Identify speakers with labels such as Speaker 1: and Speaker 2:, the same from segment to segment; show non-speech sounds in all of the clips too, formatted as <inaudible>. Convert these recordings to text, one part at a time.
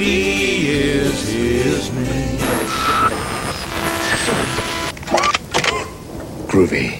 Speaker 1: Rudy is his name.
Speaker 2: Groovy.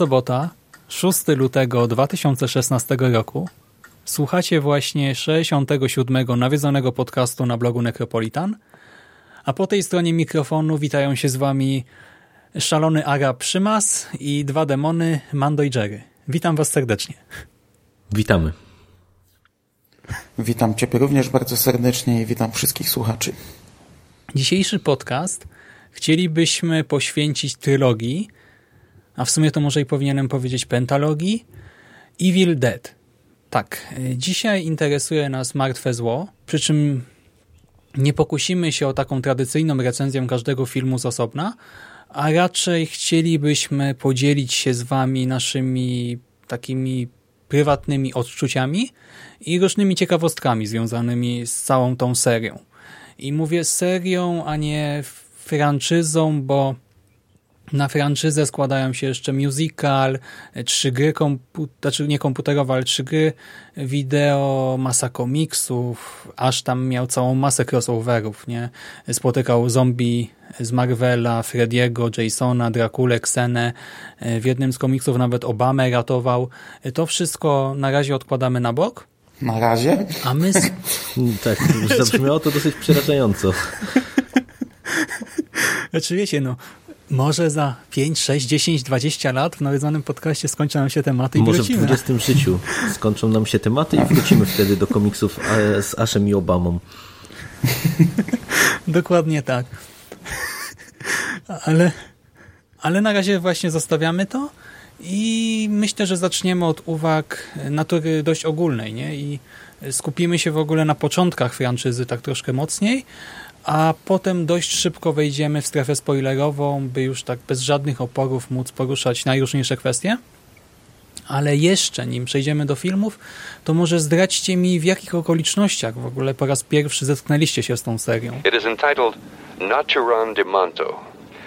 Speaker 3: Sobota, 6 lutego 2016 roku. Słuchacie właśnie 67. nawiedzonego podcastu na blogu Necropolitan. A po tej stronie mikrofonu witają się z wami szalony Arab Przymas i dwa demony Mando i Jerry. Witam was serdecznie.
Speaker 4: Witamy.
Speaker 5: Witam Ciebie również bardzo serdecznie i witam wszystkich słuchaczy.
Speaker 3: Dzisiejszy podcast chcielibyśmy poświęcić trylogii, a w sumie to może i powinienem powiedzieć pentalogii, Evil Dead. Tak, y, dzisiaj interesuje nas Martwe Zło, przy czym nie pokusimy się o taką tradycyjną recenzję każdego filmu z osobna, a raczej chcielibyśmy podzielić się z Wami naszymi takimi prywatnymi odczuciami i różnymi ciekawostkami związanymi z całą tą serią. I mówię serią, a nie franczyzą, bo na franczyzę składają się jeszcze musical, trzy gry, kompu- znaczy nie komputerowe, ale trzy gry wideo, masa komiksów, aż tam miał całą masę crossoverów, nie? Spotykał zombie z Marvela, Frediego, Jasona, Drakulę, Xenę. W jednym z komiksów nawet Obamę ratował. To wszystko na razie odkładamy na bok,
Speaker 5: Na razie.
Speaker 3: a my... z- <laughs>
Speaker 4: Tak, zabrzmiało to dosyć przerażająco. <laughs>
Speaker 3: Znaczy wiecie, no, może za 5, 6, 10, 20 lat w nawiedzonym podcaście skończą nam się tematy i
Speaker 4: Może w
Speaker 3: wrócimy.
Speaker 4: XX życiu skończą nam się tematy i wrócimy wtedy do komiksów z Ashem i Obamą. <laughs>
Speaker 3: Dokładnie tak. Ale, ale na razie właśnie zostawiamy to i myślę, że zaczniemy od uwag natury dość ogólnej nie? i skupimy się w ogóle na początkach franczyzy tak troszkę mocniej, a potem dość szybko wejdziemy w strefę spoilerową, by już tak bez żadnych oporów móc poruszać najróżniejsze kwestie. Ale jeszcze nim przejdziemy do filmów, to może zdradźcie mi w jakich okolicznościach w ogóle po raz pierwszy zetknęliście się z tą serią.
Speaker 6: It is entitled Naturan de Manto,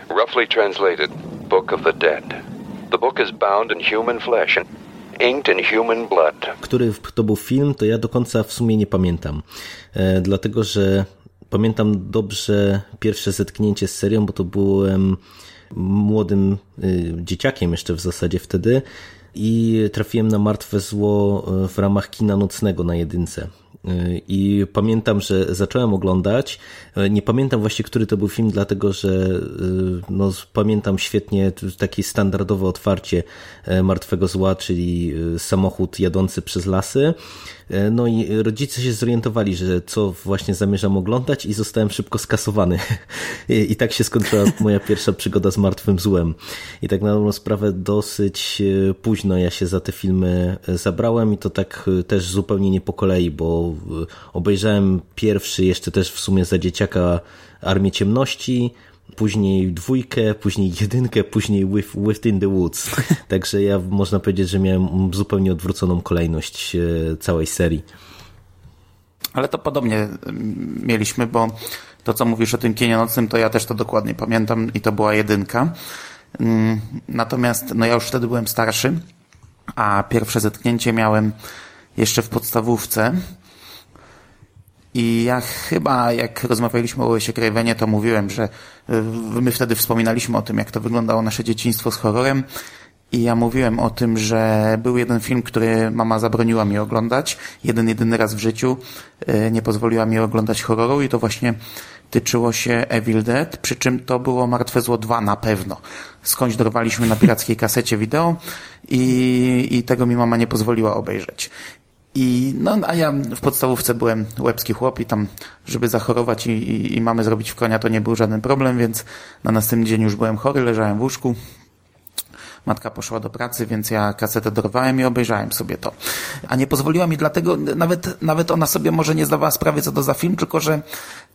Speaker 6: roughly translated Book of the Dead. The book is bound in human flesh and inked in human blood.
Speaker 4: Który to był film, to ja do końca w sumie nie pamiętam. E, dlatego, że pamiętam dobrze pierwsze zetknięcie z serią, bo to byłem młodym y, dzieciakiem jeszcze w zasadzie wtedy i trafiłem na Martwe Zło y, w ramach kina nocnego na jedynce. Y, I pamiętam, że zacząłem oglądać. Nie pamiętam właśnie, który to był film, dlatego że no, pamiętam świetnie takie standardowe otwarcie Martwego Zła, czyli samochód jadący przez lasy. E, No i rodzice się zorientowali, że co właśnie zamierzam oglądać i zostałem szybko skasowany. <laughs> I, tak się skończyła moja pierwsza przygoda z Martwym Złem. I tak na dobrą sprawę dosyć e, późno ja się za te filmy e, zabrałem i to tak też zupełnie nie po kolei, bo obejrzałem pierwszy jeszcze też w sumie za dzieciaka Armię Ciemności, później dwójkę, później jedynkę, później with, Within the Woods. <laughs> Także ja można powiedzieć, że miałem zupełnie odwróconą kolejność e, całej serii.
Speaker 5: Ale to podobnie mm, mieliśmy, bo to, co mówisz o tym kinie nocnym, to ja też to dokładnie pamiętam i to była jedynka. Mm, Natomiast no ja już wtedy byłem starszy, a pierwsze zetknięcie miałem jeszcze w podstawówce. I ja chyba, jak rozmawialiśmy o Wesie Cravenie, to mówiłem, że y, my wtedy wspominaliśmy o tym, jak to wyglądało nasze dzieciństwo z horrorem. I ja mówiłem o tym, że był jeden film, który mama zabroniła mi oglądać. Jeden, jedyny raz w życiu y, nie pozwoliła mi oglądać horroru i to właśnie tyczyło się Evil Dead, przy czym to było Martwe Zło 2 na pewno. Skądś dorwaliśmy na pirackiej kasecie wideo i, i tego mi mama nie pozwoliła obejrzeć. I no, a ja w podstawówce byłem łebski chłop i tam, żeby zachorować i, i, i mamy zrobić w konia, to nie był żaden problem, więc na następny dzień już byłem chory, leżałem w łóżku. Matka poszła do pracy, więc ja kasetę dorwałem i obejrzałem sobie to. A nie pozwoliła mi dlatego, nawet, nawet ona sobie może nie zdawała sprawy co to za film, tylko że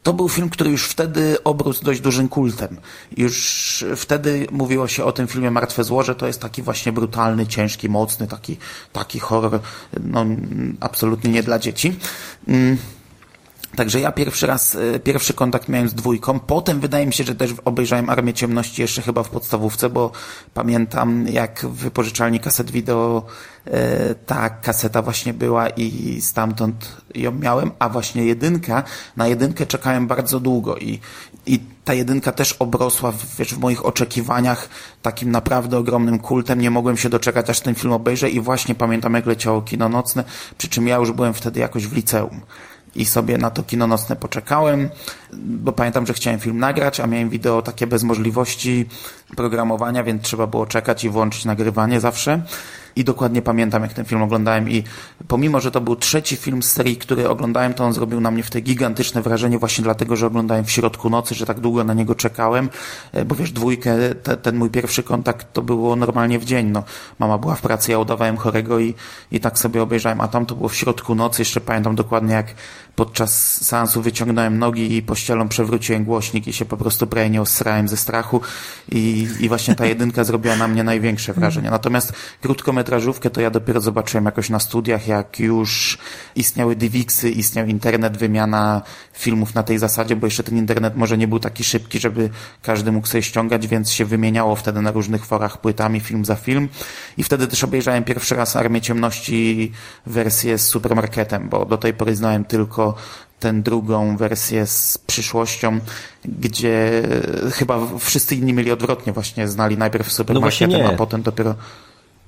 Speaker 5: to był film, który już wtedy obrósł dość dużym kultem. Już wtedy mówiło się o tym filmie Martwe Zło, że to jest taki właśnie brutalny, ciężki, mocny, taki, taki horror, no absolutnie nie dla dzieci. Mm. Także ja pierwszy raz, e, pierwszy kontakt miałem z dwójką. Potem wydaje mi się, że też obejrzałem Armię Ciemności jeszcze chyba w podstawówce, bo pamiętam jak w wypożyczalni kaset wideo e, ta kaseta właśnie była i stamtąd ją miałem, a właśnie jedynka, na jedynkę czekałem bardzo długo i, i ta jedynka też obrosła w, wiesz, w moich oczekiwaniach takim naprawdę ogromnym kultem. Nie mogłem się doczekać, aż ten film obejrzę i właśnie pamiętam jak leciało kino nocne, przy czym ja już byłem wtedy jakoś w liceum i sobie na to kino nocne poczekałem, bo pamiętam, że chciałem film nagrać, a miałem wideo takie bez możliwości programowania, więc trzeba było czekać i włączyć nagrywanie zawsze i dokładnie pamiętam, jak ten film oglądałem i pomimo, że to był trzeci film z serii, który oglądałem, to on zrobił na mnie wtedy gigantyczne wrażenie właśnie dlatego, że oglądałem w środku nocy, że tak długo na niego czekałem, e, bo wiesz, dwójkę, te, ten mój pierwszy kontakt to było normalnie w dzień, no. Mama była w pracy, ja udawałem chorego i, i tak sobie obejrzałem, a tam to było w środku nocy, jeszcze pamiętam dokładnie jak podczas seansu wyciągnąłem nogi i pościelą przewróciłem głośnik i się po prostu prawie nie osrałem ze strachu i, i właśnie ta jedynka zrobiła na mnie największe wrażenie. Natomiast krótkometrażówkę to ja dopiero zobaczyłem jakoś na studiach, jak już istniały Diviksy, istniał internet, wymiana filmów na tej zasadzie, bo jeszcze ten internet może nie był taki szybki, żeby każdy mógł sobie ściągać, więc się wymieniało wtedy na różnych forach płytami, film za film i wtedy też obejrzałem pierwszy raz Armię Ciemności wersję z supermarketem, bo do tej pory znałem tylko tę drugą wersję z przyszłością, gdzie chyba wszyscy inni mieli odwrotnie właśnie, znali najpierw supermarketem,
Speaker 4: no
Speaker 5: a potem dopiero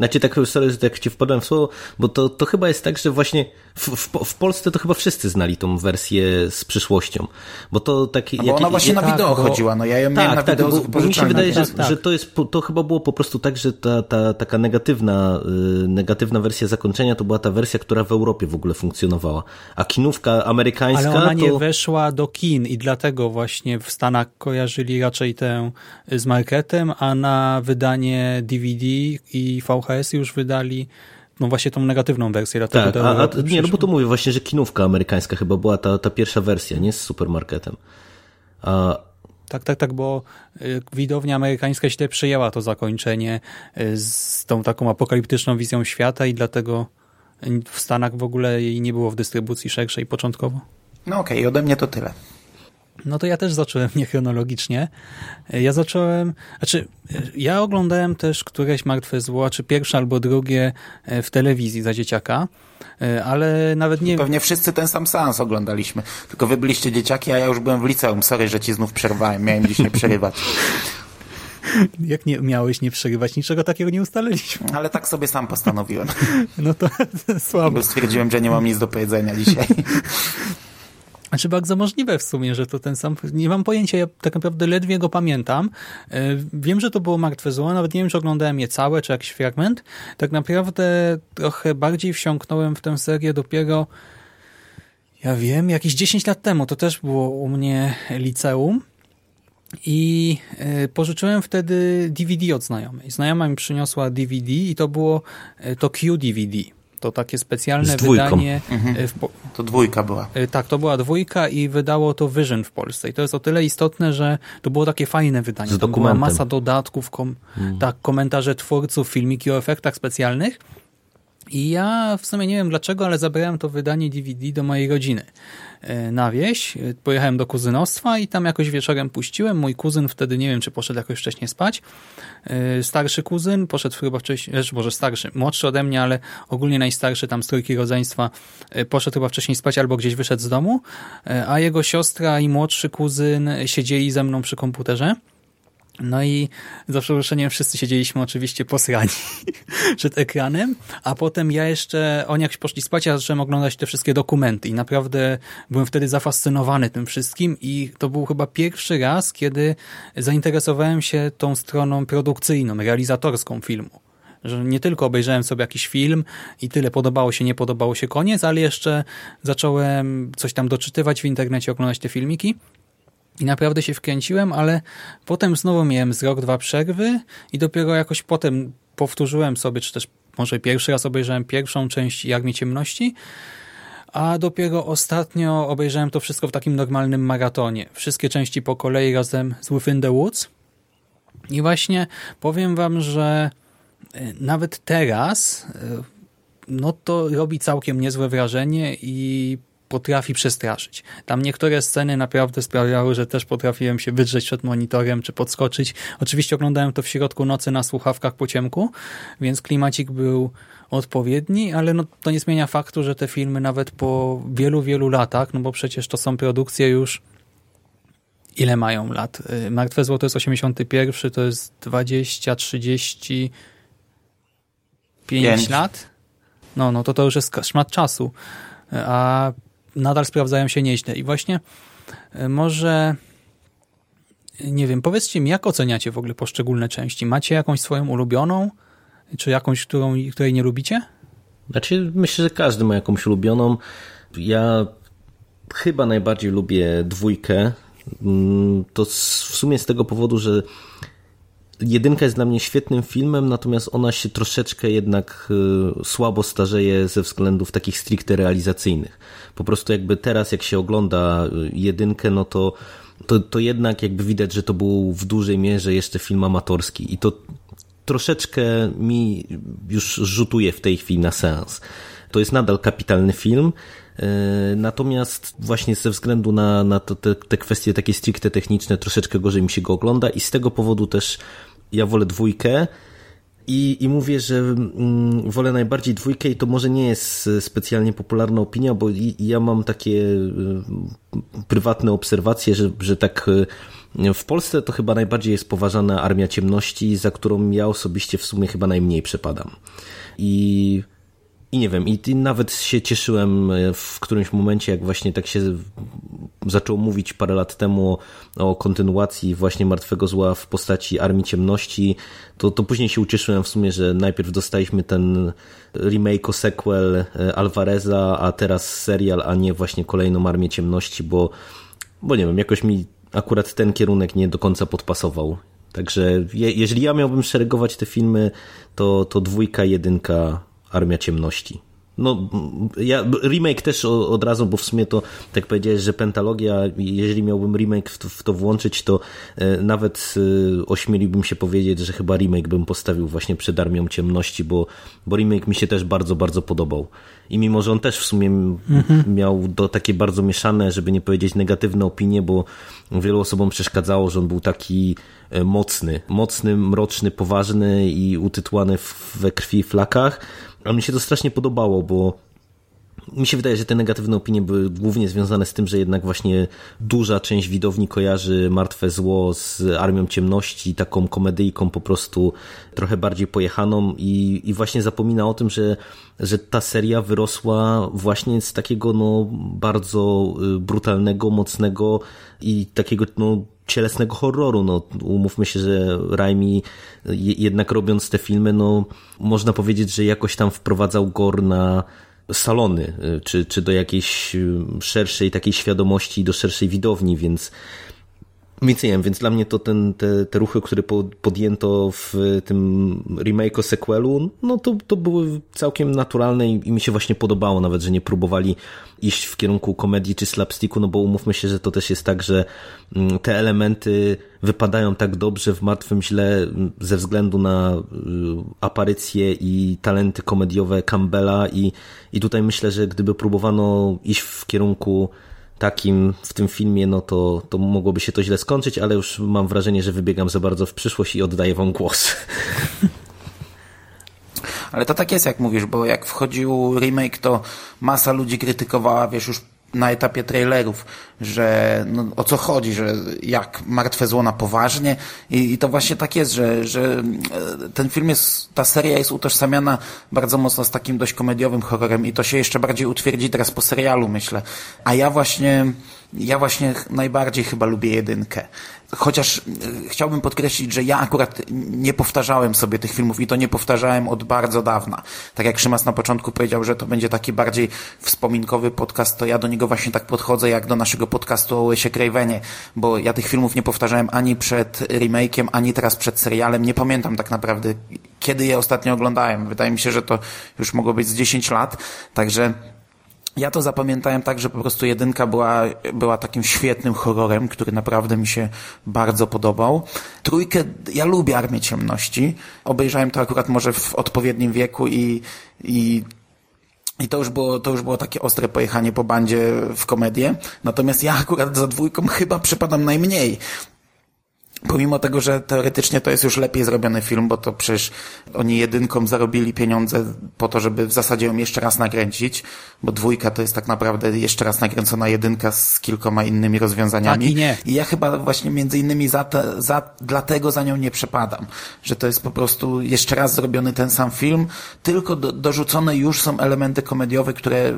Speaker 4: znaczy tak, sorry, jak ci wpadłem w słowo, bo to, to chyba jest tak, że właśnie w, w, w Polsce to chyba wszyscy znali tą wersję z przyszłością, bo to taki...
Speaker 5: No bo ona właśnie na wideo tak, chodziła, no ja ją tak, miałem na
Speaker 4: tak,
Speaker 5: wideo
Speaker 4: bo, bo mi się wydaje, że, tak, że to jest, to chyba było po prostu tak, że ta, ta taka negatywna, yy, negatywna wersja zakończenia to była ta wersja, która w Europie w ogóle funkcjonowała, a kinówka amerykańska
Speaker 3: Ale ona
Speaker 4: to...
Speaker 3: nie weszła do kin i dlatego właśnie w Stanach kojarzyli raczej tę z marketem, a na wydanie DVD i VHS już wydali no właśnie tą negatywną wersję.
Speaker 4: Tak, a, a, nie, no bo to mówię właśnie, że kinówka amerykańska chyba była ta, ta pierwsza wersja, nie z supermarketem. A...
Speaker 3: Tak, tak, tak, bo y, widownia amerykańska źle przyjęła to zakończenie y, z tą taką apokaliptyczną wizją świata i dlatego w Stanach w ogóle jej nie było w dystrybucji szerszej początkowo.
Speaker 5: No okej, okay, ode mnie to tyle.
Speaker 3: No to ja też zacząłem <laughs> niechronologicznie. Ja zacząłem, znaczy ja oglądałem też któreś Martwe Zło, czy pierwsze albo drugie e, w telewizji za dzieciaka, e, ale nawet nie...
Speaker 5: Pewnie wszyscy ten sam seans oglądaliśmy, tylko wy byliście dzieciaki, a ja już byłem w liceum. Sorry, że ci znów przerwałem, miałem dziś nie przerywać. <laughs>
Speaker 3: Jak nie miałeś nie przerywać? Niczego takiego nie ustaliliśmy.
Speaker 5: Ale tak sobie sam postanowiłem. <laughs>
Speaker 3: No to słabo.
Speaker 5: Bo stwierdziłem, że nie mam nic do powiedzenia dzisiaj.
Speaker 3: Znaczy bardzo możliwe w sumie, że to ten sam, nie mam pojęcia, ja tak naprawdę ledwie go pamiętam. E, wiem, że to było Martwe Zło, nawet nie wiem, czy oglądałem je całe, czy jakiś fragment. Tak naprawdę trochę bardziej wsiąknąłem w tę serię dopiero, ja wiem, jakieś 10 lat temu, to też było u mnie liceum. I e, pożyczyłem wtedy DVD od znajomej. Znajoma mi przyniosła DVD i to było e, to Q DVD to takie specjalne wydanie. Mhm.
Speaker 5: E, to dwójka była.
Speaker 3: E, tak, to była dwójka i wydało to Vision w Polsce. I to jest o tyle istotne, że to było takie fajne wydanie.
Speaker 4: Z
Speaker 3: Tam była masa dodatków, kom hmm. tak, komentarze twórców, filmiki o efektach specjalnych. I ja w sumie nie wiem dlaczego, ale zabrałem to wydanie DVD do mojej rodziny. E, na wieś. E, pojechałem do kuzynostwa i tam jakoś wieczorem puściłem. Mój kuzyn wtedy, nie wiem, czy poszedł jakoś wcześniej spać. E, starszy kuzyn poszedł chyba wcześniej, znaczy może starszy, młodszy ode mnie, ale ogólnie najstarszy tam z trójki rodzeństwa poszedł chyba wcześniej spać albo gdzieś wyszedł z domu, a jego siostra i młodszy kuzyn siedzieli ze mną przy komputerze. No i za przeproszeniem wszyscy siedzieliśmy oczywiście posrani <laughs> przed ekranem, a potem ja jeszcze, oni jak poszli spać, ja zacząłem oglądać te wszystkie dokumenty i naprawdę byłem wtedy zafascynowany tym wszystkim i to był chyba pierwszy raz, kiedy zainteresowałem się tą stroną produkcyjną, realizatorską filmu. Że nie tylko obejrzałem sobie jakiś film i tyle podobało się, nie podobało się, koniec, ale jeszcze zacząłem coś tam doczytywać w internecie, oglądać te filmiki i naprawdę się wkręciłem, ale potem znowu miałem z rok, dwa przerwy i dopiero jakoś potem powtórzyłem sobie, czy też może pierwszy raz obejrzałem pierwszą część Armii Ciemności, a dopiero ostatnio obejrzałem to wszystko w takim normalnym maratonie. Wszystkie części po kolei razem z Within the Woods. I właśnie powiem wam, że e, nawet teraz e, no to robi całkiem niezłe wrażenie i potrafi przestraszyć. Tam niektóre sceny naprawdę sprawiały, że też potrafiłem się wydrzeć przed monitorem czy podskoczyć. Oczywiście oglądałem to w środku nocy na słuchawkach po ciemku, więc klimacik był odpowiedni, ale no, to nie zmienia faktu, że te filmy nawet po wielu, wielu latach, no bo przecież to są produkcje już ile mają lat? Y, Martwe Złoto jest 81, to jest 20, 35 Pięć. lat? No, no to to już jest szmat czasu. A nadal sprawdzają się nieźle. I właśnie e, może nie wiem, powiedzcie mi, jak oceniacie w ogóle poszczególne części? Macie jakąś swoją ulubioną? Czy jakąś, którą, której nie lubicie?
Speaker 4: Znaczy, myślę, że każdy ma jakąś ulubioną. Ja chyba najbardziej lubię dwójkę. Mm, to w sumie z tego powodu, że jedynka jest dla mnie świetnym filmem, natomiast ona się troszeczkę jednak y, słabo starzeje ze względów takich stricte realizacyjnych. Po prostu jakby teraz jak się ogląda y, jedynkę, no to, to, to jednak jakby widać, że to był w dużej mierze jeszcze film amatorski i to troszeczkę mi już rzutuje w tej chwili na seans. To jest nadal kapitalny film, y, Natomiast właśnie ze względu na, na te, te kwestie takie stricte techniczne troszeczkę gorzej mi się go ogląda i z tego powodu też ja wolę dwójkę i, i mówię, że mm, wolę najbardziej dwójkę i to może nie jest specjalnie popularna opinia, bo i, ja mam takie y, prywatne obserwacje, że, że tak y, w Polsce to chyba najbardziej jest poważana Armia Ciemności, za którą ja osobiście w sumie chyba najmniej przepadam. I i nie wiem, i nawet się cieszyłem e, w którymś momencie, jak właśnie tak się zaczęło mówić parę lat temu o kontynuacji właśnie Martwego Zła w postaci Armii Ciemności, to, to później się ucieszyłem w sumie, że najpierw dostaliśmy ten remake o sequel e, Alvareza, a teraz serial, a nie właśnie kolejną Armię Ciemności, bo, bo nie wiem, jakoś mi akurat ten kierunek nie do końca podpasował. Także je, jeżeli ja miałbym szeregować te filmy, to, to dwójka, jedynka Armia Ciemności. No, ja remake też od razu, bo w sumie to, tak powiedziałeś, że pentalogia, jeżeli miałbym remake w to, w to włączyć, to e, nawet e, ośmieliłbym się powiedzieć, że chyba remake bym postawił właśnie przed Armią Ciemności, bo, bo remake mi się też bardzo, bardzo podobał. I mimo, że on też w sumie mhm. miał do takie bardzo mieszane, żeby nie powiedzieć negatywne opinie, bo wielu osobom przeszkadzało, że on był taki e, mocny, mocny, mroczny, poważny i utytułany we krwi i flakach, a mi się to strasznie podobało, bo mi się wydaje, że te negatywne opinie były głównie związane z tym, że jednak właśnie duża część widowni kojarzy Martwe Zło z Armią Ciemności, taką komedyjką po prostu trochę bardziej pojechaną i, i właśnie zapomina o tym, że, że ta seria wyrosła właśnie z takiego no, bardzo y, brutalnego, mocnego i takiego no, cielesnego horroru. No, umówmy się, że Raimi jednak robiąc te filmy, no, można powiedzieć, że jakoś tam wprowadzał gor na salony, y, czy, czy do jakiejś y, szerszej takiej świadomości, do szerszej widowni, więc więc nie wiem, więc dla mnie to ten, te, te ruchy, które podjęto w tym remake'u sequelu, no to, to były całkiem naturalne i, i mi się właśnie podobało nawet, że nie próbowali iść w kierunku komedii czy slapsticku, no bo umówmy się, że to też jest tak, że mm, te elementy wypadają tak dobrze w Martwym Źle mm, ze względu na y, aparycje i talenty komediowe Campbella i, i tutaj myślę, że gdyby próbowano iść w kierunku takim w tym filmie, no to, to mogłoby się to źle skończyć, ale już mam wrażenie, że wybiegam za bardzo w przyszłość i oddaję wam głos. <laughs>
Speaker 5: Ale to tak jest, jak mówisz, bo jak wchodził remake, to masa ludzi krytykowała, wiesz, już na etapie trailerów, że no, o co chodzi, że jak Martwe Zło na poważnie I, i to właśnie tak jest, że, że e, ten film jest, ta seria jest utożsamiana bardzo mocno z takim dość komediowym horrorem i to się jeszcze bardziej utwierdzi teraz po serialu, myślę. A ja właśnie ja właśnie najbardziej chyba lubię jedynkę. Chociaż e, chciałbym podkreślić, że ja akurat nie powtarzałem sobie tych filmów i to nie powtarzałem od bardzo dawna. Tak jak Szymas na początku powiedział, że to będzie taki bardziej wspominkowy podcast, to ja do niego właśnie tak podchodzę jak do naszego podcastu o Lesie Cravenie, bo ja tych filmów nie powtarzałem ani przed remake'iem, ani teraz przed serialem. Nie pamiętam tak naprawdę, kiedy je ostatnio oglądałem. Wydaje mi się, że to już mogło być z 10 lat, także ja to zapamiętałem tak, że po prostu jedynka była, była takim świetnym horrorem, który naprawdę mi się bardzo podobał. Trójkę, ja lubię Armię Ciemności. Obejrzałem to akurat może w odpowiednim wieku i, i i to już, było, to już było takie ostre pojechanie po bandzie w komedię. Natomiast ja akurat za dwójką chyba przypadam najmniej. Pomimo tego, że teoretycznie to jest już lepiej zrobiony film, bo to przecież oni jedynką zarobili pieniądze po to, żeby w zasadzie ją jeszcze raz nakręcić, bo dwójka to jest tak naprawdę jeszcze raz nakręcona jedynka z kilkoma innymi rozwiązaniami.
Speaker 3: Tak i nie.
Speaker 5: I ja chyba właśnie między innymi za, te, za, dlatego za nią nie przepadam, że to jest po prostu jeszcze raz zrobiony ten sam film, tylko do, dorzucone już są elementy komediowe, które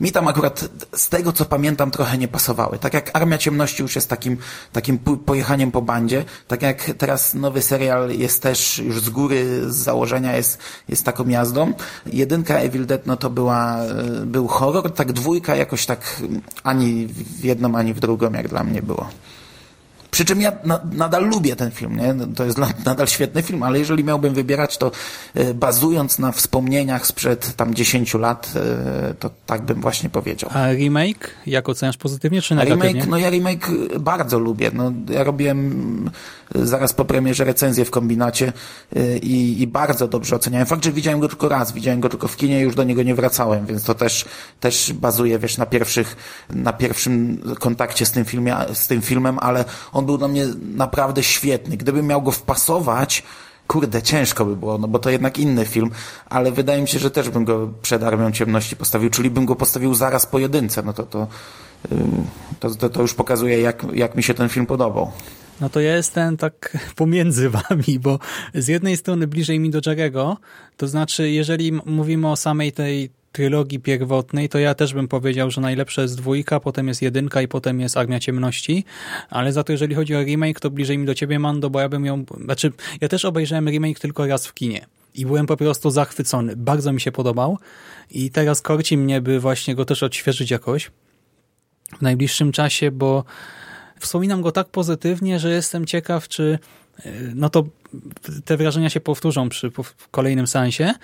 Speaker 5: mi tam akurat z tego, co pamiętam, trochę nie pasowały. Tak jak Armia Ciemności już jest takim, takim pojechaniem po bandzie, tak jak teraz nowy serial jest też już z góry, z założenia jest, jest taką jazdą. Jedynka Evil Dead, no to była, był horror, tak dwójka jakoś tak ani w jedną, ani w drugą, jak dla mnie było. Przy czym ja na, nadal lubię ten film, nie? To jest nadal świetny film, ale jeżeli miałbym wybierać, to e, bazując na wspomnieniach sprzed tam 10 lat, e, to tak bym właśnie powiedział.
Speaker 3: A remake, jak oceniasz pozytywnie czy negatywnie?
Speaker 5: Remake, no ja remake bardzo lubię. No, ja robiłem zaraz po premierze recenzję w kombinacie e, i, i bardzo dobrze oceniałem. Fakt, że widziałem go tylko raz, widziałem go tylko w kinie już do niego nie wracałem, więc to też, też bazuje, wiesz, na pierwszych, na pierwszym kontakcie z tym, filmie, z tym filmem, ale on był dla mnie naprawdę świetny. Gdybym miał go wpasować, kurde, ciężko by było, no bo to jednak inny film, ale wydaje mi się, że też bym go przed Armią Ciemności postawił, czyli bym go postawił zaraz po jedynce, no to, to, to, to już pokazuje, jak, jak mi się ten film podobał.
Speaker 3: No to ja jestem tak <laughs> pomiędzy wami, bo z jednej strony bliżej mi do Jarego, to znaczy jeżeli mówimy o samej tej trylogii pierwotnej, to ja też bym powiedział, że najlepsza jest dwójka, potem jest jedynka i potem jest Armia Ciemności, ale za to jeżeli chodzi o remake, to bliżej mi do ciebie, Mando, bo ja bym ją... Znaczy, ja też obejrzałem remake tylko raz w kinie i byłem po prostu zachwycony. Bardzo mi się podobał i teraz korci mnie, by właśnie go też odświeżyć jakoś w najbliższym czasie, bo wspominam go tak pozytywnie, że jestem ciekaw, czy no to te wrażenia się powtórzą przy kolejnym sensie.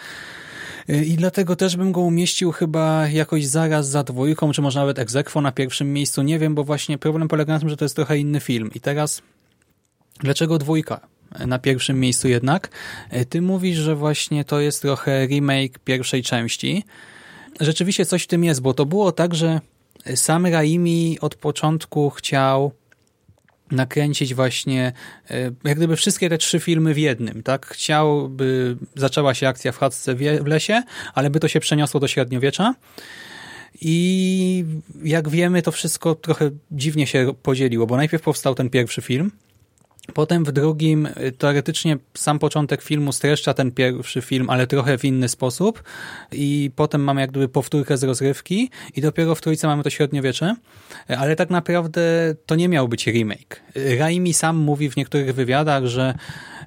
Speaker 3: I dlatego też bym go umieścił chyba jakoś zaraz za dwójką, czy może nawet egzekwo na pierwszym miejscu. Nie wiem, bo właśnie problem polega na tym, że to jest trochę inny film. I teraz dlaczego dwójka? na pierwszym miejscu jednak. Ty mówisz, że właśnie to jest trochę remake pierwszej części. Rzeczywiście coś w tym jest, bo to było tak, że sam Raimi od początku chciał nakręcić właśnie e, jak gdyby wszystkie te trzy filmy w jednym, tak? Chciał, by zaczęła się akcja w chatce w lesie, ale by to się przeniosło do średniowiecza. I jak wiemy, to wszystko trochę dziwnie się podzieliło, bo najpierw powstał ten pierwszy film, Potem w drugim, y, teoretycznie sam początek filmu streszcza ten pierwszy film, ale trochę w inny sposób. I potem mamy jak gdyby powtórkę z rozrywki i dopiero w trójce mamy to średniowiecze, ale tak naprawdę to nie miał być remake. Raimi sam mówi w niektórych wywiadach, że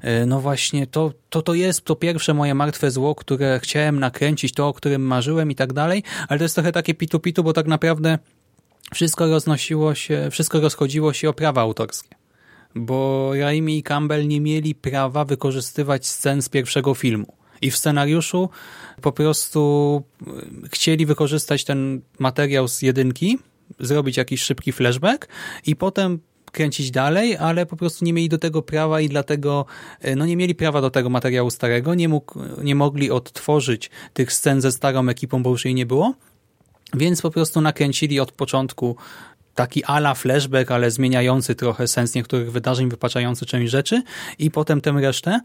Speaker 3: y, no właśnie to, to, to jest to pierwsze moje martwe zło, które chciałem nakręcić, to o którym marzyłem i tak dalej, ale to jest trochę takie pitu-pitu, bo tak naprawdę wszystko roznosiło się, wszystko rozchodziło się o prawa autorskie bo Raimi i Campbell nie mieli prawa wykorzystywać scen z pierwszego filmu. I w scenariuszu po prostu e, chcieli wykorzystać ten materiał z jedynki, zrobić jakiś szybki flashback i potem kręcić dalej, ale po prostu nie mieli do tego prawa i dlatego e, no nie mieli prawa do tego materiału starego, nie, mógł, nie mogli odtworzyć tych scen ze starą ekipą, bo już jej nie było. Więc po prostu nakręcili od początku taki ala flashback, ale zmieniający trochę sens niektórych wydarzeń, wypaczający część rzeczy i potem tę resztę.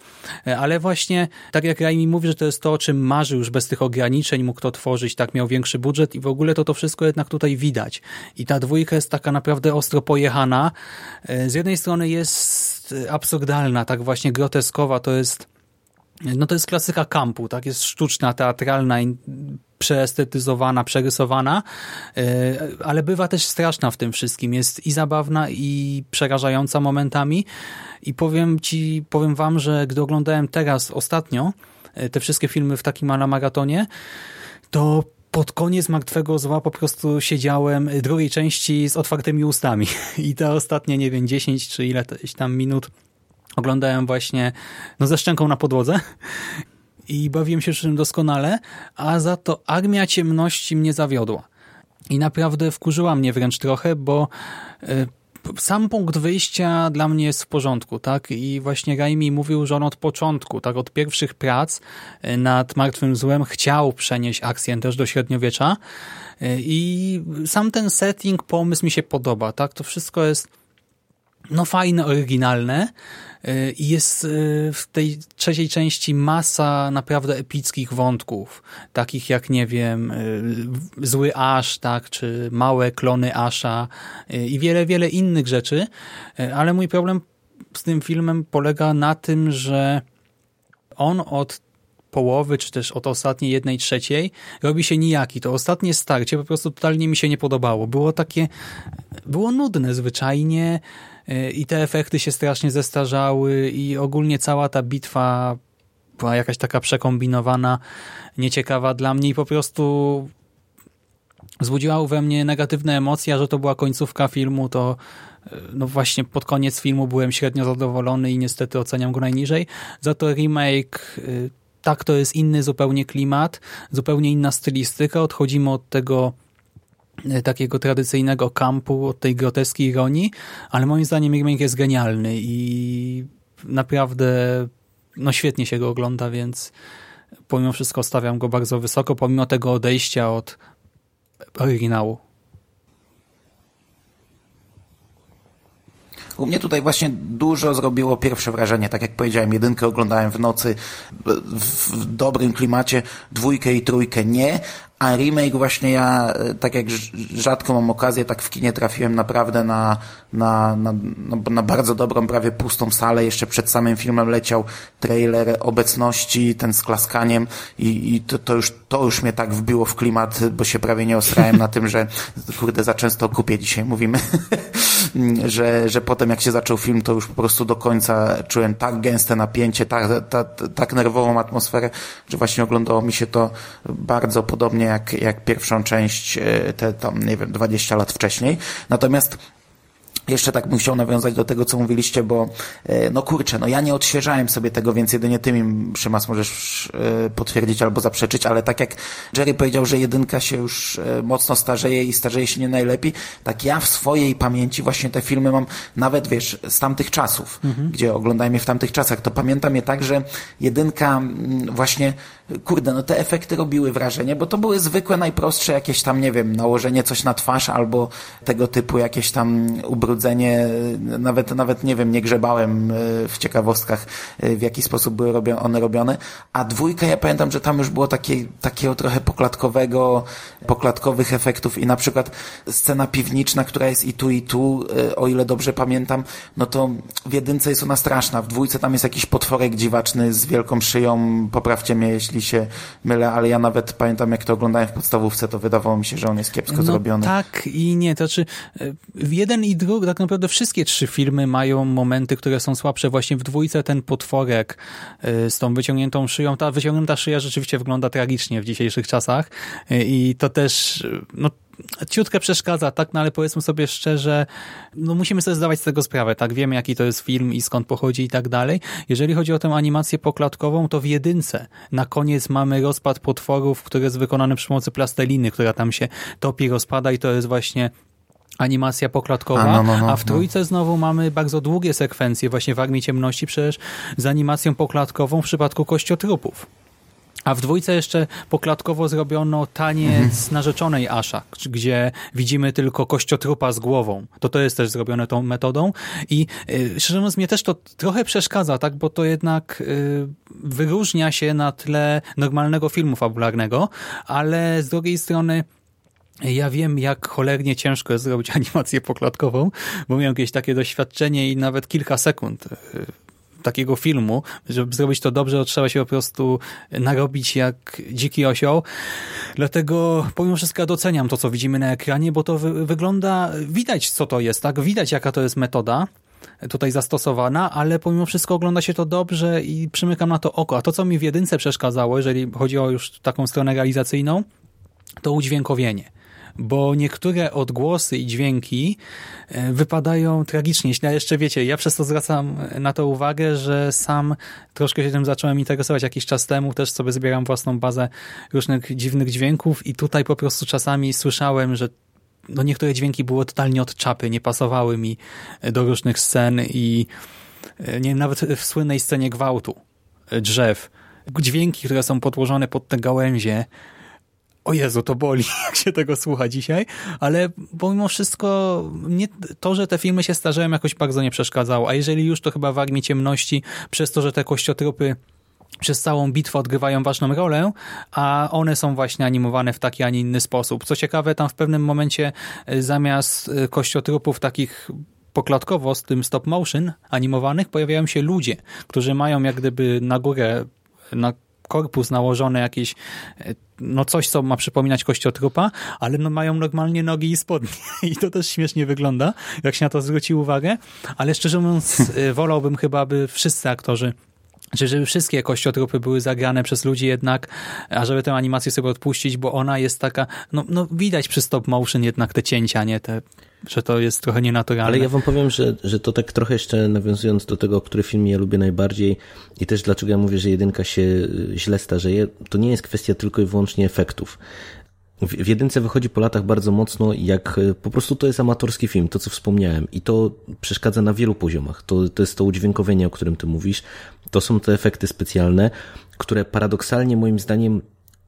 Speaker 3: Ale właśnie, tak jak Raimi mówi, że to jest to, o czym marzył już bez tych ograniczeń, mógł to tworzyć, tak miał większy budżet i w ogóle to to wszystko jednak tutaj widać. I ta dwójka jest taka naprawdę ostro pojechana. Z jednej strony jest absurdalna, tak właśnie groteskowa, to jest no to jest klasyka kampu, tak? Jest sztuczna, teatralna, przeestetyzowana, przerysowana, e, ale bywa też straszna w tym wszystkim. Jest i zabawna, i przerażająca momentami. I powiem ci, powiem wam, że gdy oglądałem teraz ostatnio e, te wszystkie filmy w takim ala maratonie, to pod koniec Martwego Zła po prostu siedziałem drugiej części z otwartymi ustami. <laughs> I te ostatnie, nie wiem, 10 czy ileś tam minut oglądałem właśnie no ze szczęką na podłodze i bawiłem się przy tym doskonale, a za to Armia Ciemności mnie zawiodła. I naprawdę wkurzyła mnie wręcz trochę, bo e, sam punkt wyjścia dla mnie jest w porządku, tak? I właśnie Raimi mówił, że on od początku, tak, od pierwszych prac e, nad Martwym Złem chciał przenieść akcję też do średniowiecza e, i sam ten setting, pomysł mi się podoba, tak? To wszystko jest no fajne, oryginalne, I jest y, w tej trzeciej części masa naprawdę epickich wątków, takich jak, nie wiem, y, Zły Ash, tak, czy małe klony Asha i wiele, wiele innych rzeczy, ale mój problem z tym filmem polega na tym, że on od połowy, czy też od ostatniej jednej trzeciej robi się nijaki. To ostatnie starcie po prostu totalnie mi się nie podobało. Było takie, było nudne zwyczajnie, i te efekty się strasznie zestarzały i ogólnie cała ta bitwa była jakaś taka przekombinowana, nieciekawa dla mnie i po prostu wzbudziła we mnie negatywne emocje, a że to była końcówka filmu, to e, no właśnie pod koniec filmu byłem średnio zadowolony i niestety oceniam go najniżej. Za to remake e, tak, to jest inny zupełnie klimat, zupełnie inna stylistyka. Odchodzimy od tego E, takiego tradycyjnego kampu, od tej groteskiej ironii, ale moim zdaniem remake jest genialny i naprawdę no świetnie się go ogląda, więc pomimo wszystko stawiam go bardzo wysoko, pomimo tego odejścia od oryginału.
Speaker 5: U mnie tutaj właśnie dużo zrobiło pierwsze wrażenie. Tak jak powiedziałem, jedynkę oglądałem w nocy w dobrym klimacie, dwójkę i trójkę nie, a remake właśnie ja, e, tak jak rzadko mam okazję, tak w kinie trafiłem naprawdę na, na, na, na, bardzo dobrą, prawie pustą salę. Jeszcze przed samym filmem leciał trailer obecności, ten z klaskaniem i, i to, to, już, to już mnie tak wbiło w klimat, bo się prawie nie osrałem na tym, że kurde, za często o kupie dzisiaj mówimy. <laughs> że, że potem jak się zaczął film, to już po prostu do końca czułem tak gęste napięcie, tak, tak, tak nerwową atmosferę, że właśnie oglądało mi się to bardzo podobnie jak, jak pierwszą część e, te tam, nie wiem, 20 lat wcześniej. Natomiast jeszcze tak bym chciał nawiązać do tego, co mówiliście, bo e, no kurczę, no ja nie odświeżałem sobie tego, więc jedynie ty mi, Szymas, możesz e, potwierdzić albo zaprzeczyć, ale tak jak Jerry powiedział, że jedynka się już e, mocno starzeje i starzeje się nie najlepiej, tak ja w swojej pamięci właśnie te filmy mam nawet, wiesz, z tamtych czasów, mhm. gdzie oglądałem je w tamtych czasach, to pamiętam je tak, że jedynka mm, właśnie, kurde, no te efekty robiły wrażenie, bo to były zwykłe, najprostsze jakieś tam, nie wiem, nałożenie coś na twarz albo tego typu jakieś tam ubrudzenie ubrudzenie, nawet, nawet nie wiem, nie grzebałem e, w ciekawostkach, e, w jaki sposób były one robione, a dwójka, ja pamiętam, że tam już było takie, takiego trochę poklatkowego, poklatkowych efektów i na przykład scena piwniczna, która jest i tu, i tu, e, o ile dobrze pamiętam, no to w jedynce jest ona straszna, w dwójce tam jest jakiś potworek dziwaczny z wielką szyją, poprawcie mnie, jeśli się mylę, ale ja nawet pamiętam, jak to oglądałem w podstawówce, to wydawało mi się, że on jest kiepsko
Speaker 3: no
Speaker 5: zrobiony.
Speaker 3: tak i nie, to znaczy jeden i drugi tak naprawdę wszystkie trzy filmy mają momenty, które są słabsze. Właśnie w dwójce ten potworek y, z tą wyciągniętą szyją. Ta wyciągnięta szyja rzeczywiście wygląda tragicznie w dzisiejszych czasach y, i to też no, ciutkę przeszkadza, tak, no ale powiedzmy sobie szczerze, no musimy sobie zdawać z tego sprawę, tak, wiemy jaki to jest film i skąd pochodzi i tak dalej. Jeżeli chodzi o tę animację poklatkową, to w jedynce na koniec mamy rozpad potworów, który jest wykonany przy pomocy plasteliny, która tam się topi, rozpada i to jest właśnie animacja poklatkowa, a, no, no, no, a w no. trójce znowu mamy bardzo długie sekwencje właśnie w Armii Ciemności przecież z animacją poklatkową w przypadku kościotrupów. A w dwójce jeszcze poklatkowo zrobiono taniec narzeczonej Asha, gdzie widzimy tylko kościotrupa z głową. To to jest też zrobione tą metodą i y, szczerze mówiąc mnie też to trochę przeszkadza, tak, bo to jednak y, wyróżnia się na tle normalnego filmu fabularnego, ale z drugiej strony ja wiem, jak cholernie ciężko jest zrobić <laughs> animację poklatkową, bo miałem jakieś takie doświadczenie i nawet kilka sekund y, takiego filmu, żeby zrobić to dobrze, to trzeba się po prostu narobić jak dziki osioł. Dlatego pomimo wszystko doceniam to, co widzimy na ekranie, bo to wy wygląda, widać co to jest, tak? Widać jaka to jest metoda tutaj zastosowana, ale pomimo wszystko ogląda się to dobrze i przymykam na to oko. A to, co mi w jedynce przeszkadzało, jeżeli chodzi o już taką stronę realizacyjną, to udźwiękowienie bo niektóre odgłosy i dźwięki e, wypadają tragicznie. Ja jeszcze wiecie, ja przez to zwracam na to uwagę, że sam troszkę się tym zacząłem interesować jakiś czas temu, też sobie zbieram własną bazę różnych dziwnych dźwięków i tutaj po prostu czasami słyszałem, że no niektóre dźwięki były totalnie od czapy, nie pasowały mi do różnych scen i e, nie nawet w słynnej scenie gwałtu e, drzew, dźwięki, które są podłożone pod te gałęzie, o Jezu, to boli, <laughs> jak się tego słucha dzisiaj, ale pomimo wszystko mnie to, że te filmy się starzeją jakoś bardzo nie przeszkadzało, a jeżeli już to chyba w Armii Ciemności, przez to, że te kościotrupy przez całą bitwę odgrywają ważną rolę, a one są właśnie animowane w taki, a nie inny sposób. Co ciekawe, tam w pewnym momencie e, zamiast e, kościotrupów takich poklatkowo z tym stop motion animowanych pojawiają się ludzie, którzy mają jak gdyby na górę na korpus nałożony jakieś, e, no coś, co ma przypominać kościotrupa, ale no mają normalnie nogi i spodnie. <laughs> I to też śmiesznie wygląda, jak się na to zwróci uwagę. Ale szczerze mówiąc, e, wolałbym chyba, aby wszyscy aktorzy czy żeby wszystkie kościotrupy były zagrane przez ludzi jednak, a żeby tę animację sobie odpuścić, bo ona jest taka, no, no widać przy stop motion jednak te cięcia, nie te że to jest trochę nienaturalne.
Speaker 4: Ale ja wam powiem, że, że to tak trochę jeszcze nawiązując do tego, który film ja lubię najbardziej i też dlaczego ja mówię, że jedynka się y, źle starzeje, to nie jest kwestia tylko i wyłącznie efektów. W, jedynce wychodzi po latach bardzo mocno, jak y, po prostu to jest amatorski film, to co wspomniałem i to przeszkadza na wielu poziomach. To, to jest to udźwiękowienie, o którym ty mówisz, to są te efekty specjalne, które paradoksalnie moim zdaniem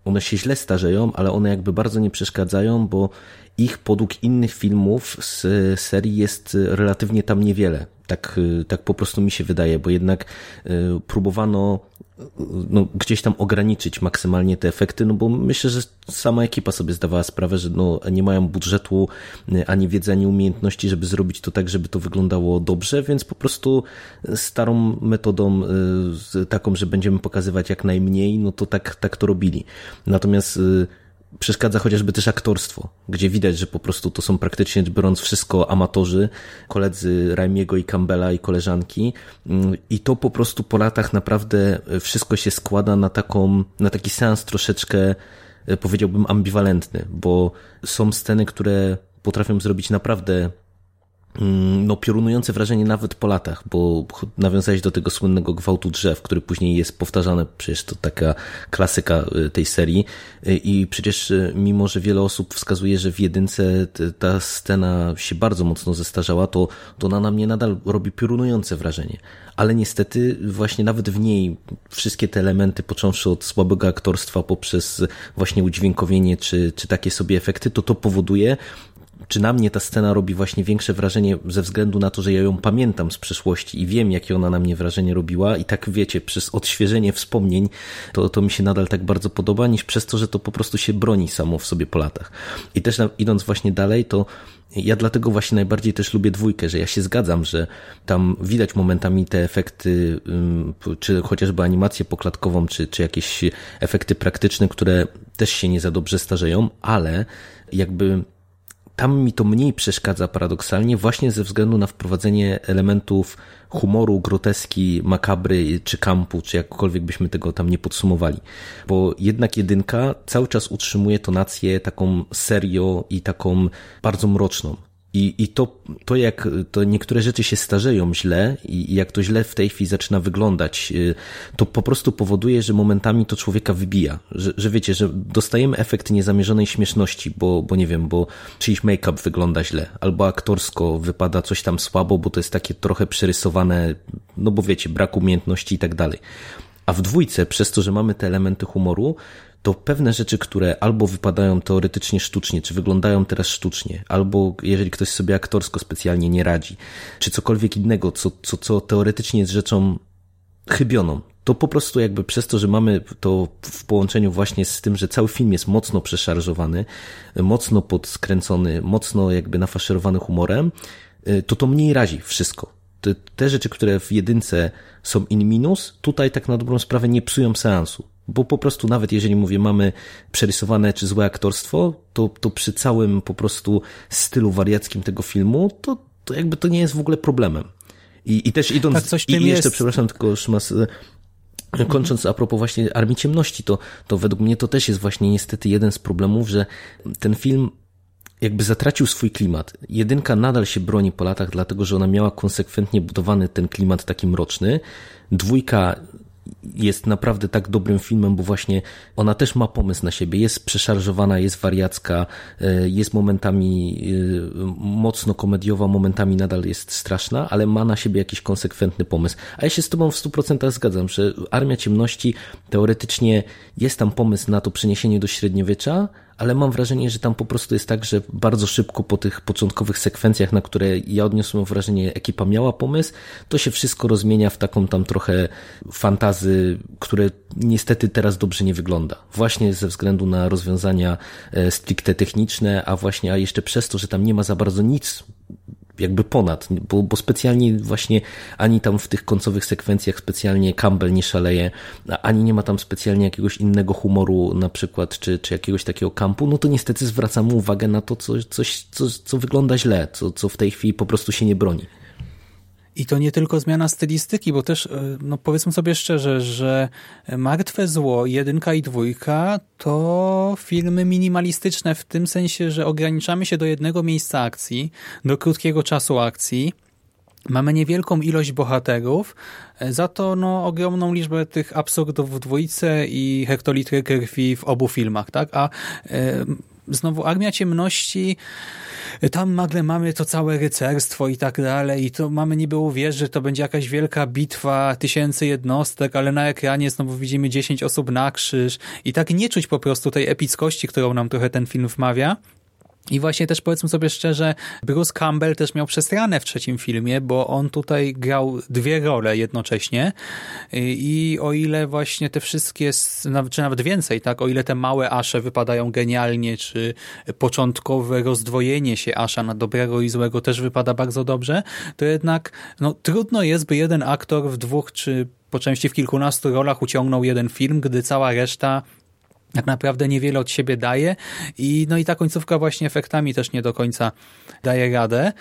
Speaker 4: one się źle starzeją, ale one jakby bardzo nie przeszkadzają, bo ich podług innych filmów z serii jest relatywnie tam niewiele. Tak, tak po prostu mi się wydaje, bo jednak y, próbowano no, gdzieś tam ograniczyć maksymalnie te efekty, no bo myślę, że sama ekipa sobie zdawała sprawę, że no, nie mają budżetu, y, ani wiedzy, ani umiejętności, żeby zrobić to tak, żeby to wyglądało dobrze, więc po prostu starą metodą, y, taką, że będziemy pokazywać jak najmniej, no to tak, tak to robili. Natomiast przeszkadza chociażby też aktorstwo, gdzie widać, że po prostu to są praktycznie biorąc wszystko amatorzy, koledzy Raimiego i Campbella i koleżanki. Mm, i to po prostu po latach naprawdę wszystko się składa na taką, na taki seans troszeczkę e, powiedziałbym ambiwalentny, bo są sceny, które potrafią zrobić naprawdę no, piorunujące wrażenie nawet po latach, bo nawiązałeś do tego słynnego gwałtu drzew, który później jest powtarzany, przecież to taka klasyka y, tej serii y, i przecież y, mimo, że wiele osób wskazuje, że w jedynce ta scena się bardzo mocno zestarzała, to, to ona na mnie nadal robi piorunujące wrażenie. Ale niestety właśnie nawet w niej wszystkie te elementy, począwszy od słabego aktorstwa poprzez właśnie udźwiękowienie czy, czy takie sobie efekty, to to powoduje, czy na mnie ta scena robi właśnie większe wrażenie ze względu na to, że ja ją pamiętam z przeszłości i wiem, jakie ona na mnie wrażenie robiła i tak wiecie, przez odświeżenie wspomnień to, to mi się nadal tak bardzo podoba, niż przez to, że to po prostu się broni samo w sobie po latach. I też idąc właśnie dalej, to ja dlatego właśnie najbardziej też lubię dwójkę, że ja się zgadzam, że tam widać momentami te efekty, czy chociażby animację poklatkową, czy, czy jakieś efekty praktyczne, które też się nie za dobrze starzeją, ale jakby tam mi to mniej przeszkadza paradoksalnie właśnie ze względu na wprowadzenie elementów humoru, groteski, makabry czy kampu, czy jakkolwiek byśmy tego tam nie podsumowali. Bo jednak jedynka cały czas utrzymuje tonację taką serio i taką bardzo mroczną. I, i to, to, jak to niektóre rzeczy się starzeją źle i jak to źle w tej chwili zaczyna wyglądać, y, to po prostu powoduje, że momentami to człowieka wybija. Że, że wiecie, że dostajemy efekt niezamierzonej śmieszności, bo, bo nie wiem, bo czyjś make-up wygląda źle, albo aktorsko wypada coś tam słabo, bo to jest takie trochę przerysowane, no bo wiecie, brak umiejętności i tak dalej. A w dwójce, przez to, że mamy te elementy humoru, to pewne rzeczy, które albo wypadają teoretycznie sztucznie, czy wyglądają teraz sztucznie, albo jeżeli ktoś sobie aktorsko specjalnie nie radzi, czy cokolwiek innego, co, co, co teoretycznie jest rzeczą chybioną, to po prostu jakby przez to, że mamy to w połączeniu właśnie z tym, że cały film jest mocno przeszarżowany, mocno podskręcony, mocno jakby nafaszerowany humorem, to to mniej razi wszystko. Te, te rzeczy, które w jedynce są in minus, tutaj tak na dobrą sprawę nie psują seansu. Bo po prostu nawet jeżeli mówię, mamy przerysowane czy złe aktorstwo, to, to przy całym po prostu stylu wariackim tego filmu, to, to jakby to nie jest w ogóle problemem. I, i też idąc,
Speaker 3: Tak, coś
Speaker 4: i jeszcze,
Speaker 3: jest.
Speaker 4: przepraszam, tylko Szymas, Kończąc a propos właśnie Armii Ciemności, to, to według mnie to też jest właśnie niestety jeden z problemów, że ten film jakby zatracił swój klimat. Jedynka nadal się broni po latach, dlatego że ona miała konsekwentnie budowany ten klimat taki mroczny. Dwójka jest naprawdę tak dobrym filmem, bo właśnie ona też ma pomysł na siebie, jest przeszarżowana, jest wariacka, e, jest momentami e, mocno komediowa, momentami nadal jest straszna, ale ma na siebie jakiś konsekwentny pomysł. A ja się z tobą w 100% zgadzam, że Armia Ciemności teoretycznie jest tam pomysł na to przeniesienie do średniowiecza, ale mam wrażenie, że tam po prostu jest tak, że bardzo szybko po tych początkowych sekwencjach, na które ja odniosłem wrażenie, ekipa miała pomysł, to się wszystko rozmienia w taką tam trochę fantazy, które niestety teraz dobrze nie wygląda. Właśnie ze względu na rozwiązania e, stricte techniczne, a właśnie, a jeszcze przez to, że tam nie ma za bardzo nic jakby ponad, bo, bo specjalnie właśnie ani tam w tych końcowych sekwencjach specjalnie Campbell nie szaleje, ani nie ma tam specjalnie jakiegoś innego humoru na przykład, czy, czy jakiegoś takiego kampu, no to niestety zwracamy uwagę na to, co, coś, co, co wygląda źle, co, co w tej chwili po prostu się nie broni.
Speaker 3: I to nie tylko zmiana stylistyki, bo też, e, no powiedzmy sobie szczerze, że Martwe Zło, jedynka i dwójka to filmy minimalistyczne w tym sensie, że ograniczamy się do jednego miejsca akcji, do krótkiego czasu akcji, Mamy niewielką ilość bohaterów, e, za to no, ogromną liczbę tych absurdów w dwójce i hektolitry krwi w obu filmach, tak? A e, znowu Armia Ciemności, tam nagle mamy to całe rycerstwo i tak dalej i to mamy niby uwierzyć, że to będzie jakaś wielka bitwa tysięcy jednostek, ale na ekranie znowu widzimy 10 osób na krzyż i tak nie czuć po prostu tej epickości, którą nam trochę ten film wmawia. I właśnie też powiedzmy sobie szczerze, Bruce Campbell też miał przestranę w trzecim filmie, bo on tutaj grał dwie role jednocześnie. I o ile właśnie te wszystkie, czy nawet więcej, tak, o ile te małe Asze wypadają genialnie, czy początkowe rozdwojenie się Asza na dobrego i złego też wypada bardzo dobrze, to jednak no, trudno jest, by jeden aktor w dwóch, czy po części w kilkunastu rolach uciągnął jeden film, gdy cała reszta tak naprawdę niewiele od siebie daje i no i ta końcówka właśnie efektami też nie do końca daje radę,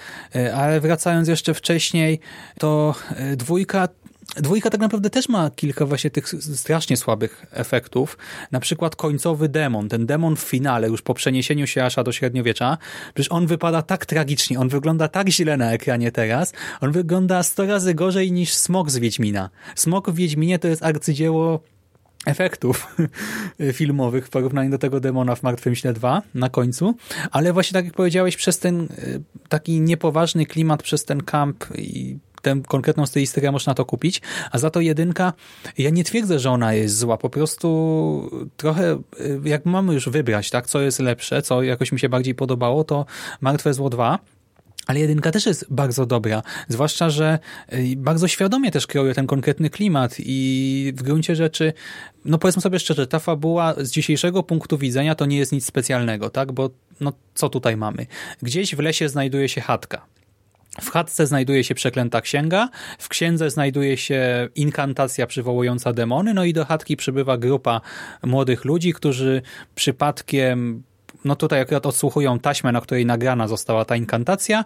Speaker 3: ale wracając jeszcze wcześniej, to dwójka Dwójka tak naprawdę też ma kilka właśnie tych strasznie słabych efektów. Na przykład końcowy demon, ten demon w finale, już po przeniesieniu się Asza do średniowiecza, przecież on wypada tak tragicznie, on wygląda tak źle na ekranie teraz, on wygląda 100 razy gorzej niż smok z Wiedźmina. Smok w Wiedźminie to jest arcydzieło efektów <laughs> filmowych w porównaniu do tego demona w Martwym Śnie 2 na końcu, ale właśnie tak jak powiedziałeś, przez ten taki niepoważny klimat, przez ten kamp i tę konkretną stylistykę można to kupić, a za to jedynka, ja nie twierdzę, że ona jest zła, po prostu trochę, jak mamy już wybrać, tak, co jest lepsze, co jakoś mi się bardziej podobało, to Martwe Zło 2, ale jedynka też jest bardzo dobra, zwłaszcza, że bardzo świadomie też kreuje ten konkretny klimat i w gruncie rzeczy, no powiedzmy sobie szczerze, ta fabuła z dzisiejszego punktu widzenia to nie jest nic specjalnego, tak, bo no co tutaj mamy? Gdzieś w lesie znajduje się chatka. W chatce znajduje się przeklęta księga, w księdze znajduje się inkantacja przywołująca demony, no i do chatki przybywa grupa młodych ludzi, którzy przypadkiem no tutaj akurat odsłuchują taśmę, na której nagrana została ta inkantacja,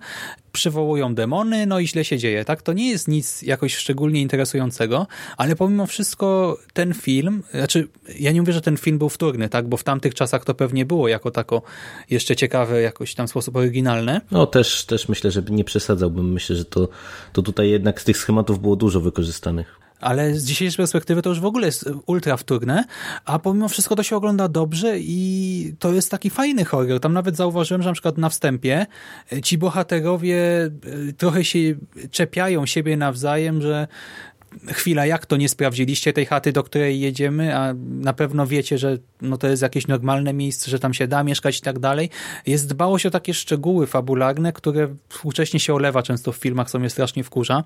Speaker 3: przywołują demony, no i źle się dzieje. Tak, To nie jest nic jakoś szczególnie interesującego, ale pomimo wszystko ten film, znaczy ja nie mówię, że ten film był wtórny, tak, bo w tamtych czasach to pewnie było jako tako jeszcze ciekawe, jakoś tam sposób oryginalny.
Speaker 4: No też, też myślę, że nie przesadzałbym. Myślę, że to, to tutaj jednak z tych schematów było dużo wykorzystanych
Speaker 3: ale z dzisiejszej perspektywy to już w ogóle jest ultra wtórne, a pomimo wszystko to się ogląda dobrze i to jest taki fajny horror. Tam nawet zauważyłem, że na przykład na wstępie ci bohaterowie trochę się czepiają siebie nawzajem, że chwila, jak to nie sprawdziliście tej chaty, do której jedziemy, a na pewno wiecie, że no to jest jakieś normalne miejsce, że tam się da mieszkać i tak dalej. Jest dbałość o takie szczegóły fabularne, które współcześnie się olewa często w filmach, co mnie strasznie wkurza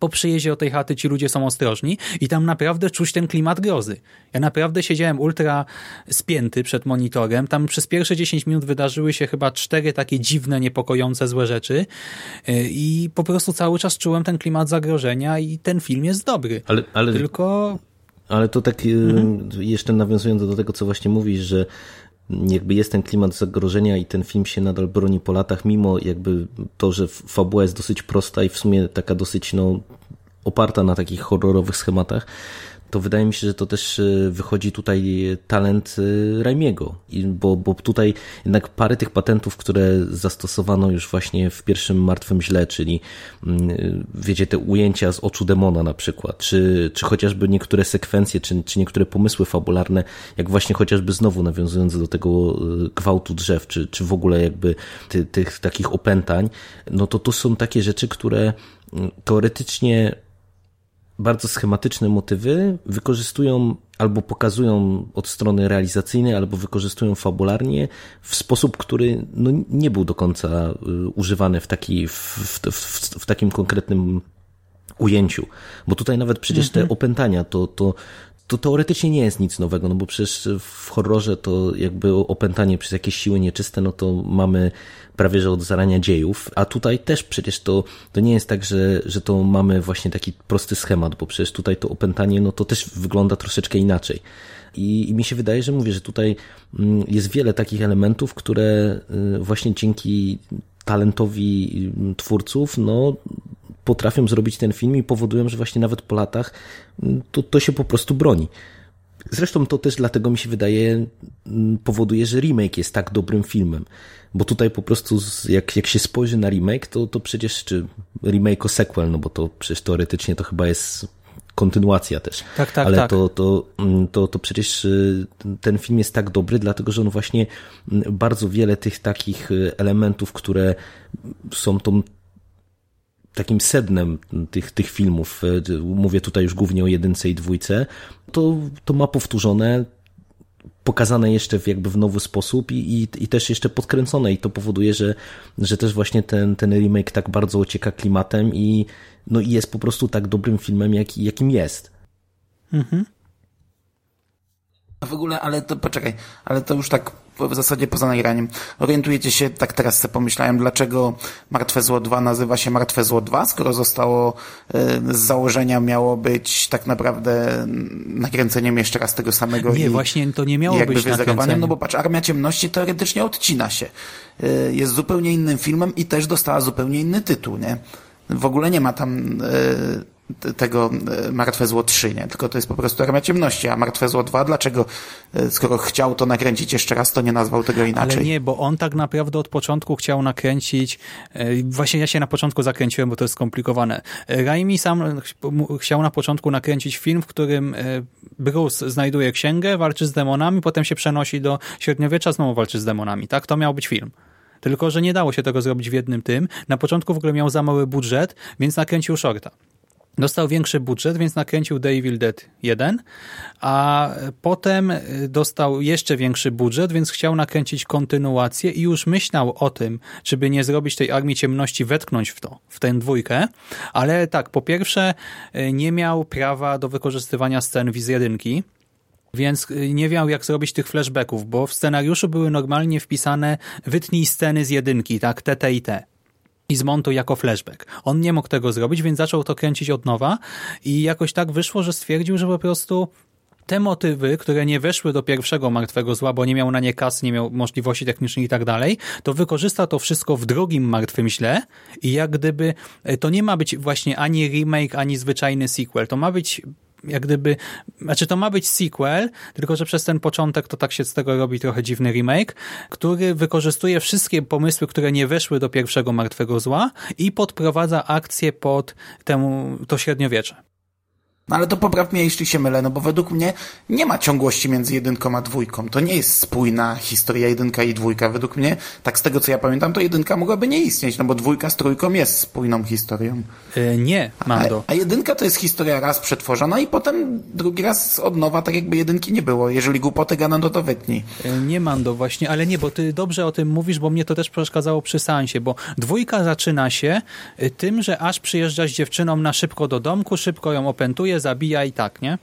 Speaker 3: po przyjeździe do tej chaty ci ludzie są ostrożni i tam naprawdę czuć ten klimat grozy. Ja naprawdę siedziałem ultra spięty przed monitorem. Tam przez pierwsze 10 minut wydarzyły się chyba cztery takie dziwne, niepokojące, złe rzeczy yy, i po prostu cały czas czułem ten klimat zagrożenia i ten film jest dobry.
Speaker 4: Ale, ale...
Speaker 3: Tylko
Speaker 4: ale to tak mhm. jeszcze nawiązując do tego, co właśnie mówisz, że jakby jest ten klimat zagrożenia i ten film się nadal broni po latach, mimo jakby to, że fabuła jest dosyć prosta i w sumie taka dosyć no, oparta na takich horrorowych schematach, to wydaje mi się, że to też e, wychodzi tutaj talent e, Raimiego, bo, bo tutaj jednak parę tych patentów, które zastosowano już właśnie w pierwszym Martwym Źle, czyli mm, e, wiecie, te ujęcia z oczu demona na przykład, czy, czy chociażby niektóre sekwencje, czy, czy niektóre pomysły fabularne, jak właśnie chociażby znowu nawiązując do tego gwałtu drzew, czy, czy w ogóle jakby ty, tych takich opętań, no to to są takie rzeczy, które mm, teoretycznie bardzo schematyczne motywy wykorzystują albo pokazują od strony realizacyjnej, albo wykorzystują fabularnie w sposób, który no, nie był do końca y, używany w, taki, w, w, w, w takim konkretnym ujęciu. Bo tutaj nawet przecież te mhm. opętania to, to, to teoretycznie nie jest nic nowego, no bo przecież w horrorze to jakby opętanie przez jakieś siły nieczyste, no to mamy prawie że od zarania dziejów, a tutaj też przecież to, to nie jest tak, że, że to mamy właśnie taki prosty schemat, bo przecież tutaj to opętanie, no to też wygląda troszeczkę inaczej. I, I, mi się wydaje, że mówię, że tutaj mm, jest wiele takich elementów, które y, właśnie dzięki talentowi mm, twórców, no potrafią zrobić ten film i powodują, że właśnie nawet po latach mm, to, to się po prostu broni. Zresztą to też dlatego mi się wydaje, mm, powoduje, że remake jest tak dobrym filmem. Bo tutaj po prostu, jak, jak się spojrzy na remake, to, to przecież, czy remake o sequel, no bo to przecież teoretycznie to chyba jest kontynuacja też.
Speaker 3: Tak, tak,
Speaker 4: Ale
Speaker 3: tak.
Speaker 4: To, to, mm, to, to przecież y, ten film jest tak dobry, dlatego że on właśnie bardzo wiele tych takich y, elementów, które są tą takim sednem tych, tych filmów, e, mówię tutaj już głównie o jedynce i dwójce, to, to ma powtórzone, pokazane jeszcze w jakby w nowy sposób i, i, i też jeszcze podkręcone i to powoduje, że, że też właśnie ten, ten remake tak bardzo ocieka klimatem i, no i jest po prostu tak dobrym filmem, jak, jakim jest. Mhm.
Speaker 5: W ogóle, ale to poczekaj, ale to już tak w zasadzie poza nagraniem. Orientujecie się, tak teraz sobie pomyślałem, dlaczego Martwe Zło 2 nazywa się Martwe Zło 2, skoro zostało y, z założenia miało być tak naprawdę nakręceniem jeszcze raz tego samego.
Speaker 3: Nie,
Speaker 5: i,
Speaker 3: właśnie to nie miało być nakręceniem.
Speaker 5: No bo patrz, Armia Ciemności teoretycznie odcina się. Y, jest zupełnie innym filmem i też dostała zupełnie inny tytuł, nie? W ogóle nie ma tam... Y, tego e, Martwe Zło 3, nie? Tylko to jest po prostu Armia Ciemności, a Martwe Zło 2, dlaczego, e, skoro chciał to nakręcić jeszcze raz, to nie nazwał tego inaczej?
Speaker 3: Ale nie, bo on tak naprawdę od początku chciał nakręcić, e, właśnie ja się na początku zakręciłem, bo to jest skomplikowane. Raimi sam chciał na początku nakręcić film, w którym Bruce znajduje księgę, walczy z demonami, potem się przenosi do średniowiecza, znowu walczy z demonami, tak? To miał być film. Tylko, że nie dało się tego zrobić w jednym tym. Na początku w ogóle miał za mały budżet, więc nakręcił shorta. Dostał większy budżet, więc nakręcił The Evil Dead 1, a potem dostał jeszcze większy budżet, więc chciał nakręcić kontynuację i już myślał o tym, czy by nie zrobić tej Armii Ciemności, wetknąć w to, w tę dwójkę, ale tak, po pierwsze nie miał prawa do wykorzystywania scen z jedynki, więc nie miał jak zrobić tych flashbacków, bo w scenariuszu były normalnie wpisane wytnij sceny z jedynki, tak, te, te i te i zmontuj jako flashback. On nie mógł tego zrobić, więc zaczął to kręcić od nowa i jakoś tak wyszło, że stwierdził, że po prostu te motywy, które nie weszły do pierwszego Martwego Zła, bo nie miał na nie kasy, nie miał możliwości technicznych i tak dalej, to wykorzysta to wszystko w drugim Martwym Źle i jak gdyby e, to nie ma być właśnie ani remake, ani zwyczajny sequel. To ma być jak gdyby, znaczy to ma być sequel, tylko że przez ten początek to tak się z tego robi trochę dziwny remake, który wykorzystuje wszystkie pomysły, które nie weszły do pierwszego Martwego Zła i podprowadza akcję pod temu, to średniowiecze.
Speaker 5: No ale to popraw mnie, jeśli się mylę, no bo według mnie nie ma ciągłości między jedynką a dwójką. To nie jest spójna historia jedynka i dwójka. Według mnie, tak z tego co ja pamiętam, to jedynka mogłaby nie istnieć, no bo dwójka z trójką jest spójną historią.
Speaker 3: E, nie, Mando.
Speaker 5: A, a jedynka to jest historia raz przetworzona i potem drugi raz od nowa, tak jakby jedynki nie było. Jeżeli głupotę gadam, to to wytnij.
Speaker 3: E, Nie, Mando, właśnie, ale nie, bo ty dobrze o tym mówisz, bo mnie to też przeszkadzało przy seansie, bo dwójka zaczyna się e, tym, że aż przyjeżdża z dziewczyną na szybko do domku, szybko ją opętuje, zabija i tak, nie?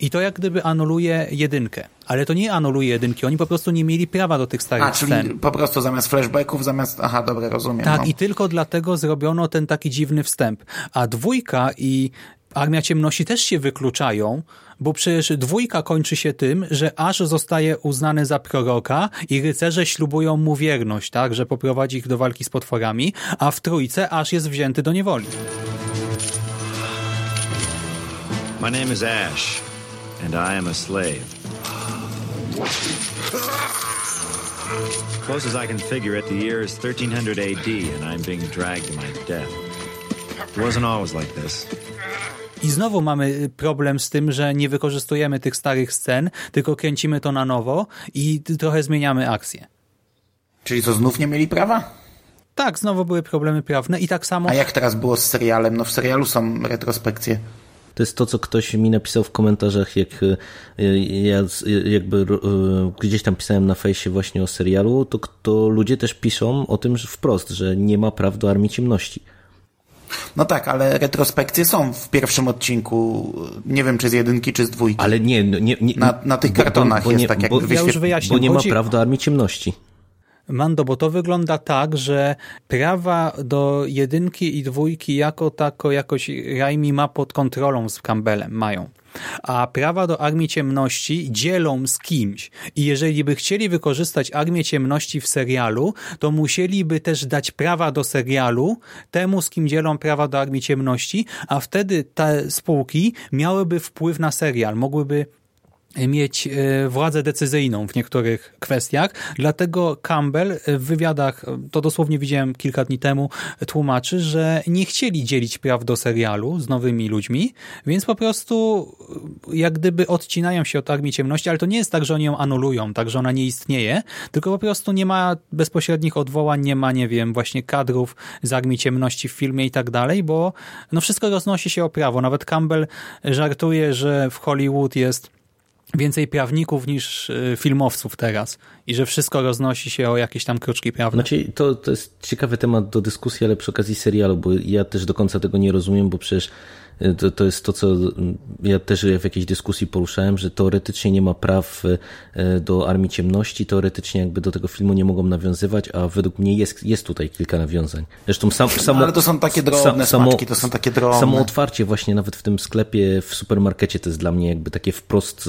Speaker 3: I to jak gdyby anuluje jedynkę. Ale to nie anuluje jedynki, oni po prostu nie mieli prawa do tych starych
Speaker 5: A, czyli
Speaker 3: scen.
Speaker 5: po prostu zamiast flashbacków, zamiast... Aha, dobra, rozumiem.
Speaker 3: Tak,
Speaker 5: no.
Speaker 3: i tylko dlatego zrobiono ten taki dziwny wstęp. A dwójka i Armia Ciemności też się wykluczają, bo przecież dwójka kończy się tym, że Aż zostaje uznany za proroka i rycerze ślubują mu wierność, tak, że poprowadzi ich do walki z potworami, a w trójce Aż jest wzięty do niewoli.
Speaker 1: My name is Ash, and I am a slave. Close as I can figure it, the year is 1300 AD, and I'm being dragged to my death. It wasn't always like this.
Speaker 3: I znowu mamy problem z tym, że nie wykorzystujemy tych starych scen, tylko kręcimy to na nowo i trochę zmieniamy akcję.
Speaker 5: Czyli co, znów nie mieli prawa?
Speaker 3: Tak, znowu były problemy prawne i tak samo...
Speaker 5: A jak teraz było z serialem? No w serialu są retrospekcje.
Speaker 4: To jest to, co ktoś mi napisał w komentarzach, jak y, ja jakby y, gdzieś tam pisałem na fejsie właśnie o serialu, to, to ludzie też piszą o tym że wprost, że nie ma praw do Armii Ciemności.
Speaker 5: No tak, ale retrospekcje są w pierwszym odcinku. Nie wiem, czy z jedynki, czy z dwójki.
Speaker 4: Ale nie, no, nie, nie
Speaker 5: Na- na tych kartonach jest tak jakby
Speaker 4: bo,
Speaker 3: Ja już
Speaker 5: wyświet-
Speaker 3: wyjaśnię.
Speaker 4: bo nie ma praw do Armii Ciemności.
Speaker 3: Mando, bo to wygląda tak, że prawa do jedynki i dwójki jako tako jakoś Raimi ma pod kontrolą z Campbellem, mają. A prawa do Armii Ciemności dzielą z kimś. I jeżeli by chcieli wykorzystać Armię Ciemności w serialu, to musieliby też dać prawa do serialu temu, z kim dzielą prawa do Armii Ciemności, a wtedy te spółki miałyby wpływ na serial, mogłyby mieć e, władzę decyzyjną w niektórych kwestiach. Dlatego Campbell w wywiadach, to dosłownie widziałem kilka dni temu, tłumaczy, że nie chcieli dzielić praw do serialu z nowymi ludźmi, więc po prostu e, jak gdyby odcinają się od Armii Ciemności, ale to nie jest tak, że oni ją anulują, tak, że ona nie istnieje, tylko po prostu nie ma bezpośrednich odwołań, nie ma, nie wiem, właśnie kadrów z Armii Ciemności w filmie i tak dalej, bo no wszystko roznosi się o prawo. Nawet Campbell żartuje, że w Hollywood jest więcej prawników niż y, filmowców teraz i że wszystko roznosi się o jakieś tam kruczki prawne.
Speaker 4: Znaczy, to, to jest ciekawy temat do dyskusji, ale przy okazji serialu, bo ja też do końca tego nie rozumiem, bo przecież to, to jest to, co mm, ja też w jakiejś dyskusji poruszałem, że teoretycznie nie ma praw y, do Armii Ciemności, teoretycznie jakby do tego filmu nie mogą nawiązywać, a według mnie jest, jest tutaj kilka nawiązań. Zresztą sam, samo,
Speaker 5: ale to są takie drobne smaczki, to są takie drobne.
Speaker 4: Samo otwarcie właśnie nawet w tym sklepie, w supermarkecie to jest dla mnie jakby takie wprost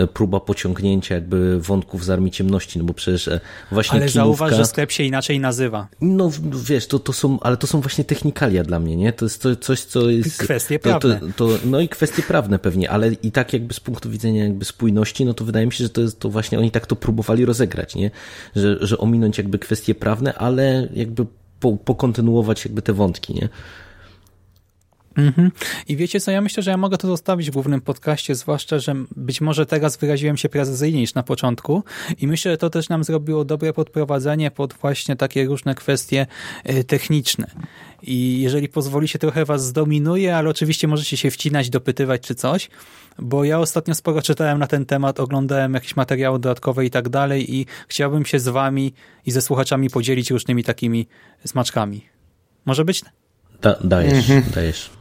Speaker 4: y, próba pociągnięcia jakby wątków z Armii Ciemności, no bo przecież e, właśnie
Speaker 3: Ale
Speaker 4: kinówka...
Speaker 3: zauważ, że sklep się inaczej nazywa.
Speaker 4: No wiesz, to, to są, ale to są właśnie technikalia dla mnie, nie? To jest to, coś, co jest...
Speaker 3: Kwestie
Speaker 4: to, to,
Speaker 3: prawne.
Speaker 4: to, No i kwestie prawne pewnie, ale i tak jakby z punktu widzenia jakby spójności, no to wydaje mi się, że to jest to właśnie, oni tak to próbowali rozegrać, nie? Że, że ominąć jakby kwestie prawne, ale jakby po, pokontynuować jakby te wątki, nie?
Speaker 3: Mhm. I wiecie co, ja myślę, że ja mogę to zostawić w głównym podcaście, zwłaszcza, że być może teraz wyraziłem się precyzyjniej niż na początku i myślę, że to też nam zrobiło dobre podprowadzenie pod właśnie takie różne kwestie e, techniczne. I jeżeli pozwolicie, trochę was zdominuję, ale oczywiście możecie się wcinać, dopytywać czy coś, bo ja ostatnio sporo czytałem na ten temat, oglądałem jakieś materiały dodatkowe i tak dalej i chciałbym się z wami i ze słuchaczami podzielić różnymi takimi smaczkami. Może być?
Speaker 4: Da, dajesz, dajesz.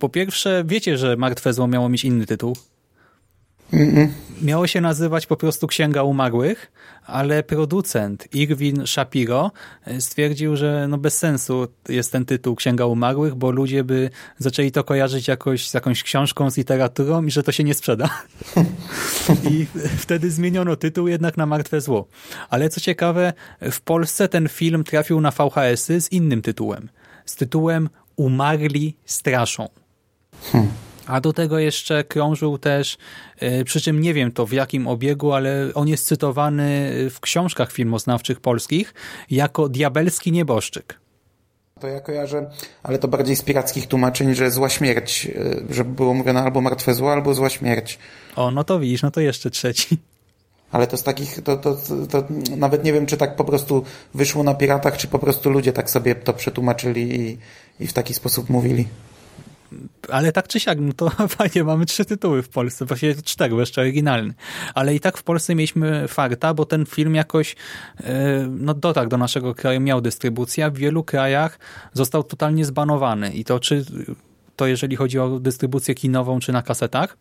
Speaker 3: Po pierwsze, wiecie, że Martwe Zło miało mieć inny tytuł? Miało się nazywać po prostu Księga Umarłych, ale producent Irwin Shapiro e, stwierdził, że no bez sensu jest ten tytuł Księga Umarłych, bo ludzie by zaczęli to kojarzyć jakoś z jakąś książką, z literaturą i że to się nie sprzeda. <laughs> I wtedy zmieniono tytuł jednak na Martwe Zło. Ale co ciekawe, w Polsce ten film trafił na VHS-y z innym tytułem. Z tytułem Umarli straszą. A do tego jeszcze krążył też, e, przy czym nie wiem to w jakim obiegu, ale on jest cytowany w książkach filmoznawczych polskich jako diabelski nieboszczyk.
Speaker 5: To ja kojarzę, ale to bardziej z pirackich tłumaczeń, że zła śmierć, e, żeby było mówione albo martwe zło, albo zła śmierć.
Speaker 3: O, no to widzisz, no to jeszcze trzeci.
Speaker 5: Ale to z takich, to, to, to, nawet nie wiem, czy tak po prostu wyszło na piratach, czy po prostu ludzie tak sobie to przetłumaczyli i, i w taki sposób mówili.
Speaker 3: Ale tak czy siak, no to <laughs> fajnie, mamy trzy tytuły w Polsce, właściwie cztery, bo jeszcze oryginalny. Ale i tak w Polsce mieliśmy farta, bo ten film jakoś e, no, dotarł do naszego kraju, miał dystrybucję, a w wielu krajach został totalnie zbanowany. I to czy to jeżeli chodzi o dystrybucję kinową, czy na kasetach.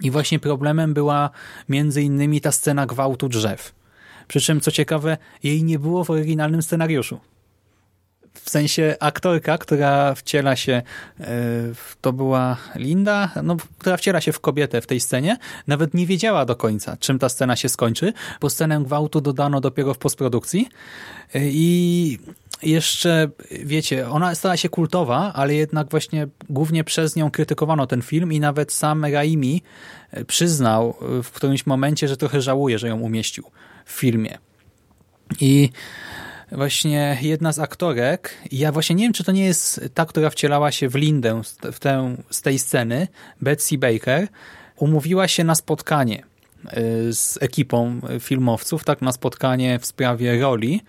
Speaker 3: I właśnie problemem była między innymi ta scena gwałtu drzew. Przy czym, co ciekawe, jej nie było w oryginalnym scenariuszu. W sensie aktorka, która wciela się, e, to była Linda, no, która wciela się w kobietę w tej scenie, nawet nie wiedziała do końca, czym ta scena się skończy, bo scenę gwałtu dodano dopiero w postprodukcji e, i jeszcze, wiecie, ona stała się kultowa, ale jednak właśnie głównie przez nią krytykowano ten film i nawet sam Raimi e, przyznał w którymś momencie, że trochę żałuje, że ją umieścił w filmie. I właśnie jedna z aktorek, ja właśnie nie wiem, czy to nie jest ta, która wcielała się w Lindę w tę, z tej sceny, Betsy Baker, umówiła się na spotkanie y, z ekipą filmowców, tak, na spotkanie w sprawie roli.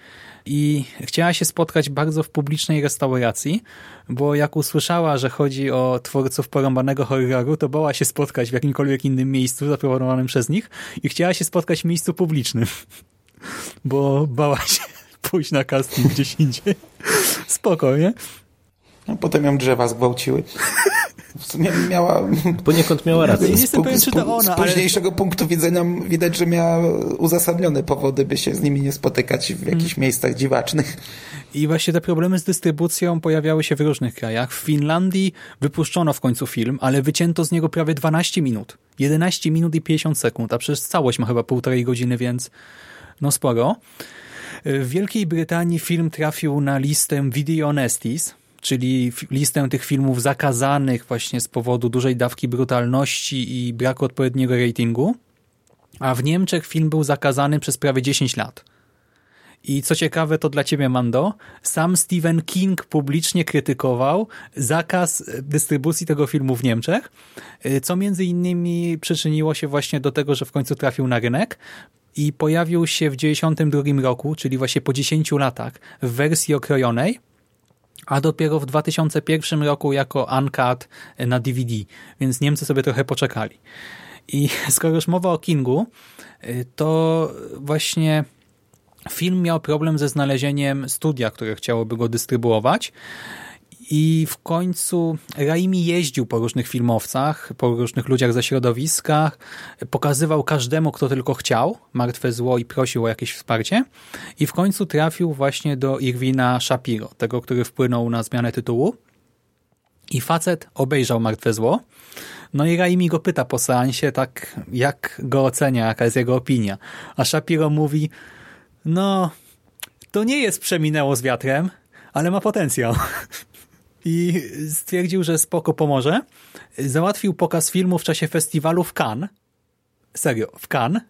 Speaker 3: I chciała się spotkać bardzo w publicznej restauracji, bo jak usłyszała, że chodzi o twórców porąbanego horroru, to bała się spotkać w jakimkolwiek innym miejscu zaproponowanym przez nich i chciała się spotkać w miejscu publicznym, <laughs> bo bała się pójść na casting gdzieś indziej. <laughs> Spokojnie.
Speaker 5: A potem ją drzewa zgwałciły. W sumie miała...
Speaker 4: Poniekąd miała rację.
Speaker 3: Nie jestem pewien, czy to ona,
Speaker 5: Z późniejszego ale... punktu widzenia widać, że miała uzasadnione powody, by się z nimi nie spotykać w jakichś hmm. miejscach dziwacznych.
Speaker 3: I właśnie te problemy z dystrybucją pojawiały się w różnych krajach. W Finlandii wypuszczono w końcu film, ale wycięto z niego prawie 12 minut. 11 minut i 50 sekund, a przecież całość ma chyba półtorej godziny, więc no sporo. W Wielkiej Brytanii film trafił na listę Video Honesties, czyli listę tych filmów zakazanych właśnie z powodu dużej dawki brutalności i braku odpowiedniego ratingu, a w Niemczech film był zakazany przez prawie 10 lat. I co ciekawe, to dla ciebie, Mando, sam Stephen King publicznie krytykował zakaz dystrybucji tego filmu w Niemczech, co między innymi przyczyniło się właśnie do tego, że w końcu trafił na rynek i pojawił się w 1992 roku, czyli właśnie po 10 latach w wersji okrojonej, a dopiero w 2001 roku jako uncut na DVD, więc Niemcy sobie trochę poczekali. I <laughs> skoro już mowa o Kingu, to właśnie film miał problem ze znalezieniem studia, które chciałoby go dystrybuować i w końcu Raimi jeździł po różnych filmowcach, po różnych ludziach ze środowiskach, pokazywał każdemu, kto tylko chciał, martwe zło i prosił o jakieś wsparcie. I w końcu trafił właśnie do Irwina Shapiro, tego, który wpłynął na zmianę tytułu. I facet obejrzał Martwe Zło. No i Raimi go pyta po seansie, tak jak go ocenia, jaka jest jego opinia. A Shapiro mówi, no, to nie jest przeminęło z wiatrem, ale ma potencjał. <laughs> i stwierdził, że spoko pomoże. Załatwił pokaz filmu w czasie festiwalu w Cannes. Serio, w Cannes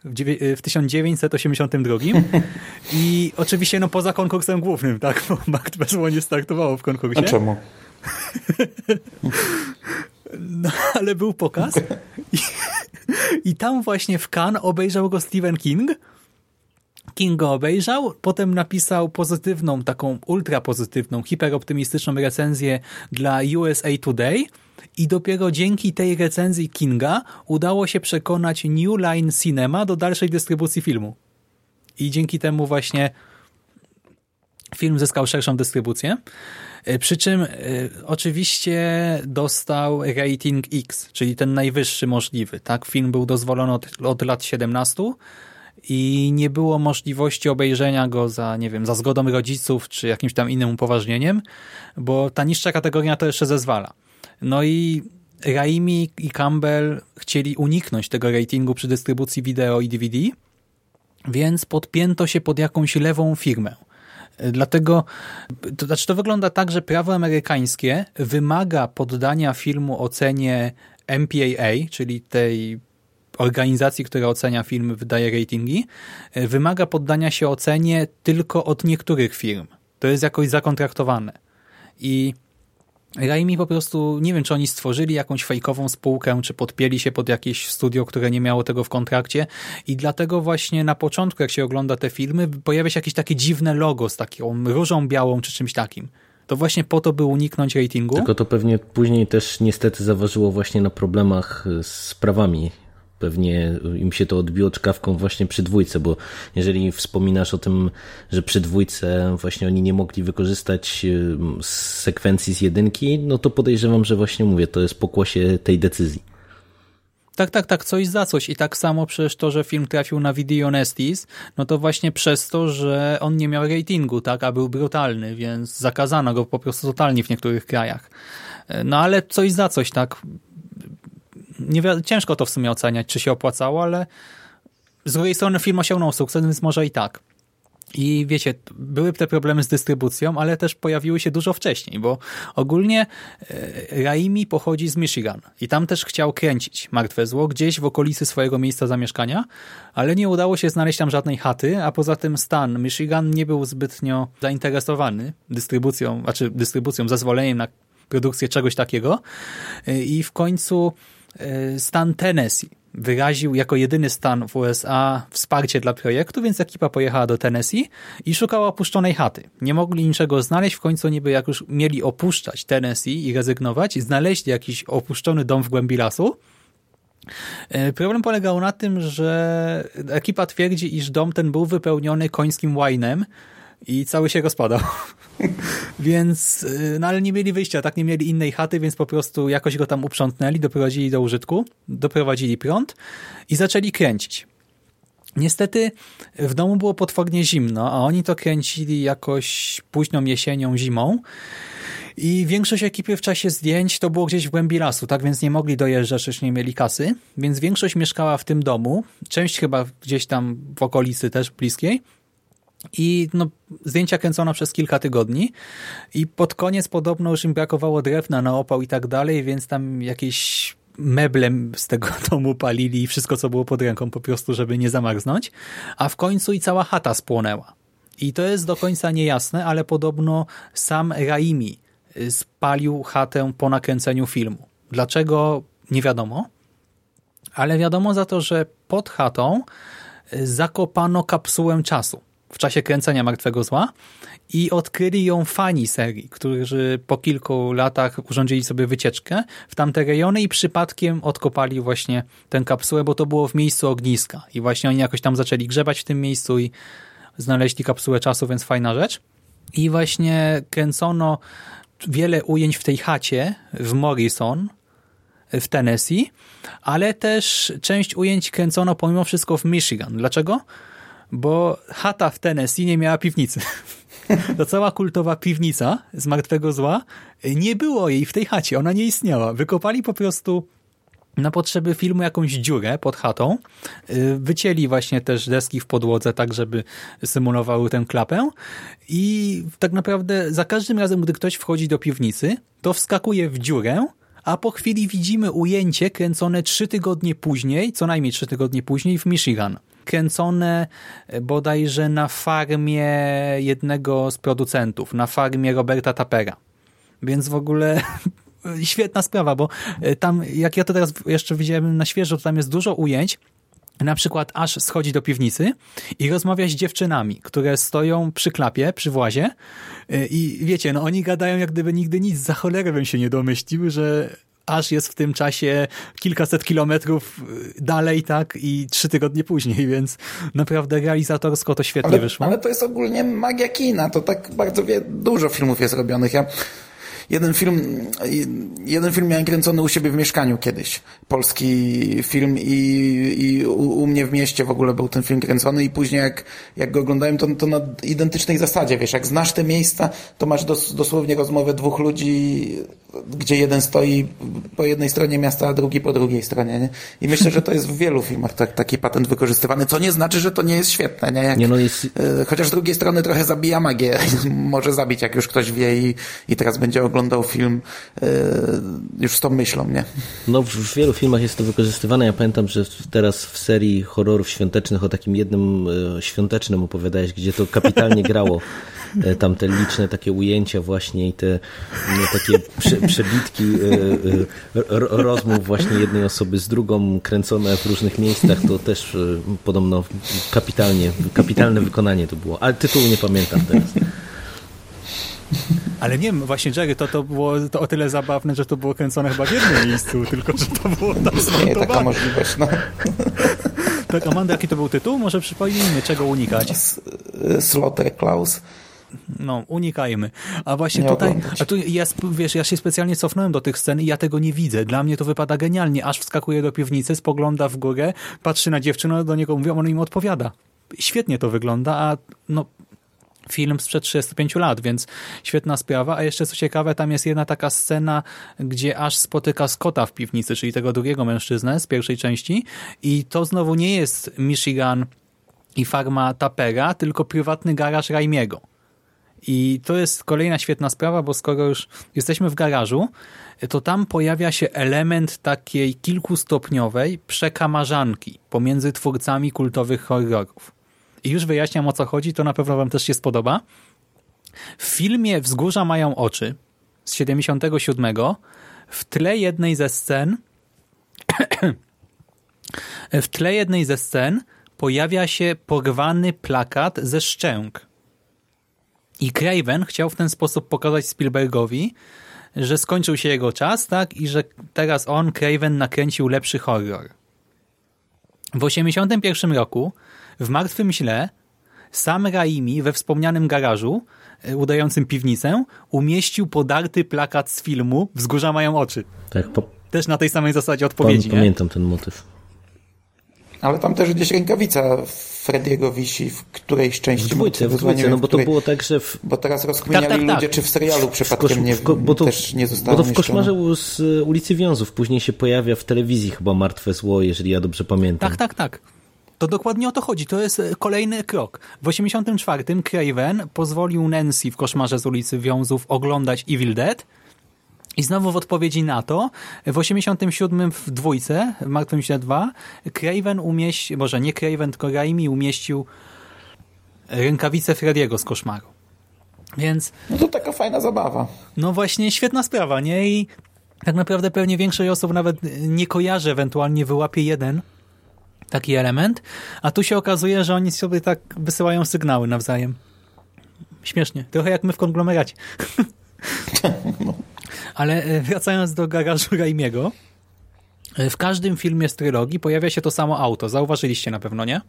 Speaker 3: w 1982 i oczywiście no poza konkursem głównym, tak, bo Mark Bezło nie startowało w konkursie.
Speaker 5: A czemu? <laughs>
Speaker 3: No, ale był pokaz i, i tam właśnie w Cannes obejrzał go Stephen King King go obejrzał, potem napisał pozytywną, taką ultra pozytywną, hiperoptymistyczną recenzję dla USA Today i dopiero dzięki tej recenzji Kinga udało się przekonać New Line Cinema do dalszej dystrybucji filmu. I dzięki temu właśnie film zyskał szerszą dystrybucję. E, przy czym y, oczywiście dostał rating X, czyli ten najwyższy możliwy. Tak, Film był dozwolony od, od lat 17 i nie było możliwości obejrzenia go za, nie wiem, za zgodą rodziców czy jakimś tam innym upoważnieniem, bo ta niższa kategoria to jeszcze zezwala. No i Raimi i Campbell chcieli uniknąć tego ratingu przy dystrybucji wideo i DVD, więc podpięto się pod jakąś lewą firmę. Dlatego, to znaczy to wygląda tak, że prawo amerykańskie wymaga poddania filmu ocenie MPAA, czyli tej organizacji, która ocenia filmy, wydaje ratingi, e, wymaga poddania się ocenie tylko od niektórych firm. To jest jakoś zakontraktowane. I Raimi po prostu, nie wiem, czy oni stworzyli jakąś fejkową spółkę, czy podpięli się pod jakieś studio, które nie miało tego w kontrakcie i dlatego właśnie na początku, jak się ogląda te filmy, pojawia się jakieś takie dziwne logo z taką różą białą, czy czymś takim. To właśnie po to, by uniknąć ratingu.
Speaker 4: Tylko to pewnie później też niestety zaważyło właśnie na problemach z prawami pewnie im się to odbiło czkawką właśnie przy dwójce, bo jeżeli wspominasz o tym, że przy dwójce właśnie oni nie mogli wykorzystać sekwencji z jedynki, no to podejrzewam, że właśnie mówię, to jest pokłosie tej decyzji.
Speaker 3: Tak, tak, tak, coś za coś. I tak samo przecież to, że film trafił na Video Nestis, no to właśnie przez to, że on nie miał ratingu, tak, a był brutalny, więc zakazano go po prostu totalnie w niektórych krajach. No ale coś za coś, tak nie, ciężko to w sumie oceniać, czy się opłacało, ale z drugiej strony film osiągnął sukces, więc może i tak. I wiecie, były te problemy z dystrybucją, ale też pojawiły się dużo wcześniej, bo ogólnie e, Raimi pochodzi z Michigan i tam też chciał kręcić Martwe Zło gdzieś w okolicy swojego miejsca zamieszkania, ale nie udało się znaleźć tam żadnej chaty, a poza tym stan Michigan nie był zbytnio zainteresowany dystrybucją, znaczy dystrybucją, zezwoleniem na produkcję czegoś takiego e, i w końcu stan Tennessee wyraził jako jedyny stan w USA wsparcie dla projektu, więc ekipa pojechała do Tennessee i szukała opuszczonej chaty. Nie mogli niczego znaleźć, w końcu niby jak już mieli opuszczać Tennessee i rezygnować, znaleźli jakiś opuszczony dom w głębi lasu. E, problem polegał na tym, że ekipa twierdzi, iż dom ten był wypełniony końskim łajnem, i cały się rozpadał. <laughs> więc, y, no ale nie mieli wyjścia, tak nie mieli innej chaty, więc po prostu jakoś go tam uprzątnęli, doprowadzili do użytku, doprowadzili prąd i zaczęli kręcić. Niestety w domu było potwornie zimno, a oni to kręcili jakoś późną jesienią, zimą. I większość ekipy w czasie zdjęć to było gdzieś w głębi lasu, tak więc nie mogli dojeżdżać, już nie mieli kasy, więc większość mieszkała w tym domu, część chyba gdzieś tam w okolicy też bliskiej, i no, zdjęcia kręcono przez kilka tygodni i pod koniec podobno już im brakowało drewna na opał i tak dalej, więc tam jakieś meblem z tego <laughs> domu palili i wszystko, co było pod ręką po prostu, żeby nie zamarznąć, a w końcu i cała chata spłonęła. I to jest do końca niejasne, ale podobno sam Raimi spalił chatę po nakręceniu filmu. Dlaczego? Nie wiadomo. Ale wiadomo za to, że pod chatą zakopano kapsułę czasu w czasie kręcenia Martwego Zła i odkryli ją fani serii, którzy po kilku latach urządzili sobie wycieczkę w tamte rejony i przypadkiem odkopali właśnie tę kapsułę, bo to było w miejscu ogniska i właśnie oni jakoś tam zaczęli grzebać w tym miejscu i znaleźli kapsułę czasu, więc fajna rzecz. I właśnie kręcono wiele ujęć w tej chacie w Morrison w Tennessee, ale też część ujęć kręcono pomimo wszystko w Michigan. Dlaczego? Bo chata w Tennessee nie miała piwnicy. To cała kultowa piwnica z Martwego Zła, nie było jej w tej chacie, ona nie istniała. Wykopali po prostu na potrzeby filmu jakąś dziurę pod chatą, y, wycięli właśnie też deski w podłodze tak, żeby symulowały tę klapę i tak naprawdę za każdym razem, gdy ktoś wchodzi do piwnicy, to wskakuje w dziurę, a po chwili widzimy ujęcie kręcone trzy tygodnie później, co najmniej trzy tygodnie później w Michigan kręcone e, bodajże na farmie jednego z producentów, na farmie Roberta Tapera. Więc w ogóle <laughs> świetna sprawa, bo e, tam, jak ja to teraz jeszcze widziałem na świeżo, to tam jest dużo ujęć, na przykład aż schodzi do piwnicy i rozmawia z dziewczynami, które stoją przy klapie, przy włazie. E, i wiecie, no oni gadają jak gdyby nigdy nic, za cholerę bym się nie domyślił, że aż jest w tym czasie kilkaset kilometrów dalej, tak, i trzy tygodnie później, <laughs> więc naprawdę realizatorsko to świetnie
Speaker 5: ale,
Speaker 3: wyszło.
Speaker 5: Ale to jest ogólnie magia kina, to tak bardzo wie, dużo filmów jest robionych. Ja jeden film, jeden film miałem kręcony u siebie w mieszkaniu kiedyś. Polski film i, i u, u, mnie w mieście w ogóle był ten film kręcony i później jak, jak go oglądałem, to, to na identycznej zasadzie, wiesz, jak znasz te miejsca, to masz dos, dosłownie rozmowę dwóch ludzi, gdzie jeden stoi po jednej stronie miasta, a drugi po drugiej stronie, nie? I myślę, że to jest w wielu filmach tak, taki patent wykorzystywany, co nie znaczy, że to nie jest świetne, nie? Jak, nie no jest... E, chociaż z drugiej strony trochę zabija magię. <laughs> Może zabić, jak już ktoś wie i, i teraz będzie oglądał film e, już z tą myślą, nie?
Speaker 4: No w wielu filmach jest to wykorzystywane. Ja pamiętam, że teraz w serii horrorów świątecznych o takim jednym e, świątecznym opowiadałeś, gdzie to kapitalnie grało. <laughs> e, tam te liczne takie ujęcia właśnie i te no, takie prze, przebitki e, e, ro- rozmów właśnie jednej osoby z drugą kręcone w różnych miejscach, to też podobno kapitalnie, kapitalne wykonanie to było, ale tytułu nie pamiętam teraz.
Speaker 3: Ale nie wiem, właśnie Jerry, to, to było to o tyle zabawne, że to było kręcone chyba w jednym miejscu, tylko że to było tam
Speaker 5: Nie, taka
Speaker 3: zmontowane.
Speaker 5: możliwość, no.
Speaker 3: Tak, Amanda, jaki to był tytuł? Może przypomnijmy, czego unikać.
Speaker 5: S- Slaughter Klaus.
Speaker 3: No, unikajmy. A właśnie
Speaker 5: Nie
Speaker 3: tutaj,
Speaker 5: oglądać.
Speaker 3: a tu ja, wiesz, ja się specjalnie cofnąłem do tych scen i ja tego nie widzę. Dla mnie to wypada genialnie. Aż wskakuje do piwnicy, spogląda w górę, patrzy na dziewczynę, do niego mówi, on im odpowiada. Świetnie to wygląda, a no film sprzed 35 lat, więc świetna sprawa. A jeszcze co ciekawe, tam jest jedna taka scena, gdzie aż spotyka Scotta w piwnicy, czyli tego drugiego mężczyznę z pierwszej części i to znowu nie jest Michigan i farma Tapera, tylko prywatny garaż Raimiego. I to jest kolejna świetna sprawa, bo skoro już jesteśmy w garażu, to tam pojawia się element takiej kilkustopniowej przekamarzanki pomiędzy twórcami kultowych horrorów. I już wyjaśniam o co chodzi, to na pewno wam też się spodoba. W filmie Wzgórza mają oczy z 77 w tle jednej ze scen <clears throat> w tle jednej ze scen pojawia się porwany plakat ze szczęk. I Craven chciał w ten sposób pokazać Spielbergowi, że skończył się jego czas, tak? I że teraz on, Craven, nakręcił lepszy horror. W 81 roku, w Martwym Źle, sam Raimi we wspomnianym garażu, e, udającym piwnicę, umieścił podarty plakat z filmu Wzgórza mają oczy.
Speaker 4: Tak, po,
Speaker 3: Też na tej samej zasadzie odpowiedzi, nie?
Speaker 4: pamiętam ten motyw.
Speaker 5: Ale tam też gdzieś rękawica Frediego wisi w którejś części.
Speaker 4: W dwójce, w dwójce, no bo to
Speaker 5: której-
Speaker 4: było tak, że w,
Speaker 5: Bo teraz rozkminiali
Speaker 3: Tak, tak, tak.
Speaker 5: ludzie, czy w serialu
Speaker 4: w,
Speaker 5: przypadkiem
Speaker 4: kosz,
Speaker 5: nie,
Speaker 4: w, ko- bo to,
Speaker 5: też nie
Speaker 4: bo
Speaker 5: zostało
Speaker 4: to w koszmarze z ulicy Wiązów później się pojawia w telewizji chyba Martwe Zło, jeżeli ja dobrze pamiętam.
Speaker 3: Tak, tak, tak. To dokładnie o to chodzi. To jest e, kolejny krok. W 84 Craven pozwolił Nancy w Koszmarze z ulicy Wiązów oglądać Evil Dead i znowu w odpowiedzi na to w 87 w dwójce, w Martwym Źle 2, Craven umieścił, może nie Craven, tylko Raimi umieścił rękawicę Frediego z Koszmaru. Więc
Speaker 5: No to taka fajna zabawa.
Speaker 3: no właśnie, świetna sprawa, nie? I tak naprawdę pewnie większość osób nawet nie kojarzy, ewentualnie wyłapie jeden taki element, a tu się okazuje, że oni sobie tak wysyłają sygnały nawzajem. Śmiesznie. Trochę jak my w konglomeracie. <laughs> <laughs> Ale e, wracając do garażu <laughs> Raimiego, e, w każdym filmie z trylogii pojawia się to samo auto. Zauważyliście na pewno, nie?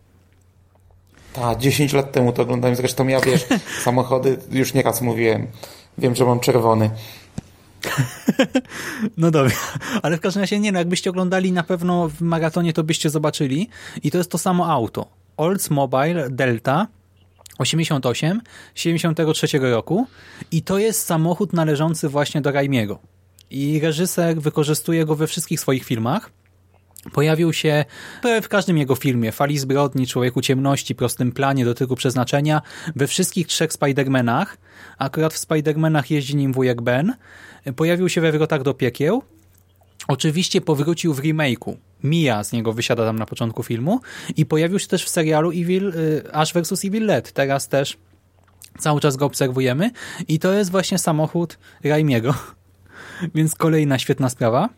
Speaker 5: Tak, 10 lat temu to oglądałem. Zresztą ja, wiesz, <laughs> samochody już nieraz mówiłem. Wiem, że mam czerwony. <laughs>
Speaker 3: No dobra, ale w każdym razie nie, no jakbyście oglądali na pewno w maratonie, to byście zobaczyli i to jest to samo auto. Oldsmobile Delta 88 73 roku i to jest samochód należący właśnie do Raimiego. I reżyser wykorzystuje go we wszystkich swoich filmach. Pojawił się w każdym jego filmie. Fali zbrodni, Człowieku ciemności, Prostym planie, Dotyku przeznaczenia. We wszystkich trzech Spider-Manach. Akurat w Spider-Manach jeździ nim wujek Ben. Pojawił się we Wrotach do piekieł. Oczywiście powrócił w remake'u. Mia z niego wysiada tam na początku filmu. I pojawił się też w serialu Evil, y, Ash vs. Evil Dead. Teraz też cały czas go obserwujemy. I to jest właśnie samochód Raimiego. <laughs> Więc kolejna świetna sprawa.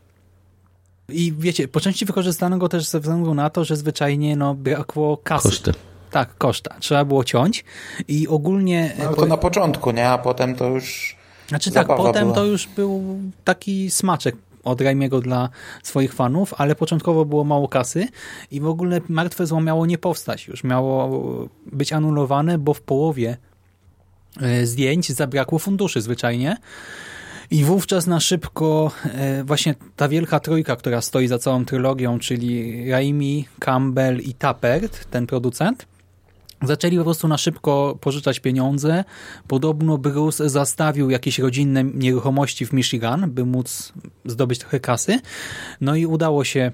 Speaker 3: I wiecie, po części wykorzystano go też ze względu na to, że zwyczajnie no, brakło kasy.
Speaker 4: Koszty.
Speaker 3: Tak, koszta. Trzeba było ciąć i ogólnie...
Speaker 5: No, to na początku, nie? A potem to już
Speaker 3: Znaczy tak, potem
Speaker 5: była.
Speaker 3: to już był taki smaczek od Raimiego dla swoich fanów, ale początkowo było mało kasy i w ogóle Martwe Zło miało nie powstać już. Miało być anulowane, bo w połowie e, zdjęć zabrakło funduszy zwyczajnie. I wówczas na szybko e, właśnie ta wielka trójka, która stoi za całą trylogią, czyli Raimi, Campbell i Tappert, ten producent, Zaczęli po prostu na szybko pożyczać pieniądze. Podobno Bruce zastawił jakieś rodzinne nieruchomości w Michigan, by móc zdobyć trochę kasy. No i udało się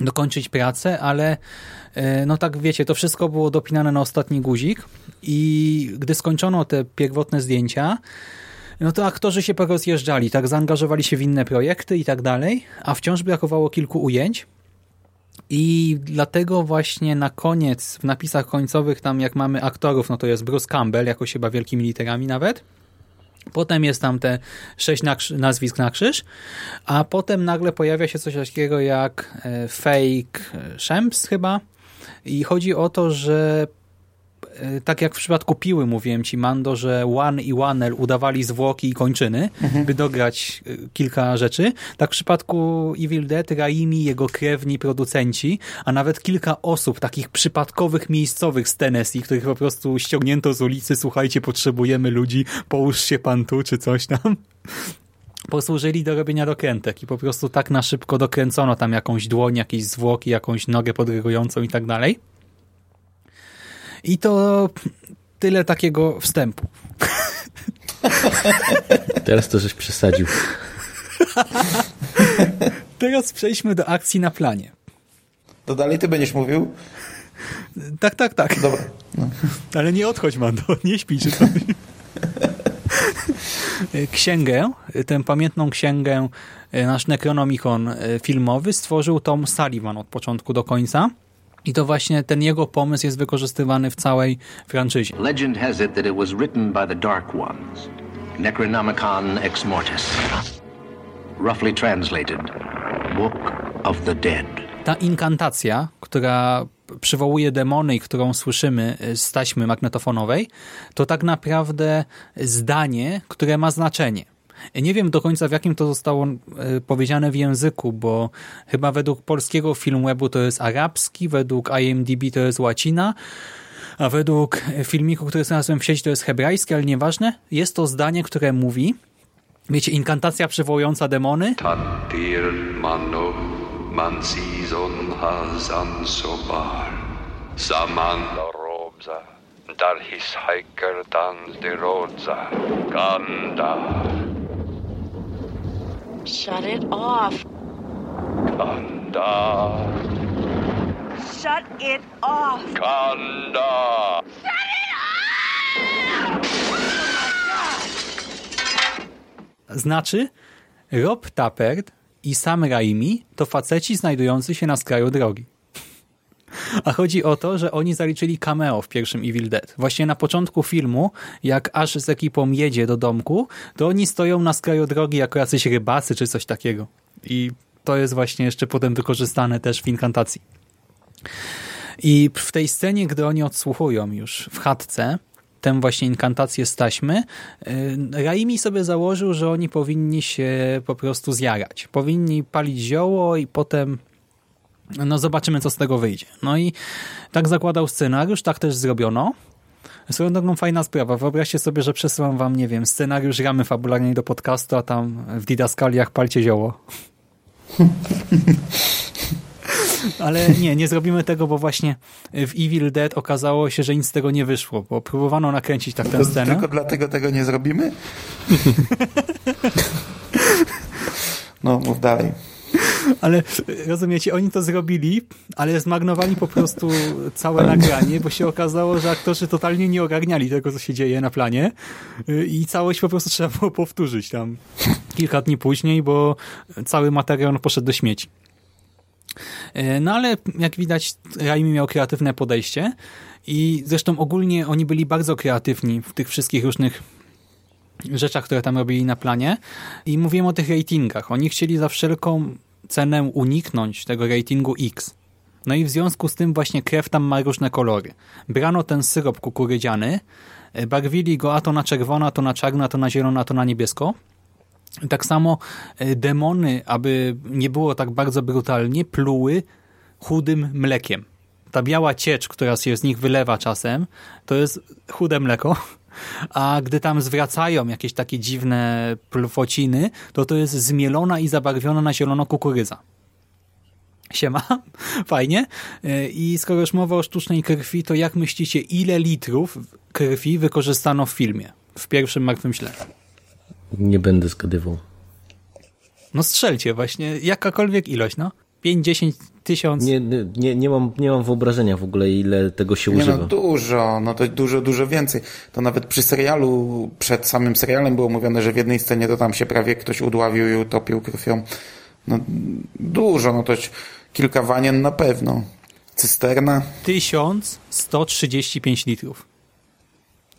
Speaker 3: dokończyć pracę, ale e, no tak wiecie, to wszystko było dopinane na ostatni guzik i gdy skończono te pierwotne zdjęcia, no to aktorzy się porozjeżdżali, tak zaangażowali się w inne projekty i tak dalej, a wciąż brakowało kilku ujęć I dlatego właśnie na koniec, w napisach końcowych, tam jak mamy aktorów, no to jest Bruce Campbell, jakoś chyba wielkimi literami nawet. Potem jest tam te sześć nazwisk na krzyż, a potem nagle pojawia się coś takiego jak e, fake Shemps chyba. I chodzi o to, że E, tak jak w przypadku Piły mówiłem ci, Mando, że One i Wanel udawali zwłoki i kończyny, mhm. by dograć e, kilka rzeczy. Tak w przypadku Evil Dead Raimi, jego krewni, producenci, a nawet kilka osób, takich przypadkowych miejscowych z Tennessee, których po prostu ściągnięto z ulicy, słuchajcie, potrzebujemy ludzi, połóż się pan tu, czy coś tam <laughs> posłużyli do robienia dokrętek i po prostu tak na szybko dokręcono tam jakąś dłoń, jakieś zwłoki, jakąś nogę podrygującą i tak dalej. I to tyle takiego wstępu.
Speaker 4: Teraz to żeś przesadził.
Speaker 3: Teraz przejdźmy do akcji na planie.
Speaker 5: To dalej ty będziesz mówił?
Speaker 3: Tak, tak, tak.
Speaker 5: Dobra. No.
Speaker 3: Ale nie odchodź, Mando, nie śpij czy. Księgę, tę pamiętną księgę, nasz Necronomicon filmowy stworzył Tom Sullivan od początku do końca. I to właśnie ten jego pomysł jest wykorzystywany w całej franczyzie. Legend has it that it was written by the Dark Ones. Necronomicon Ex Mortis. Roughly translated, Book of the Dead. Ta inkantacja, która przywołuje demony i którą słyszymy z taśmy magnetofonowej, to tak naprawdę zdanie, które ma znaczenie. Nie wiem do końca w jakim to zostało e, powiedziane w języku, bo chyba według polskiego filmwebu to jest arabski, według IMDb to jest łacina, a według filmiku, który znalazłem w sieci to jest hebrajski, ale nieważne. Jest to zdanie, które mówi, wiecie, inkantacja przywołująca demony. Mansizon hazan sobar saman robza dar his hiker dans de rodza ganda Shut it off. Kanda. Shut it off. Kanda. Shut it off! Znaczy, Rob Tappert i Sam Raimi to faceci znajdujący się na skraju drogi. A chodzi o to, że oni zaliczyli cameo w pierwszym Evil Dead. Właśnie na początku filmu, jak aż z ekipą jedzie do domku, to oni stoją na skraju drogi jako jacyś rybacy czy coś takiego. I to jest właśnie jeszcze potem wykorzystane też w inkantacji. I w tej scenie, gdy oni odsłuchują już w chatce, tę właśnie inkantację z taśmy, y, Raimi sobie założył, że oni powinni się po prostu zjarać. Powinni palić zioło i potem no zobaczymy, co z tego wyjdzie. No i tak zakładał scenariusz, tak też zrobiono. Swoją drogą fajna sprawa. Wyobraźcie sobie, że przesyłam wam, nie wiem, scenariusz ramy fabularnej do podcastu, a tam w didaskaliach palcie zioło. <laughs> Ale nie, nie zrobimy tego, bo właśnie w Evil Dead okazało się, że nic z tego nie wyszło, bo próbowano nakręcić tak tę scenę.
Speaker 5: Tylko dlatego tego nie zrobimy? <laughs> no, mów dalej.
Speaker 3: Ale rozumiecie, oni to zrobili, ale zmagnowali po prostu całe nagranie, bo się okazało, że aktorzy totalnie nie ogarniali tego, co się dzieje na planie i całość po prostu trzeba było powtórzyć tam kilka dni później, bo cały materiał poszedł do śmieci. E, no ale jak widać Raimi miał kreatywne podejście i zresztą ogólnie oni byli bardzo kreatywni w tych wszystkich różnych rzeczach, które tam robili na planie i mówiłem o tych ratingach. Oni chcieli za wszelką cenę uniknąć tego ratingu X. No i w związku z tym właśnie krew tam ma różne kolory. Brano ten syrop kukurydziany, e, barwili go a to na czerwono, a to na czarno, a to na zielono, a to na niebiesko. Tak samo e, demony, aby nie było tak bardzo brutalnie, pluły chudym mlekiem. Ta biała ciecz, która się z nich wylewa czasem, to jest chude mleko, <laughs> a gdy tam zwracają jakieś takie dziwne plwociny, to to jest zmielona i zabarwiona na zielono kukurydza. Siema, <laughs> fajnie. E, I skoro już mowa o sztucznej krwi, to jak myślicie, ile litrów krwi wykorzystano w filmie? W pierwszym Martwym Śle?
Speaker 4: Nie będę zgadywał.
Speaker 3: No strzelcie właśnie, jakakolwiek ilość, no. 5-10 tysiąc.
Speaker 4: Nie, nie, nie, mam, nie mam wyobrażenia w ogóle, ile tego się nie używa.
Speaker 5: No dużo, no to dużo, dużo więcej. To nawet przy serialu, przed samym serialem było mówione, że w jednej scenie to tam się prawie ktoś udławił i utopił krwią. No dużo, no to kilka wanien na pewno. Cysterna.
Speaker 3: 1135 litrów.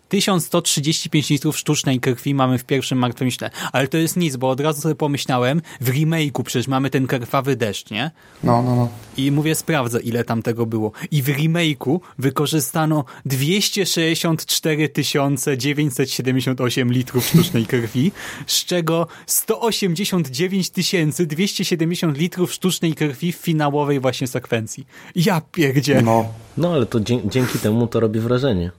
Speaker 3: 1135 litrów sztucznej krwi mamy w pierwszym martwym źle. Ale to jest nic, bo od razu sobie pomyślałem, w remake'u przecież mamy ten krwawy deszcz, nie?
Speaker 5: No, no, no.
Speaker 3: I mówię, sprawdzę, ile tam tego było. I w remake'u wykorzystano 264 978 litrów sztucznej krwi, z czego 189 270 litrów sztucznej krwi w finałowej właśnie sekwencji. Ja pierdzie.
Speaker 5: No,
Speaker 4: No ale to dzięki temu to robi wrażenie.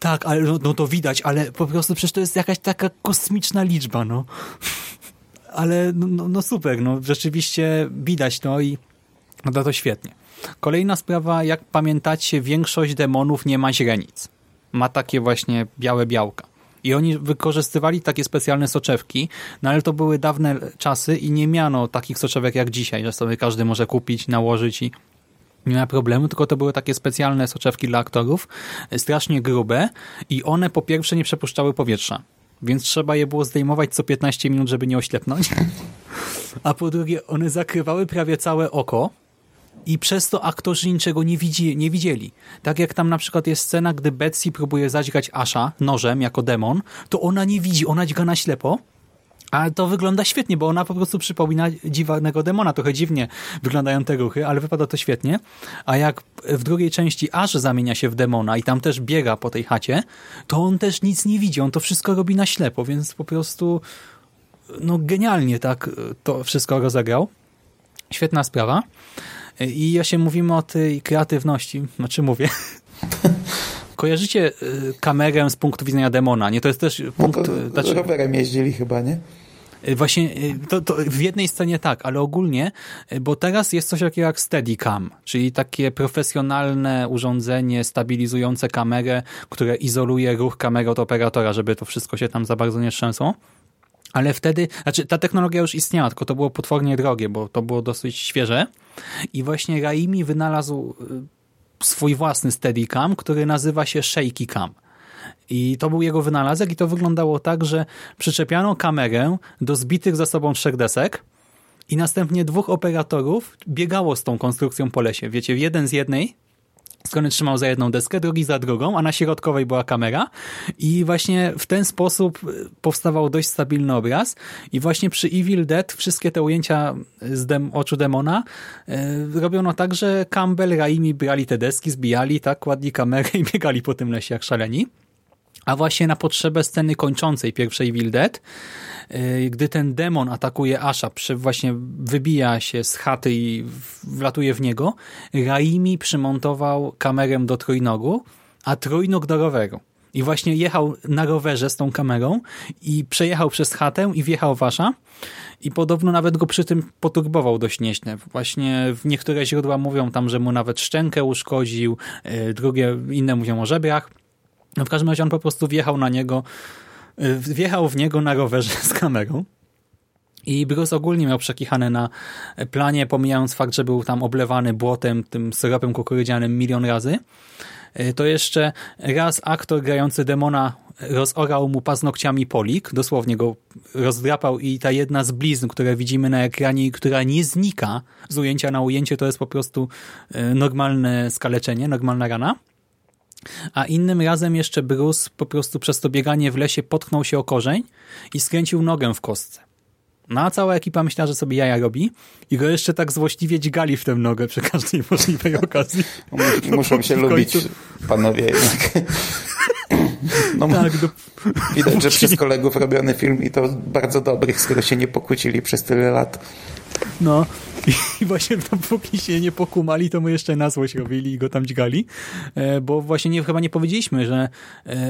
Speaker 3: Tak, ale no, no to widać, ale po prostu przecież to jest jakaś taka kosmiczna liczba, no. Ale no, no, no super, no rzeczywiście widać to i no to, świetnie. Kolejna sprawa, jak pamiętacie, większość demonów nie ma źrenic. Ma takie właśnie białe białka. I oni wykorzystywali takie specjalne soczewki, no ale to były dawne czasy i nie miano takich soczewek jak dzisiaj, że sobie każdy może kupić, nałożyć i nie ma problemu, tylko to były takie specjalne soczewki dla aktorów, strasznie grube i one po pierwsze nie przepuszczały powietrza, więc trzeba je było zdejmować co 15 minut, żeby nie oślepnąć. <laughs> A po drugie, one zakrywały prawie całe oko i przez to aktorzy niczego nie, widzi, nie widzieli. Tak jak tam na przykład jest scena, gdy Betsy próbuje zadźgać Asha nożem jako demon, to ona nie widzi, ona dźga na ślepo, a to wygląda świetnie, bo ona po prostu przypomina dziwnego demona. Trochę dziwnie wyglądają te ruchy, ale wypada to świetnie. A jak w drugiej części Aż zamienia się w demona i tam też biega po tej chacie, to on też nic nie widzi. On to wszystko robi na ślepo, więc po prostu no genialnie tak to wszystko rozegrał. Świetna sprawa. I ja się mówimy o tej kreatywności. Znaczy mówię... <laughs> Kojarzycie y, kamerę z punktu widzenia demona, nie? To jest też
Speaker 5: no
Speaker 3: punkt...
Speaker 5: to
Speaker 3: znaczy,
Speaker 5: rowerem jeździli chyba, nie?
Speaker 3: Y, Właśnie y, to, to w jednej scenie tak, ale ogólnie, y, bo teraz jest coś takiego jak Steadicam, czyli takie profesjonalne urządzenie stabilizujące kamerę, które izoluje ruch kamery od operatora, żeby to wszystko się tam za bardzo nie trzęsło. Ale wtedy, znaczy ta technologia już istniała, tylko to było potwornie drogie, bo to było dosyć świeże. I właśnie Raimi wynalazł swój własny Steadicam, który nazywa się Shaky Cam. I to był jego wynalazek i to wyglądało tak, że przyczepiano kamerę do zbitych za sobą trzech desek i następnie dwóch operatorów biegało z tą konstrukcją po lesie. Wiecie, jeden z jednej strony trzymał za jedną deskę, drugi za drugą, a na środkowej była kamera i właśnie w ten sposób powstawał dość stabilny obraz i właśnie przy Evil Dead wszystkie te ujęcia z dem oczu demona yy, robiono tak, że Campbell, Raimi brali te deski, zbijali, tak, kładli kamerę i <laughs> biegali po tym lesie jak szaleni. A właśnie na potrzebę sceny kończącej pierwszej Evil Dead, yy, gdy ten demon atakuje Asha, właśnie wybija się z chaty i wlatuje w niego, Raimi przymontował kamerę do trójnogu, a trójnóg do roweru. I właśnie jechał na rowerze z tą kamerą i przejechał przez chatę i wjechał w Asha i podobno nawet go przy tym poturbował dość nieźle. Właśnie niektóre źródła mówią tam, że mu nawet szczękę uszkodził, yy, drugie inne mówią o żebrach. No w każdym razie on po prostu wjechał na niego, wjechał w niego na rowerze z kamerą. I Bruce ogólnie miał przekichane na planie, pomijając fakt, że był tam oblewany błotem, tym syropem kukurydzianym milion razy. To jeszcze raz aktor grający demona rozorał mu paznokciami polik, dosłownie go rozdrapał i ta jedna z blizn, które widzimy na ekranie, która nie znika z ujęcia na ujęcie, to jest po prostu normalne skaleczenie, normalna rana. A innym razem jeszcze Bruce po prostu przez to bieganie w lesie potknął się o korzeń i skręcił nogę w kostce. No a cała ekipa myślała, że sobie jaja robi i go jeszcze tak złośliwie dźgali w tę nogę przy każdej możliwej okazji. <laughs>
Speaker 5: Muszą się lubić panowie jednak. No, <laughs>
Speaker 3: tak, do...
Speaker 5: Widać, że przez kolegów robiony film i to bardzo dobrych, skoro się nie pokłócili przez tyle lat.
Speaker 3: No i właśnie dopóki się nie pokumali, to my jeszcze na złość robili i go tam dźgali, bo właśnie nie, chyba nie powiedzieliśmy, że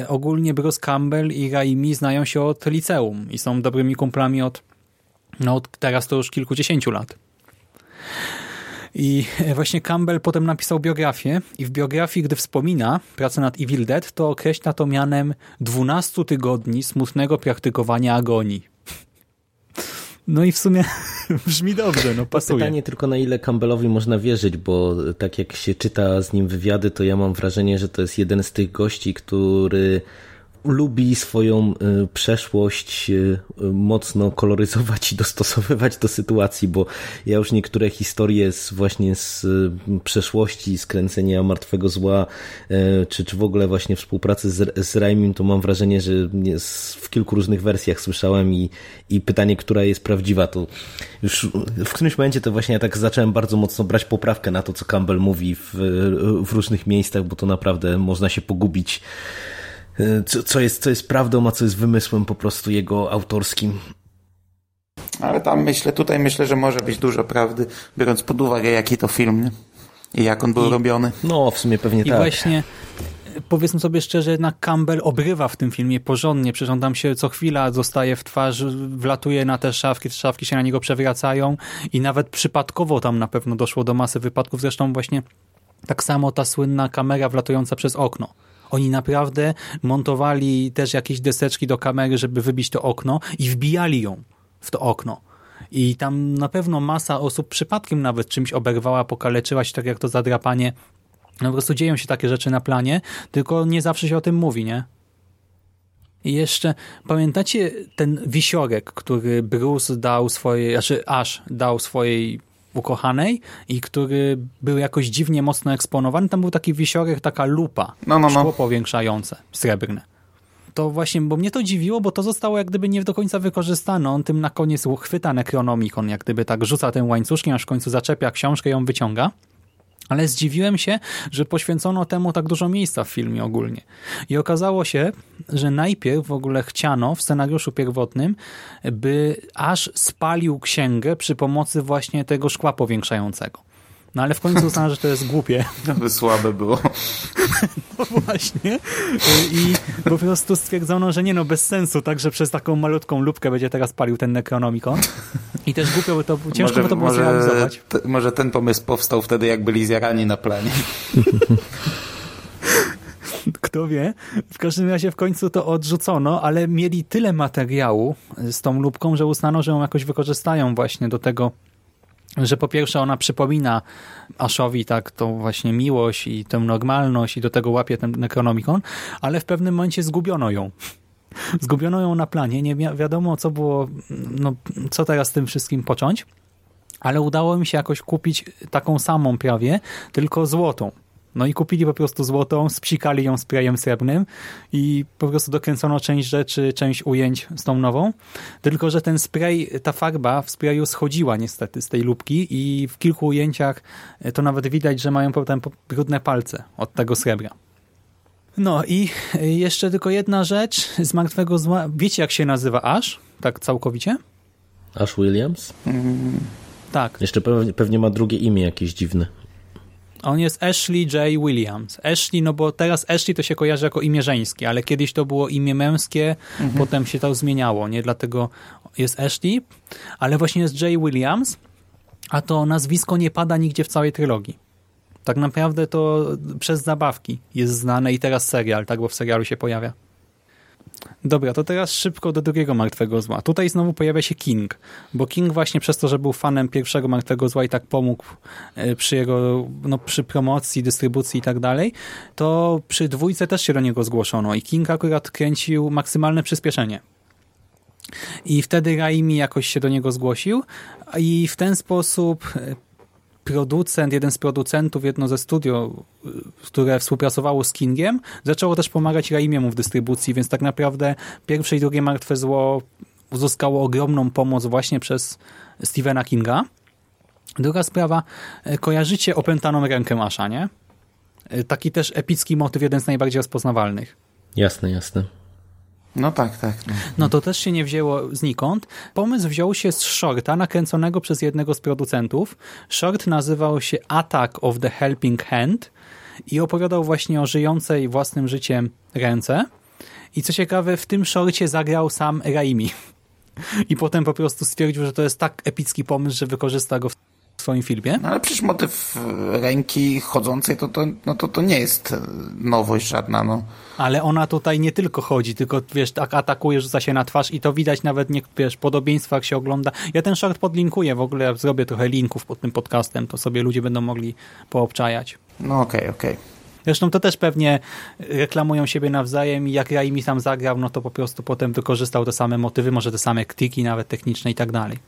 Speaker 3: ogólnie Bruce Campbell i Raimi znają się od liceum i są dobrymi kumplami od, no od teraz to już kilkudziesięciu lat. I właśnie Campbell potem napisał biografię i w biografii, gdy wspomina pracę nad Evil Dead, to określa to mianem 12 tygodni smutnego praktykowania agonii. No i w sumie <laughs> brzmi dobrze, no pasuje.
Speaker 4: Pytanie tylko na ile Campbellowi można wierzyć, bo tak jak się czyta z nim wywiady, to ja mam wrażenie, że to jest jeden z tych gości, który lubi swoją y, przeszłość y, y, mocno koloryzować i dostosowywać do sytuacji, bo ja już niektóre historie z, właśnie z przeszłości, skręcenia martwego zła, czy, czy w ogóle właśnie współpracy z, z Raimim, to mam wrażenie, że w kilku różnych wersjach słyszałem i, i pytanie, która jest prawdziwa, to już w którymś momencie to właśnie ja tak zacząłem bardzo mocno brać poprawkę na to, co Campbell mówi w, w różnych miejscach, bo to naprawdę można się pogubić co, co, jest, co jest prawdą, a co jest wymysłem po prostu jego autorskim.
Speaker 5: Ale tam myślę, tutaj myślę, że może być dużo prawdy, biorąc pod uwagę jaki to film nie? i jak on był I, robiony.
Speaker 4: No, w sumie pewnie
Speaker 3: I
Speaker 4: tak.
Speaker 3: I właśnie powiedzmy sobie szczerze, jednak Campbell obrywa w tym filmie porządnie, przecież on tam się co chwila zostaje w twarz, wlatuje na te szafki, te szafki się na niego przewracają i nawet przypadkowo tam na pewno doszło do masy wypadków, zresztą właśnie tak samo ta słynna kamera wlatująca przez okno. Oni naprawdę montowali też jakieś deseczki do kamery, żeby wybić to okno i wbijali ją w to okno. I tam na pewno masa osób przypadkiem nawet czymś oberwała, pokaleczyła się, tak jak to zadrapanie. No po prostu dzieją się takie rzeczy na planie, tylko nie zawsze się o tym mówi, nie? I jeszcze pamiętacie ten wisiorek, który Bruce dał swojej, znaczy Ash dał swojej ukochanej i który był jakoś dziwnie mocno eksponowany. Tam był taki wisiorek, taka lupa, no, no, no. szkło powiększające, srebrne. To właśnie, bo mnie to dziwiło, bo to zostało jak gdyby nie do końca wykorzystane. On tym na koniec chwyta Necronomicon, jak gdyby tak rzuca tym łańcuszkiem, aż w końcu zaczepia książkę i ją wyciąga. Ale zdziwiłem się, że poświęcono temu tak dużo miejsca w filmie ogólnie. I okazało się, że najpierw w ogóle chciano w scenariuszu pierwotnym, by aż spalił księgę przy pomocy właśnie tego szkła powiększającego. No ale w końcu uznano, że to jest głupie. <laughs>
Speaker 5: By słabe było. <laughs>
Speaker 3: No właśnie. I po prostu stwierdzono, że nie no, bez sensu, także przez taką malutką lubkę będzie teraz palił ten Necronomicon. I też głupio by to, ciężko może, by to było może, zrealizować.
Speaker 5: Może ten pomysł powstał wtedy, jak byli zjarani na planie. <laughs>
Speaker 3: Kto wie. W każdym razie w końcu to odrzucono, ale mieli tyle materiału z tą lubką, że uznano, że ją jakoś wykorzystają właśnie do tego że po pierwsze ona przypomina Ashowi tak tą właśnie miłość i tę normalność i do tego łapie ten Necronomicon, ale w pewnym momencie zgubiono ją. <laughs> Zgubiono ją na planie, nie wi wiadomo co było, no, co teraz z tym wszystkim począć, ale udało mi się jakoś kupić taką samą prawie, tylko złotą. No i kupili po prostu złotą, spsikali ją sprayem srebrnym i po prostu dokręcono część rzeczy, część ujęć z tą nową. Tylko, że ten spray, ta farba w sprayu schodziła niestety z tej lubki i w kilku ujęciach to nawet widać, że mają potem brudne palce od tego srebra. No i jeszcze tylko jedna rzecz z Martwego Zła. Wiecie jak się nazywa Ash? Tak całkowicie?
Speaker 4: Ash Williams?
Speaker 3: Mm. Tak.
Speaker 4: Jeszcze pewnie, pewnie ma drugie imię jakieś dziwne.
Speaker 3: On jest Ashley J. Williams. Ashley, no bo teraz Ashley to się kojarzy jako imię żeńskie, ale kiedyś to było imię męskie, mhm. potem się to zmieniało, nie? Dlatego jest Ashley, ale właśnie jest J. Williams, a to nazwisko nie pada nigdzie w całej trylogii. Tak naprawdę to przez zabawki jest znane i teraz serial, tak, bo w serialu się pojawia. Dobra, to teraz szybko do drugiego Martwego Zła. Tutaj znowu pojawia się King, bo King właśnie przez to, że był fanem pierwszego Martwego Zła i tak pomógł e, przy jego, no, przy promocji, dystrybucji i tak dalej, to przy dwójce też się do niego zgłoszono i King akurat kręcił maksymalne przyspieszenie. I wtedy Raimi jakoś się do niego zgłosił i w ten sposób e, producent, jeden z producentów, jedno ze studio, które współpracowało z Kingiem, zaczęło też pomagać Raimiemu w dystrybucji, więc tak naprawdę pierwsze i drugie Martwe Zło uzyskało ogromną pomoc właśnie przez Stephena Kinga. Druga sprawa, e, kojarzycie opętaną rękę Asha, nie? E, taki też epicki motyw, jeden z najbardziej rozpoznawalnych.
Speaker 4: Jasne, jasne.
Speaker 5: No tak, tak. No.
Speaker 3: no to też się nie wzięło znikąd. Pomysł wziął się z shorta nakręconego przez jednego z producentów. Short nazywał się Attack of the Helping Hand i opowiadał właśnie o żyjącej własnym życiem ręce. I co ciekawe, w tym shorcie zagrał sam Raimi. <laughs> I potem po prostu stwierdził, że to jest tak epicki pomysł, że wykorzysta go w w swoim filmie.
Speaker 5: No ale przecież motyw ręki chodzącej to, to, no to, to nie jest nowość żadna. No.
Speaker 3: Ale ona tutaj nie tylko chodzi, tylko wiesz, tak atakuje, rzuca się na twarz i to widać nawet, nie, wiesz, podobieństwa jak się ogląda. Ja ten short podlinkuję, w ogóle zrobię trochę linków pod tym podcastem, to sobie ludzie będą mogli poobczajać.
Speaker 5: No okej, okay, okej. Okay.
Speaker 3: Zresztą to też pewnie reklamują siebie nawzajem i jak Raimi tam zagrał, no to po prostu potem wykorzystał te same motywy, może te same kliki nawet techniczne i tak dalej.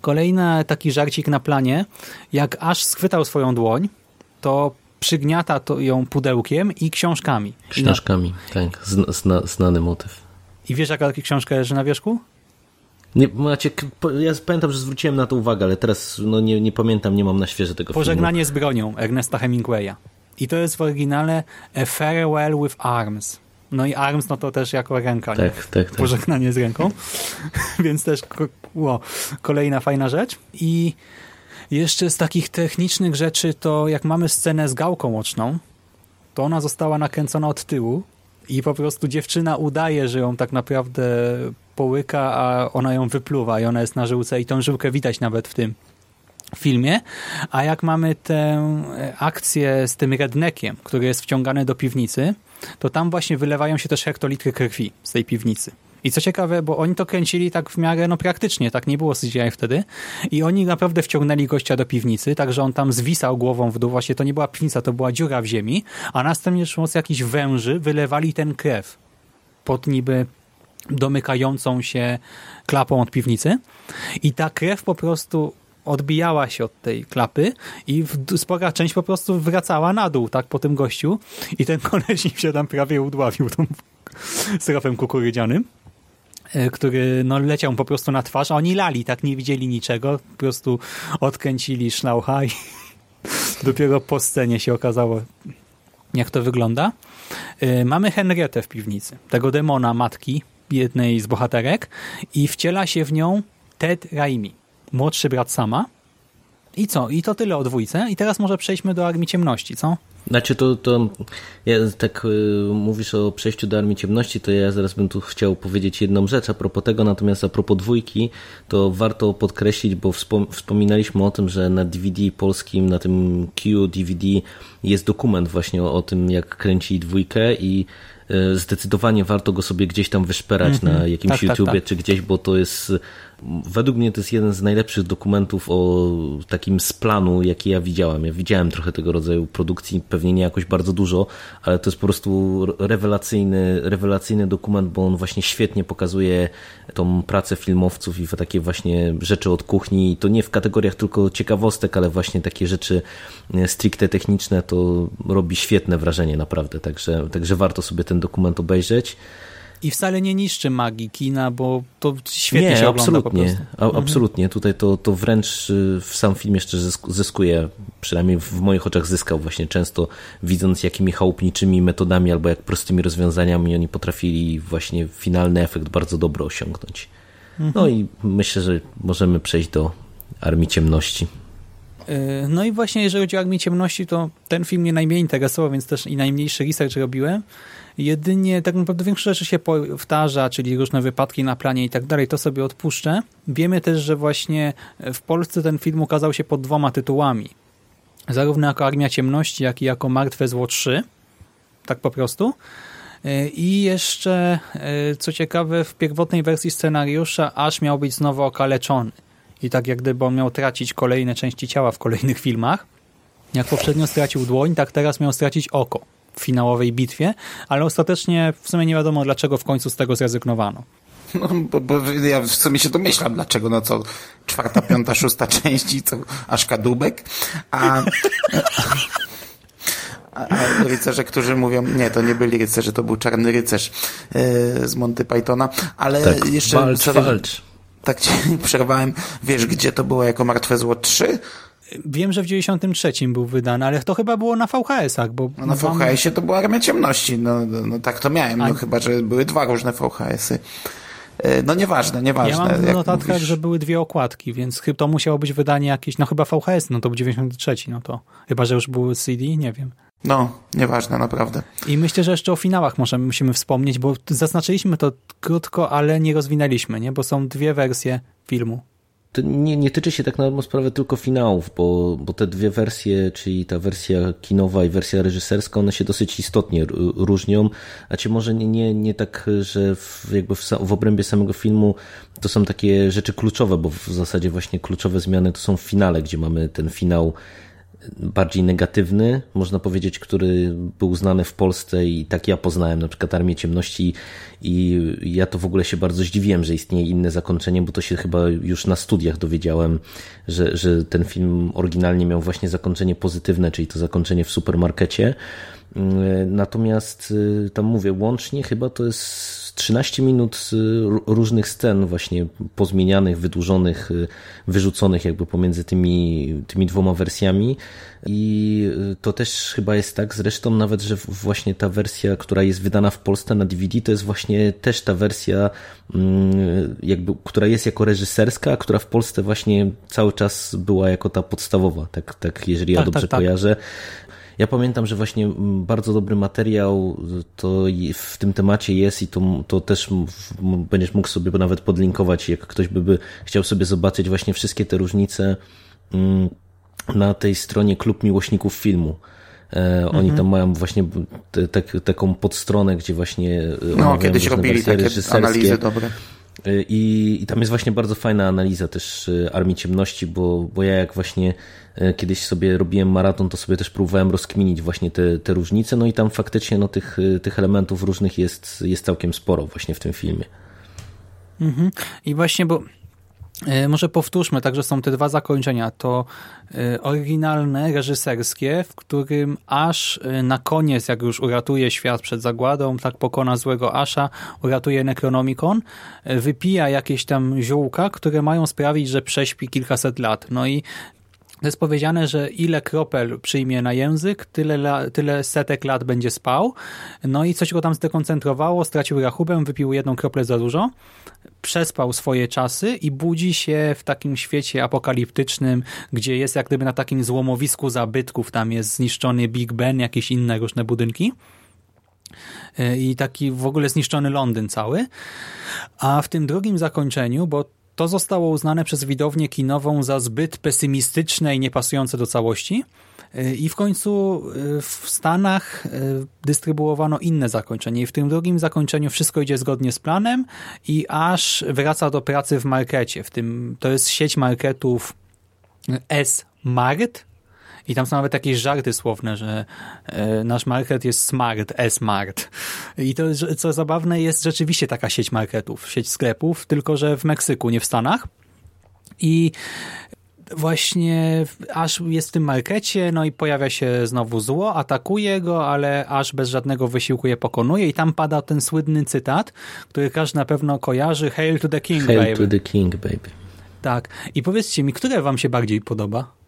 Speaker 3: Kolejny taki żarcik na planie, jak aż schwytał swoją dłoń, to przygniata to ją pudełkiem i książkami.
Speaker 4: Książkami, tak, zna, zna, znany motyw.
Speaker 3: I wiesz, jaka książka leży na wierzchu?
Speaker 4: Nie, macie, ja pamiętam, że zwróciłem na to uwagę, ale teraz no, nie, nie pamiętam, nie mam na świeże tego
Speaker 3: Pożegnanie
Speaker 4: filmu.
Speaker 3: z bronią Ernesta Hemingwaya. I to jest w oryginale A Farewell with Arms. No i Arms, no to też jako ręka.
Speaker 4: Tak,
Speaker 3: nie?
Speaker 4: tak, tak.
Speaker 3: Pożegnanie z ręką. <laughs> Więc też o, kolejna fajna rzecz. I jeszcze z takich technicznych rzeczy to jak mamy scenę z gałką oczną, to ona została nakręcona od tyłu i po prostu dziewczyna udaje, że ją tak naprawdę połyka, a ona ją wypluwa i ona jest na żyłce i tą żyłkę widać nawet w tym filmie, a jak mamy tę akcję z tym rednekiem, który jest wciągany do piwnicy, to tam właśnie wylewają się też hektolitry krwi z tej piwnicy. I co ciekawe, bo oni to kręcili tak w miarę no praktycznie, tak nie było CGI wtedy. I oni naprawdę wciągnęli gościa do piwnicy, tak że on tam zwisał głową w dół, właśnie to nie była piwnica, to była dziura w ziemi, a następnie z jakichś węży wylewali ten krew pod niby domykającą się klapą od piwnicy. I ta krew po prostu odbijała się od tej klapy i spora część po prostu wracała na dół, tak, po tym gościu. I ten koleś się tam prawie udławił tą <laughs> syropem kukurydzianym który no, leciał po prostu na twarz, a oni lali, tak nie widzieli niczego, po prostu odkręcili szlaucha i <laughs> dopiero po scenie się okazało, jak to wygląda. Mamy Henrietę w piwnicy, tego demona matki jednej z bohaterek i wciela się w nią Ted Raimi, młodszy brat Sama. I co? I to tyle o dwójce. I teraz może przejdźmy do Armii Ciemności, co?
Speaker 4: Znaczy to, to ja tak y, mówisz o przejściu do Armii Ciemności, to ja zaraz bym tu chciał powiedzieć jedną rzecz a propos tego, natomiast a propos dwójki, to warto podkreślić, bo wspom wspominaliśmy o tym, że na DVD polskim, na tym Q DVD jest dokument właśnie o, o tym, jak kręci dwójkę i y, zdecydowanie warto go sobie gdzieś tam wyszperać mm -hmm. na jakimś tak, YouTubie tak, tak. czy gdzieś, bo to jest według mnie to jest jeden z najlepszych dokumentów o takim splanu, jaki ja widziałem. Ja widziałem trochę tego rodzaju produkcji, pewnie nie jakoś bardzo dużo, ale to jest po prostu rewelacyjny, rewelacyjny dokument, bo on właśnie świetnie pokazuje tą pracę filmowców i takie właśnie rzeczy od kuchni. I to nie w kategoriach tylko ciekawostek, ale właśnie takie rzeczy stricte techniczne, to robi świetne wrażenie naprawdę. Także, także warto sobie ten dokument obejrzeć.
Speaker 3: I wcale nie niszczy magii kina, bo to świetnie
Speaker 4: nie,
Speaker 3: się
Speaker 4: absolutnie,
Speaker 3: ogląda po prostu.
Speaker 4: Absolutnie. Tutaj to, to wręcz y, w sam film jeszcze zyskuje, przynajmniej w moich oczach zyskał właśnie często, widząc jakimi chałupniczymi metodami albo jak prostymi rozwiązaniami oni potrafili właśnie finalny efekt bardzo dobry osiągnąć. Mhm. No i myślę, że możemy przejść do Armii Ciemności.
Speaker 3: No i właśnie jeżeli chodzi o Armię Ciemności, to ten film mnie najmniej interesował, więc też i najmniejszy research robiłem. Jedynie tak naprawdę większość rzeczy się powtarza, czyli różne wypadki na planie i tak dalej, to sobie odpuszczę. Wiemy też, że właśnie w Polsce ten film ukazał się pod dwoma tytułami. Zarówno jako Armia Ciemności, jak i jako Martwe Zło 3. Tak po prostu. I jeszcze, co ciekawe, w pierwotnej wersji scenariusza Ash miał być znowu okaleczony. I tak jak gdyby on miał tracić kolejne części ciała w kolejnych filmach. Jak poprzednio stracił dłoń, tak teraz miał stracić oko finałowej bitwie, ale ostatecznie w sumie nie wiadomo, dlaczego w końcu z tego zrezygnowano.
Speaker 5: No, bo, bo ja w sumie się domyślam, dlaczego, no co, czwarta, piąta, szósta <laughs> część i co, aż kadłubek, a... A, a rycerze, którzy mówią, nie, to nie byli rycerze, to był czarny rycerz yy, z Monty Pythona, ale
Speaker 4: tak,
Speaker 5: jeszcze...
Speaker 4: Walcz, walcz.
Speaker 5: Tak ci <laughs> przerwałem. Wiesz, gdzie to było jako Martwe Zło 3?
Speaker 3: Wiem, że w 93 był wydany, ale to chyba było na VHS-ach, bo...
Speaker 5: No na VHS-ie to była Armia Ciemności, no, no, no tak to miałem, no A... chyba, że były dwa różne VHS-y. No nieważne, nieważne.
Speaker 3: Ja mam w notatkach, mówisz... że były dwie okładki, więc to musiało być wydanie jakieś, no chyba VHS, no to był 93, no to chyba, że już były CD, nie wiem.
Speaker 5: No, nieważne, naprawdę.
Speaker 3: I myślę, że jeszcze o finałach możemy, musimy wspomnieć, bo zaznaczyliśmy to krótko, ale nie rozwinęliśmy, nie? bo są dwie wersje filmu.
Speaker 4: To nie, nie tyczy się tak na dobrą sprawę tylko finałów, bo, bo te dwie wersje, czyli ta wersja kinowa i wersja reżyserska, one się dosyć istotnie różnią, a czy może nie, nie, nie tak, że w, jakby w, w obrębie samego filmu to są takie rzeczy kluczowe, bo w zasadzie właśnie kluczowe zmiany to są w finale, gdzie mamy ten finał bardziej negatywny, można powiedzieć, który był znany w Polsce i tak ja poznałem na przykład Armię Ciemności i ja to w ogóle się bardzo zdziwiłem, że istnieje inne zakończenie, bo to się chyba już na studiach dowiedziałem, że, że ten film oryginalnie miał właśnie zakończenie pozytywne, czyli to zakończenie w supermarkecie. Natomiast tam mówię, łącznie chyba to jest 13 minut różnych scen właśnie pozmienianych, wydłużonych, y, wyrzuconych jakby pomiędzy tymi, tymi dwoma wersjami i y, to też chyba jest tak zresztą nawet, że właśnie ta wersja, która jest wydana w Polsce na DVD, to jest właśnie też ta wersja mm, jakby, która jest jako reżyserska, a która w Polsce właśnie cały czas była jako ta podstawowa, tak, tak jeżeli ja
Speaker 3: Tak,
Speaker 4: dobrze
Speaker 3: tak, tak.
Speaker 4: kojarzę. Ja pamiętam, że właśnie mm, bardzo dobry materiał to i w tym temacie jest i to, to też będziesz mógł sobie nawet podlinkować, jak ktoś by, by chciał sobie zobaczyć właśnie wszystkie te różnice mm, na tej stronie Klub Miłośników Filmu. E, Oni
Speaker 5: Mhm.
Speaker 4: tam mają właśnie te, te, taką podstronę, gdzie właśnie e,
Speaker 5: No, kiedyś robili takie analizy dobre.
Speaker 4: I, I tam jest właśnie bardzo fajna analiza też y, Armii Ciemności, bo, bo ja jak właśnie y, kiedyś sobie robiłem maraton, to sobie też próbowałem rozkminić właśnie te, te różnice, no i tam faktycznie no, tych, y, tych elementów różnych jest, jest całkiem sporo właśnie w tym filmie.
Speaker 3: I właśnie, bo e, może powtórzmy, także są te dwa zakończenia. To e, oryginalne, reżyserskie, w którym e, na koniec, jak już uratuje świat przed zagładą, tak pokona złego Asha, uratuje Necronomicon, e, wypija jakieś tam ziółka, które mają sprawić, że prześpi kilkaset lat. No i to jest powiedziane, że ile kropel przyjmie na język, tyle, la, tyle setek lat będzie spał. No i coś go tam zdekoncentrowało, stracił rachubę, wypił jedną kroplę za dużo, przespał swoje czasy i budzi się w takim świecie apokaliptycznym, gdzie jest jak gdyby na takim złomowisku zabytków, tam jest zniszczony Big Ben, jakieś inne różne budynki E, i taki w ogóle zniszczony Londyn cały. A w tym drugim zakończeniu, bo to zostało uznane przez widownię kinową za zbyt pesymistyczne i niepasujące do całości. E, I w końcu e, w Stanach e, dystrybuowano inne zakończenie. I w tym drugim zakończeniu wszystko idzie zgodnie z planem i aż wraca do pracy w markecie. W tym, to jest sieć marketów S-Mart, i tam są nawet jakieś żarty słowne, że e, nasz market jest smart, e-smart. I to, co zabawne, jest rzeczywiście taka sieć marketów, sieć sklepów, tylko że w Meksyku, nie w Stanach. I właśnie aż jest w tym markecie, no i pojawia się znowu zło, atakuje go, ale aż bez żadnego wysiłku je pokonuje i tam pada ten słynny cytat, który każdy na pewno kojarzy, Hail to the King,
Speaker 4: Hail
Speaker 3: baby.
Speaker 4: to the King, baby.
Speaker 3: Tak. I powiedzcie mi, które wam się bardziej podoba?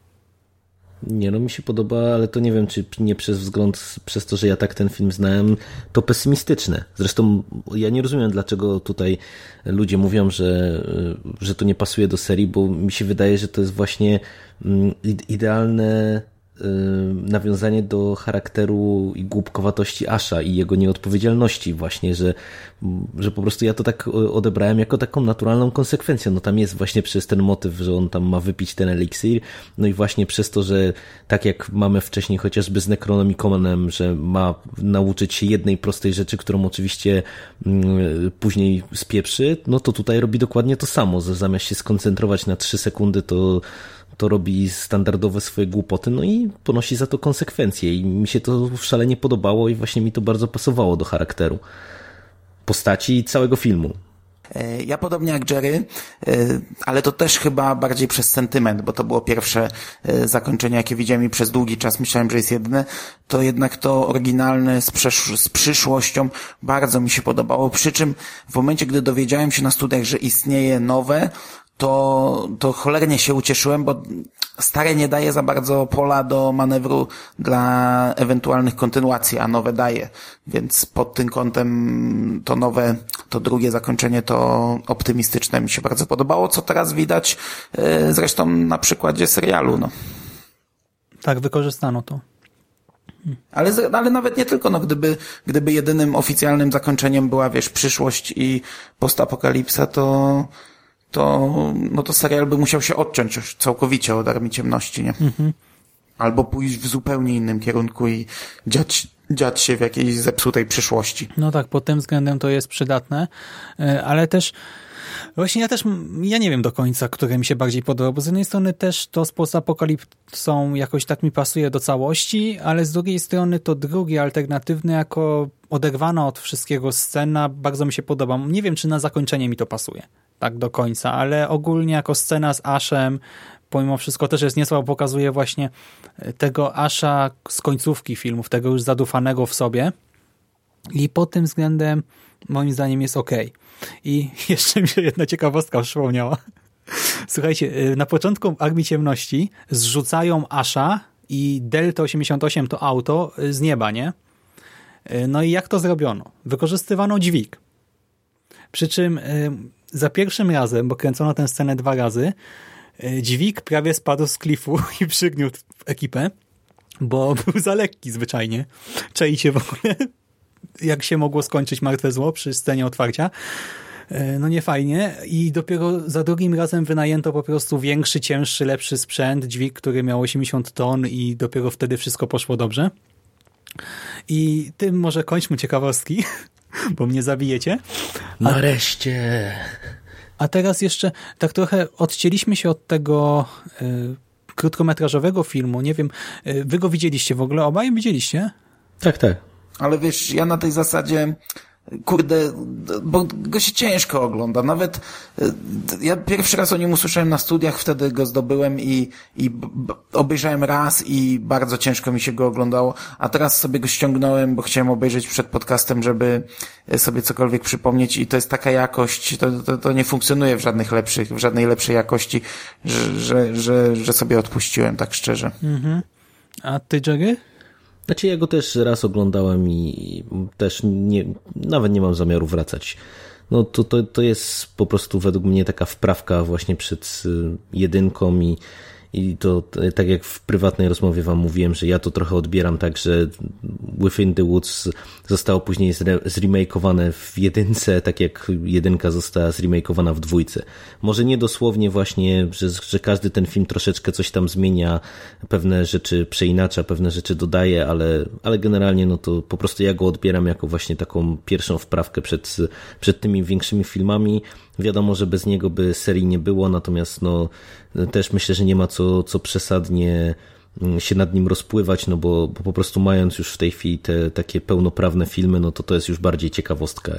Speaker 4: Nie no, mi się podoba, ale to nie wiem, czy nie przez wzgląd, przez to, że ja tak ten film znałem, to pesymistyczne. Zresztą ja nie rozumiem, dlaczego tutaj ludzie mówią, że, że to nie pasuje do serii, bo mi się wydaje, że to jest właśnie mm, ide- idealne y, nawiązanie do charakteru i głupkowatości Asha i jego nieodpowiedzialności właśnie, że, że po prostu ja to tak odebrałem jako taką naturalną konsekwencję. No tam jest właśnie przez ten motyw, że on tam ma wypić ten eliksir, no i właśnie przez to, że tak jak mamy wcześniej chociażby z Necronomiconem, że ma nauczyć się jednej prostej rzeczy, którą oczywiście mm, później spieprzy, no to tutaj robi dokładnie to samo, że zamiast się skoncentrować na 3 sekundy, to to robi standardowe swoje głupoty, no i ponosi za to konsekwencje. I mi się to szalenie podobało i właśnie mi to bardzo pasowało do charakteru postaci i całego filmu.
Speaker 5: E, Ja podobnie jak Jerry, e, ale to też chyba bardziej przez sentyment, bo to było pierwsze e, zakończenie, jakie widziałem i przez długi czas myślałem, że jest jedyne, to jednak to oryginalne z, przesz- z przyszłością bardzo mi się podobało, przy czym w momencie, gdy dowiedziałem się na studiach, że istnieje nowe, to, to cholernie się ucieszyłem, bo stare nie daje za bardzo pola do manewru dla ewentualnych kontynuacji, a nowe daje. Więc pod tym kątem to nowe, to drugie zakończenie, to optymistyczne mi się bardzo podobało, co teraz widać e, zresztą na przykładzie serialu. No.
Speaker 3: Tak, wykorzystano to.
Speaker 5: Ale, ale nawet nie tylko, no gdyby, gdyby jedynym oficjalnym zakończeniem była, wiesz, przyszłość i postapokalipsa, to, to, no to serial by musiał się odciąć już całkowicie od Armii Ciemności, nie? Albo pójść w zupełnie innym kierunku i dziać, dziać się w jakiejś zepsutej przyszłości.
Speaker 3: No tak, pod tym względem to jest przydatne, e, ale też Właśnie ja też, ja nie wiem do końca, które mi się bardziej podoba, bo z jednej strony też to z postapokalipsą jakoś tak mi pasuje do całości, ale z drugiej strony to drugie, alternatywne, jako oderwana od wszystkiego scena, bardzo mi się podoba. Nie wiem, czy na zakończenie mi to pasuje, tak do końca, ale ogólnie jako scena z Ashem, pomimo wszystko też jest niesłabo, pokazuje właśnie tego Asha z końcówki filmów, tego już zadufanego w sobie i pod tym względem moim zdaniem jest ok. I <laughs> jeszcze mi się jedna ciekawostka przypomniała. <laughs> Słuchajcie, y, na początku Armii Ciemności zrzucają Asha i Delta 88 to auto y, z nieba, nie? No i jak to zrobiono? Wykorzystywano dźwig. Przy czym za pierwszym razem, bo kręcono tę scenę dwa razy, dźwig prawie spadł z klifu <laughs> i przygniótł ekipę, bo <laughs> był za lekki zwyczajnie. Czajcie w ogóle jak się mogło skończyć Martwe Zło przy scenie otwarcia. E, no nie fajnie i dopiero za drugim razem wynajęto po prostu większy, cięższy, lepszy sprzęt, dźwig, który miał 80 ton i dopiero wtedy wszystko poszło dobrze. I tym może kończmy ciekawostki, <laughs> <laughs> bo mnie zabijecie.
Speaker 4: A, Nareszcie!
Speaker 3: A teraz jeszcze tak trochę odcięliśmy się od tego y, krótkometrażowego filmu. Nie wiem, y, wy go widzieliście w ogóle? Obaj widzieliście?
Speaker 4: Tak, tak.
Speaker 5: Ale wiesz, ja na tej zasadzie kurde, bo go się ciężko ogląda. Nawet e, ja pierwszy raz o nim usłyszałem na studiach, wtedy go zdobyłem i, i obejrzałem raz i bardzo ciężko mi się go oglądało, a teraz sobie go ściągnąłem, bo chciałem obejrzeć przed podcastem, żeby sobie cokolwiek przypomnieć i to jest taka jakość, to, to, to nie funkcjonuje w żadnych lepszych, w żadnej lepszej jakości, że, że, że, że sobie odpuściłem, tak szczerze.
Speaker 3: Mhm. A ty, Jagger?
Speaker 4: Znaczy ja go też raz oglądałem i też nie, nawet nie mam zamiaru wracać. No to, to, to jest po prostu według mnie taka wprawka właśnie przed y, jedynką i i to tak jak w prywatnej rozmowie wam mówiłem, że ja to trochę odbieram tak, że Within the Woods zostało później zremakeowane w jedynce, tak jak jedynka została zremakeowana w dwójce. Może nie dosłownie właśnie, że, że każdy ten film troszeczkę coś tam zmienia, pewne rzeczy przeinacza, pewne rzeczy dodaje, ale, ale generalnie no to po prostu ja go odbieram jako właśnie taką pierwszą wprawkę przed, przed tymi większymi filmami. Wiadomo, że bez niego by serii nie było, natomiast no też myślę, że nie ma co, co przesadnie mm, się nad nim rozpływać, no bo, bo po prostu mając już w tej chwili te takie pełnoprawne filmy, no to to jest już bardziej ciekawostka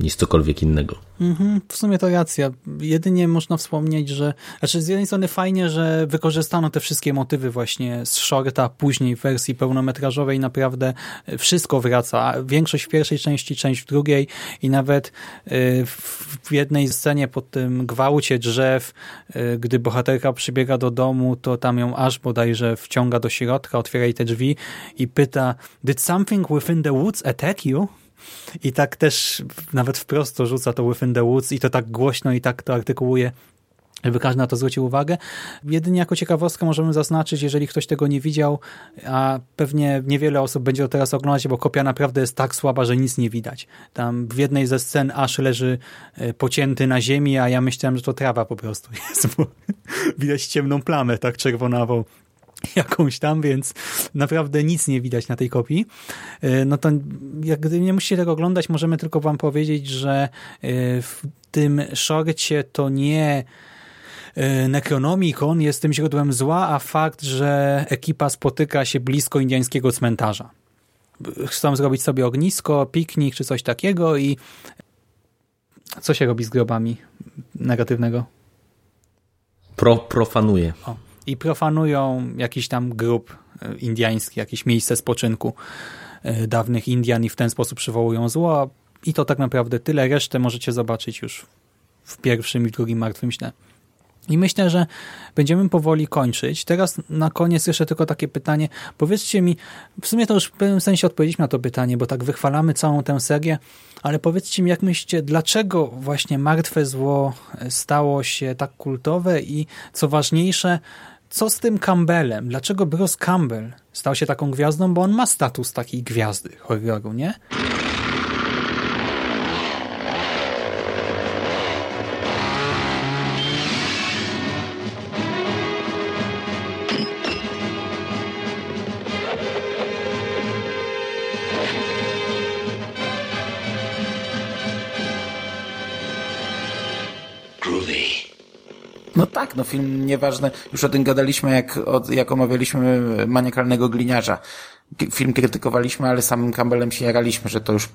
Speaker 4: niż cokolwiek innego.
Speaker 3: Mhm, w sumie to racja. Jedynie można wspomnieć, że znaczy z jednej strony fajnie, że wykorzystano te wszystkie motywy właśnie z shorta, później w wersji pełnometrażowej naprawdę wszystko wraca. Większość w pierwszej części, część w drugiej i nawet y, w jednej scenie po tym gwałcie drzew, y, gdy bohaterka przybiega do domu, to tam ją aż bodajże wciąga do środka, otwiera jej te drzwi i pyta Did something within the woods attack you? I tak też nawet wprost to rzuca to Within the Woods i to tak głośno i tak to artykułuje żeby każdy na to zwrócił uwagę. Jedynie jako ciekawostkę możemy zaznaczyć, jeżeli ktoś tego nie widział, a pewnie niewiele osób będzie to teraz oglądać, bo kopia naprawdę jest tak słaba, że nic nie widać. Tam w jednej ze scen aż leży e, pocięty na ziemi, a ja myślałem, że to trawa po prostu <laughs> jest, bo widać ciemną plamę tak czerwonawą <laughs> jakąś tam, więc naprawdę nic nie widać na tej kopii. E, no to jak nie musicie tego oglądać, możemy tylko wam powiedzieć, że e, w tym shorcie to nie e, Necronomicon jest tym źródłem zła, a fakt, że ekipa spotyka się blisko indiańskiego cmentarza. Chcą zrobić sobie ognisko, piknik czy coś takiego i co się robi z grobami negatywnego?
Speaker 4: Pro, profanuje.
Speaker 3: O i profanują jakiś tam grup e, indiański, jakieś miejsce spoczynku e, dawnych Indian i w ten sposób przywołują zło. I to tak naprawdę tyle. Resztę możecie zobaczyć już w pierwszym i drugim martwym śnie. I myślę, że będziemy powoli kończyć. Teraz na koniec jeszcze tylko takie pytanie. Powiedzcie mi, w sumie to już w pewnym sensie odpowiedzieliśmy na to pytanie, bo tak wychwalamy całą tę serię, ale powiedzcie mi, jak myślicie, dlaczego właśnie Martwe Zło stało się tak kultowe i co ważniejsze, co z tym Campbellem? Dlaczego Bruce Campbell stał się taką gwiazdą? Bo on ma status takiej gwiazdy horroru, nie?
Speaker 5: No tak, no film nieważne, już o tym gadaliśmy, jak, od, jak omawialiśmy maniakalnego gliniarza. Film krytykowaliśmy, ale samym Campbellem się jaraliśmy, że to już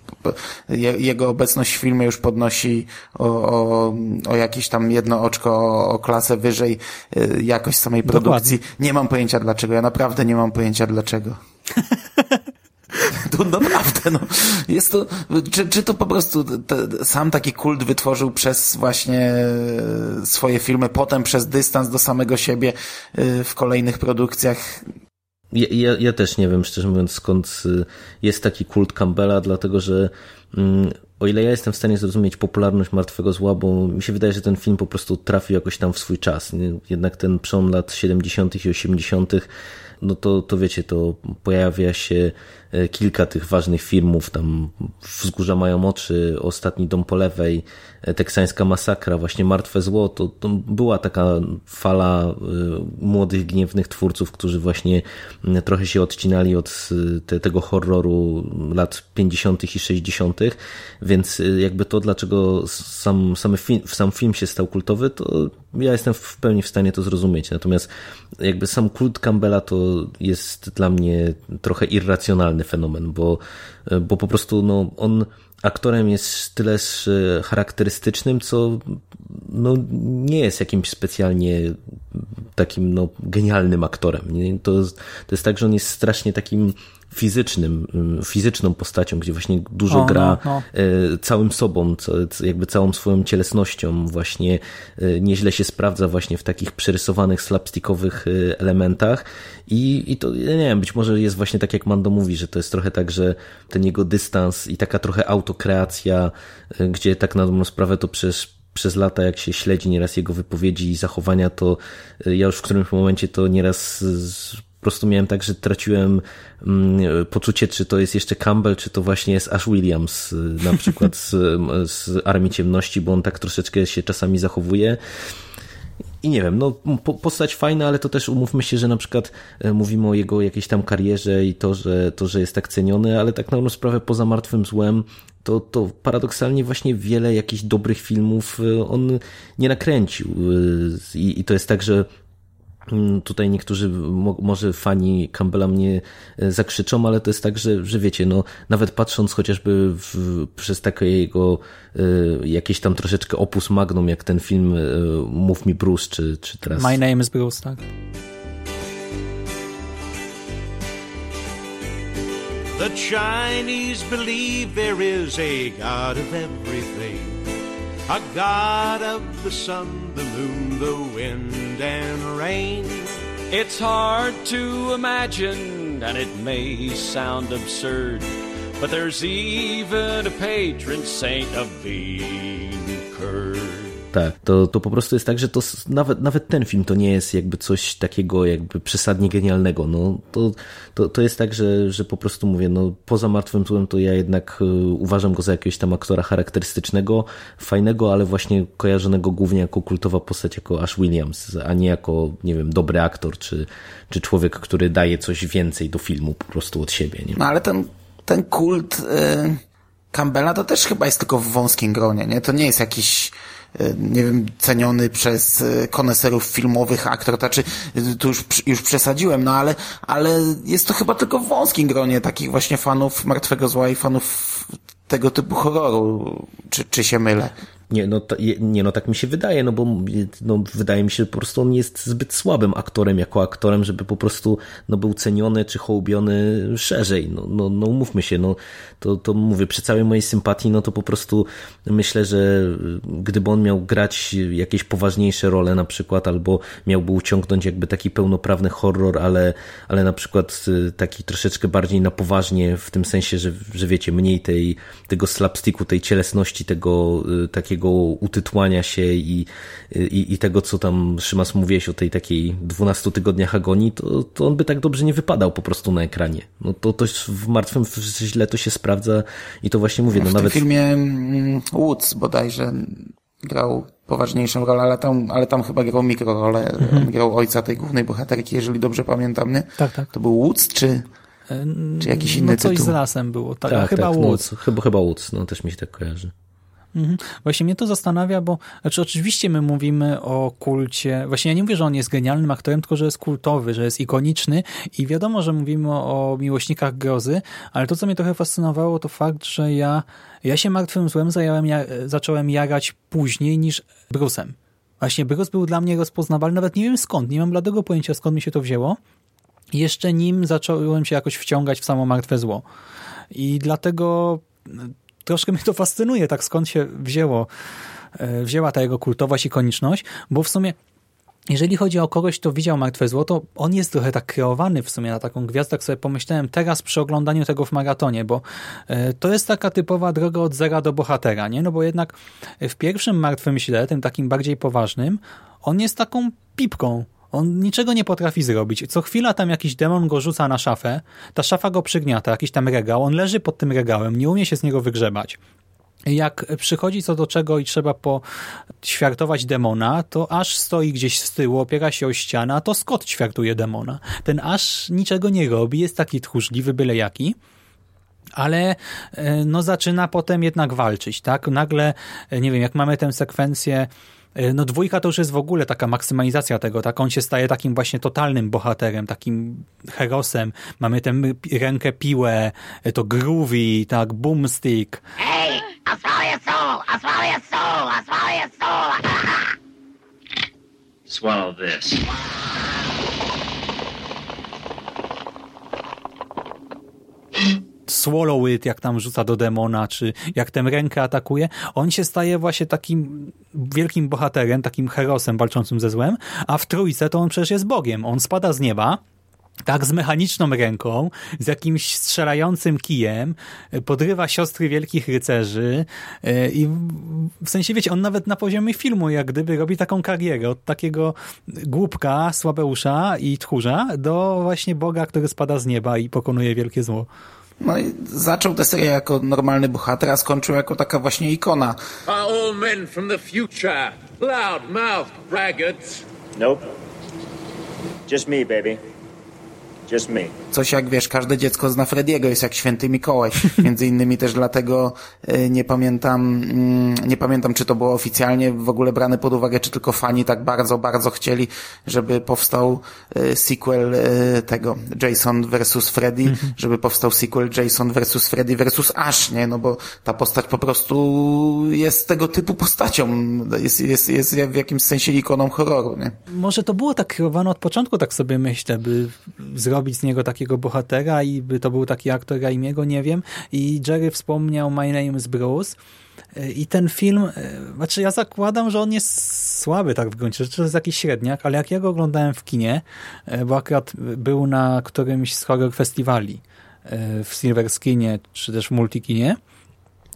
Speaker 5: je, jego obecność w filmie już podnosi o, o, o jakieś tam jedno oczko, o, o klasę wyżej y, jakość samej produkcji. Nie mam pojęcia dlaczego, ja naprawdę nie mam pojęcia dlaczego. <laughs> To naprawdę, no. Jest to, czy, czy to po prostu te, sam taki kult wytworzył przez właśnie e, swoje filmy, potem przez dystans do samego siebie e, w kolejnych produkcjach.
Speaker 4: Ja, ja, ja też nie wiem, szczerze mówiąc, skąd y, jest taki kult Campbella, dlatego że mm, o ile ja jestem w stanie zrozumieć popularność Martwego Zła, bo mi się wydaje, że ten film po prostu trafił jakoś tam w swój czas. Jednak ten przełom lat 70. i 80., no to, to wiecie, to pojawia się e, kilka tych ważnych filmów, tam Wzgórza mają oczy, Ostatni dom po lewej, e, Teksańska masakra, właśnie Martwe Zło, to, była taka fala e, młodych, gniewnych twórców, którzy właśnie trochę się odcinali od e, te, tego horroru lat 50. i 60., więc e, jakby to, dlaczego sam, sam, film, sam film się stał kultowy, to ja jestem w pełni w stanie to zrozumieć. Natomiast jakby sam kult Campbella to jest dla mnie trochę irracjonalny fenomen, bo, bo po prostu no, on aktorem jest tyleż e, charakterystycznym, co no, nie jest jakimś specjalnie takim no, genialnym aktorem. To, to jest tak, że on jest strasznie takim fizycznym, mm, fizyczną postacią, gdzie właśnie dużo
Speaker 3: O,
Speaker 4: gra
Speaker 3: no,
Speaker 4: e, całym sobą, jakby całą swoją cielesnością właśnie e, nieźle się sprawdza właśnie w takich przerysowanych, slapstickowych elementach. I, i to, nie wiem, być może jest właśnie tak jak Mando mówi, że to jest trochę tak, że ten jego dystans i taka trochę autokreacja, gdzie tak na dobrą sprawę to przecież przez lata, jak się śledzi nieraz jego wypowiedzi i zachowania, to ja już w którymś momencie to nieraz po prostu miałem tak, że traciłem mm, poczucie, czy to jest jeszcze Campbell, czy to właśnie jest Ash Williams, y, na przykład z, z Armii Ciemności, bo on tak troszeczkę się czasami zachowuje. I nie wiem, no po, postać fajna, ale to też umówmy się, że na przykład e, mówimy o jego jakiejś tam karierze i to, że, to, że jest tak ceniony, ale tak na sprawę poza Martwym Złem, to, to paradoksalnie właśnie wiele jakichś dobrych filmów e, on nie nakręcił. I, i to jest tak, że Tutaj niektórzy, mo- może fani Campbella mnie e, zakrzyczą, ale to jest tak, że, że wiecie, no, nawet patrząc chociażby w, przez takie jego e, jakieś tam troszeczkę opus magnum, jak ten film e, Mów mi Bruce, czy, czy teraz...
Speaker 3: My name is Bruce, tak?
Speaker 2: The Chinese believe there is a God of everything. A God of the sun, the moon, the wind, and rain.
Speaker 7: It's hard to imagine, and it may sound absurd, but there's even a patron saint of curd.
Speaker 4: Tak, to, to po prostu jest tak, że to nawet, nawet ten film to nie jest jakby coś takiego jakby przesadnie genialnego. No, to, to, to jest tak, że, że po prostu mówię, no poza Martwym Złem to ja jednak y, uważam go za jakiegoś tam aktora charakterystycznego, fajnego, ale właśnie kojarzonego głównie jako kultowa postać, jako Ash Williams, a nie jako, nie wiem, dobry aktor, czy, czy człowiek, który daje coś więcej do filmu po prostu od siebie. Nie?
Speaker 5: No ale ten, ten kult y, Campbella to też chyba jest tylko w wąskim gronie, nie? To nie jest jakiś nie wiem, ceniony przez y, koneserów filmowych aktor, znaczy y, tu już, już przesadziłem, no ale, ale jest to chyba tylko w wąskim gronie takich właśnie fanów Martwego Zła i fanów tego typu horroru, czy, czy się mylę?
Speaker 4: Nie no, nie, no tak mi się wydaje, no bo no, wydaje mi się, że po prostu on jest zbyt słabym aktorem jako aktorem, żeby po prostu no, był ceniony czy hołbiony szerzej. No, no, no umówmy się, no, to, to mówię, przy całej mojej sympatii, no to po prostu myślę, że gdyby on miał grać jakieś poważniejsze role na przykład, albo miałby uciągnąć jakby taki pełnoprawny horror, ale, ale na przykład y, taki troszeczkę bardziej na poważnie, w tym sensie, że, że wiecie, mniej tej, tego slapsticku, tej cielesności, tego y, takiego utytłania się i, i, i tego, co tam Szymas mówiłeś o tej takiej 12 tygodniach agonii, to, to on by tak dobrze nie wypadał po prostu na ekranie. No to, to w martwym źle to się sprawdza i to właśnie mówię, no
Speaker 5: w
Speaker 4: nawet...
Speaker 5: tym filmie mm, Woods bodajże grał poważniejszą rolę, ale tam, ale tam chyba grał mikrorolę.
Speaker 4: Mhm.
Speaker 5: Grał ojca tej głównej bohaterki, jeżeli dobrze pamiętam, nie?
Speaker 3: Tak, tak.
Speaker 5: To był Woods, czy, czy jakiś inny
Speaker 3: no coś
Speaker 5: tytuł?
Speaker 3: z lasem było, tak,
Speaker 4: Tak,
Speaker 3: chyba
Speaker 4: tak,
Speaker 3: Woods.
Speaker 4: No, chyba, chyba Woods, no też mi się tak kojarzy.
Speaker 3: Mhm. Właśnie mnie to zastanawia, bo znaczy oczywiście my mówimy o kulcie, właśnie ja nie mówię, że on jest genialnym aktorem, tylko że jest kultowy, że jest ikoniczny i wiadomo, że mówimy o miłośnikach grozy, ale to, co mnie trochę fascynowało, to fakt, że ja, ja się martwym złem zająłem, ja, zacząłem jarać później niż Bruce'em. Właśnie Bruce był dla mnie rozpoznawalny, nawet nie wiem skąd, nie mam bladego pojęcia skąd mi się to wzięło. Jeszcze nim zacząłem się jakoś wciągać w samo martwe zło. I dlatego troszkę mnie to fascynuje, tak skąd się wzięło, e, wzięła ta jego kultowość i konieczność, bo w sumie jeżeli chodzi o kogoś, kto widział Martwe Zło, to on jest trochę tak kreowany w sumie na taką gwiazdę, jak sobie pomyślałem teraz przy oglądaniu tego w maratonie, bo e, to jest taka typowa droga od zera do bohatera, nie? No bo jednak w pierwszym Martwym Źle, tym takim bardziej poważnym, on jest taką pipką, on niczego nie potrafi zrobić. Co chwila tam jakiś demon go rzuca na szafę, ta szafa go przygniata, jakiś tam regał, on leży pod tym regałem, nie umie się z niego wygrzebać. Jak przychodzi co do czego i trzeba poćwiartować demona, to aż stoi gdzieś z tyłu, opiera się o ścianę, a to Scott ćwiartuje demona. Ten aż niczego nie robi, jest taki tchórzliwy, byle jaki ale e, no zaczyna potem jednak walczyć, tak? Nagle, e, nie wiem, jak mamy tę sekwencję no dwójka to już jest w ogóle taka maksymalizacja tego, tak? On się staje takim właśnie totalnym bohaterem, takim herosem. Mamy tę rękę piłę, e, to groovy, tak, boomstick.
Speaker 8: Soul, I'll swallow your soul, I'll swallow your soul.
Speaker 1: Swallow this. <laughs>
Speaker 3: Swallow It, jak tam rzuca do demona, czy jak tę rękę atakuje, on się staje właśnie takim wielkim bohaterem, takim herosem walczącym ze złem, a w trójce to on przecież jest Bogiem. On spada z nieba, tak z mechaniczną ręką, z jakimś strzelającym kijem, podrywa siostry wielkich rycerzy e, i w sensie, wiecie, on nawet na poziomie filmu jak gdyby robi taką karierę od takiego głupka, słabeusza i tchórza do właśnie Boga, który spada z nieba i pokonuje wielkie zło.
Speaker 5: No i zaczął tę serię jako normalny bohater, a skończył jako taka właśnie ikona.
Speaker 9: Are all men from the future loud-mouthed braggarts?
Speaker 1: Nope. Just me, baby. Just me.
Speaker 5: Coś jak wiesz, każde dziecko zna Frediego, jest jak święty Mikołaj. <laughs> Między innymi też dlatego e, nie pamiętam, mm, nie pamiętam, czy to było oficjalnie w ogóle brane pod uwagę, czy tylko fani tak bardzo, bardzo chcieli, żeby powstał e, sequel e, tego Jason versus Freddy, mhm. żeby powstał sequel Jason versus Freddy versus Ash, nie? No bo ta postać po prostu jest tego typu postacią. Jest, jest, jest w jakimś sensie ikoną horroru, nie?
Speaker 3: Może to było tak kierowane od początku, tak sobie myślę, by zrobić z niego takiego bohatera i by to był taki aktor Raimiego, nie wiem. I Jerry wspomniał My Name is Bruce. I ten film, e, znaczy ja zakładam, że on jest słaby tak w gruncie rzeczy, to jest jakiś średniak, ale jak ja go oglądałem w kinie, e, bo akurat był na którymś z horror festiwali e, w Silver Skinie, czy też w Multikinie,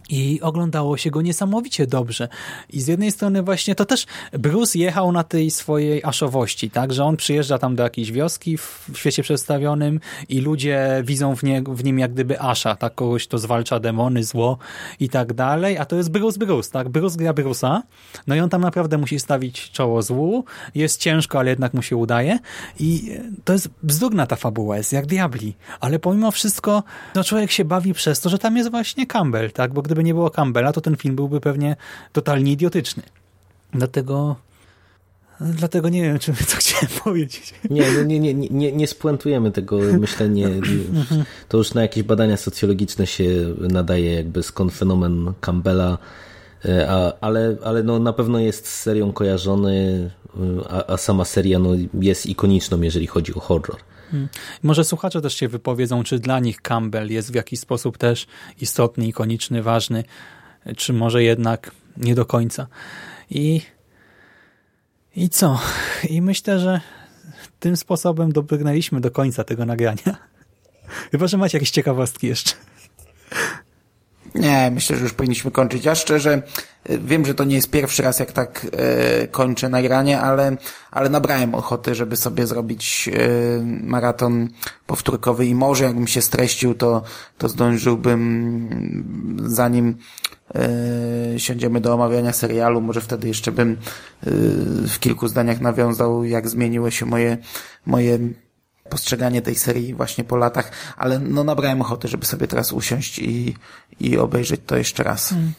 Speaker 3: i oglądało się go niesamowicie dobrze. I z jednej strony właśnie to też Bruce jechał na tej swojej aszowości, tak, że on przyjeżdża tam do jakiejś wioski w świecie przedstawionym i ludzie widzą w, nie, w nim jak gdyby Asha, tak, kogoś, kto zwalcza demony, zło i tak dalej, a to jest Bruce Bruce, tak, Bruce gra Bruce'a, no i on tam naprawdę musi stawić czoło złu, jest ciężko, ale jednak mu się udaje. I to jest bzdurna ta fabuła, jest jak diabli, ale pomimo wszystko, no człowiek się bawi przez to, że tam jest właśnie Campbell, tak, bo gdy gdyby nie było Campbella, to ten film byłby pewnie totalnie idiotyczny. Dlatego Dlatego nie wiem, czy co <laughs> chciałem powiedzieć.
Speaker 4: Nie, nie, nie, nie, nie, nie spuentujemy tego myślenia. To już na jakieś badania socjologiczne się nadaje, jakby skąd fenomen Campbella, e, ale, ale no na pewno jest z serią kojarzony, a, a sama seria no jest ikoniczną, jeżeli chodzi o horror.
Speaker 3: Hmm. Może słuchacze też się wypowiedzą, czy dla nich Campbell jest w jakiś sposób też istotny, ikoniczny, ważny, czy może jednak nie do końca. I, i co? I myślę, że tym sposobem dobrnęliśmy do końca tego nagrania. <laughs> Chyba, że macie jakieś ciekawostki jeszcze.
Speaker 5: Nie, myślę, że już powinniśmy kończyć. Ja szczerze y, wiem, że to nie jest pierwszy raz, jak tak e, kończę nagranie, ale, ale nabrałem ochoty, żeby sobie zrobić e, maraton powtórkowy i może jakbym się streścił, to, to zdążyłbym zanim e, siądziemy do omawiania serialu, może wtedy jeszcze bym w kilku zdaniach nawiązał, jak zmieniły się moje, moje postrzeganie tej serii właśnie po latach, ale no nabrałem ochoty, żeby sobie teraz usiąść i, i obejrzeć to jeszcze raz. Hmm.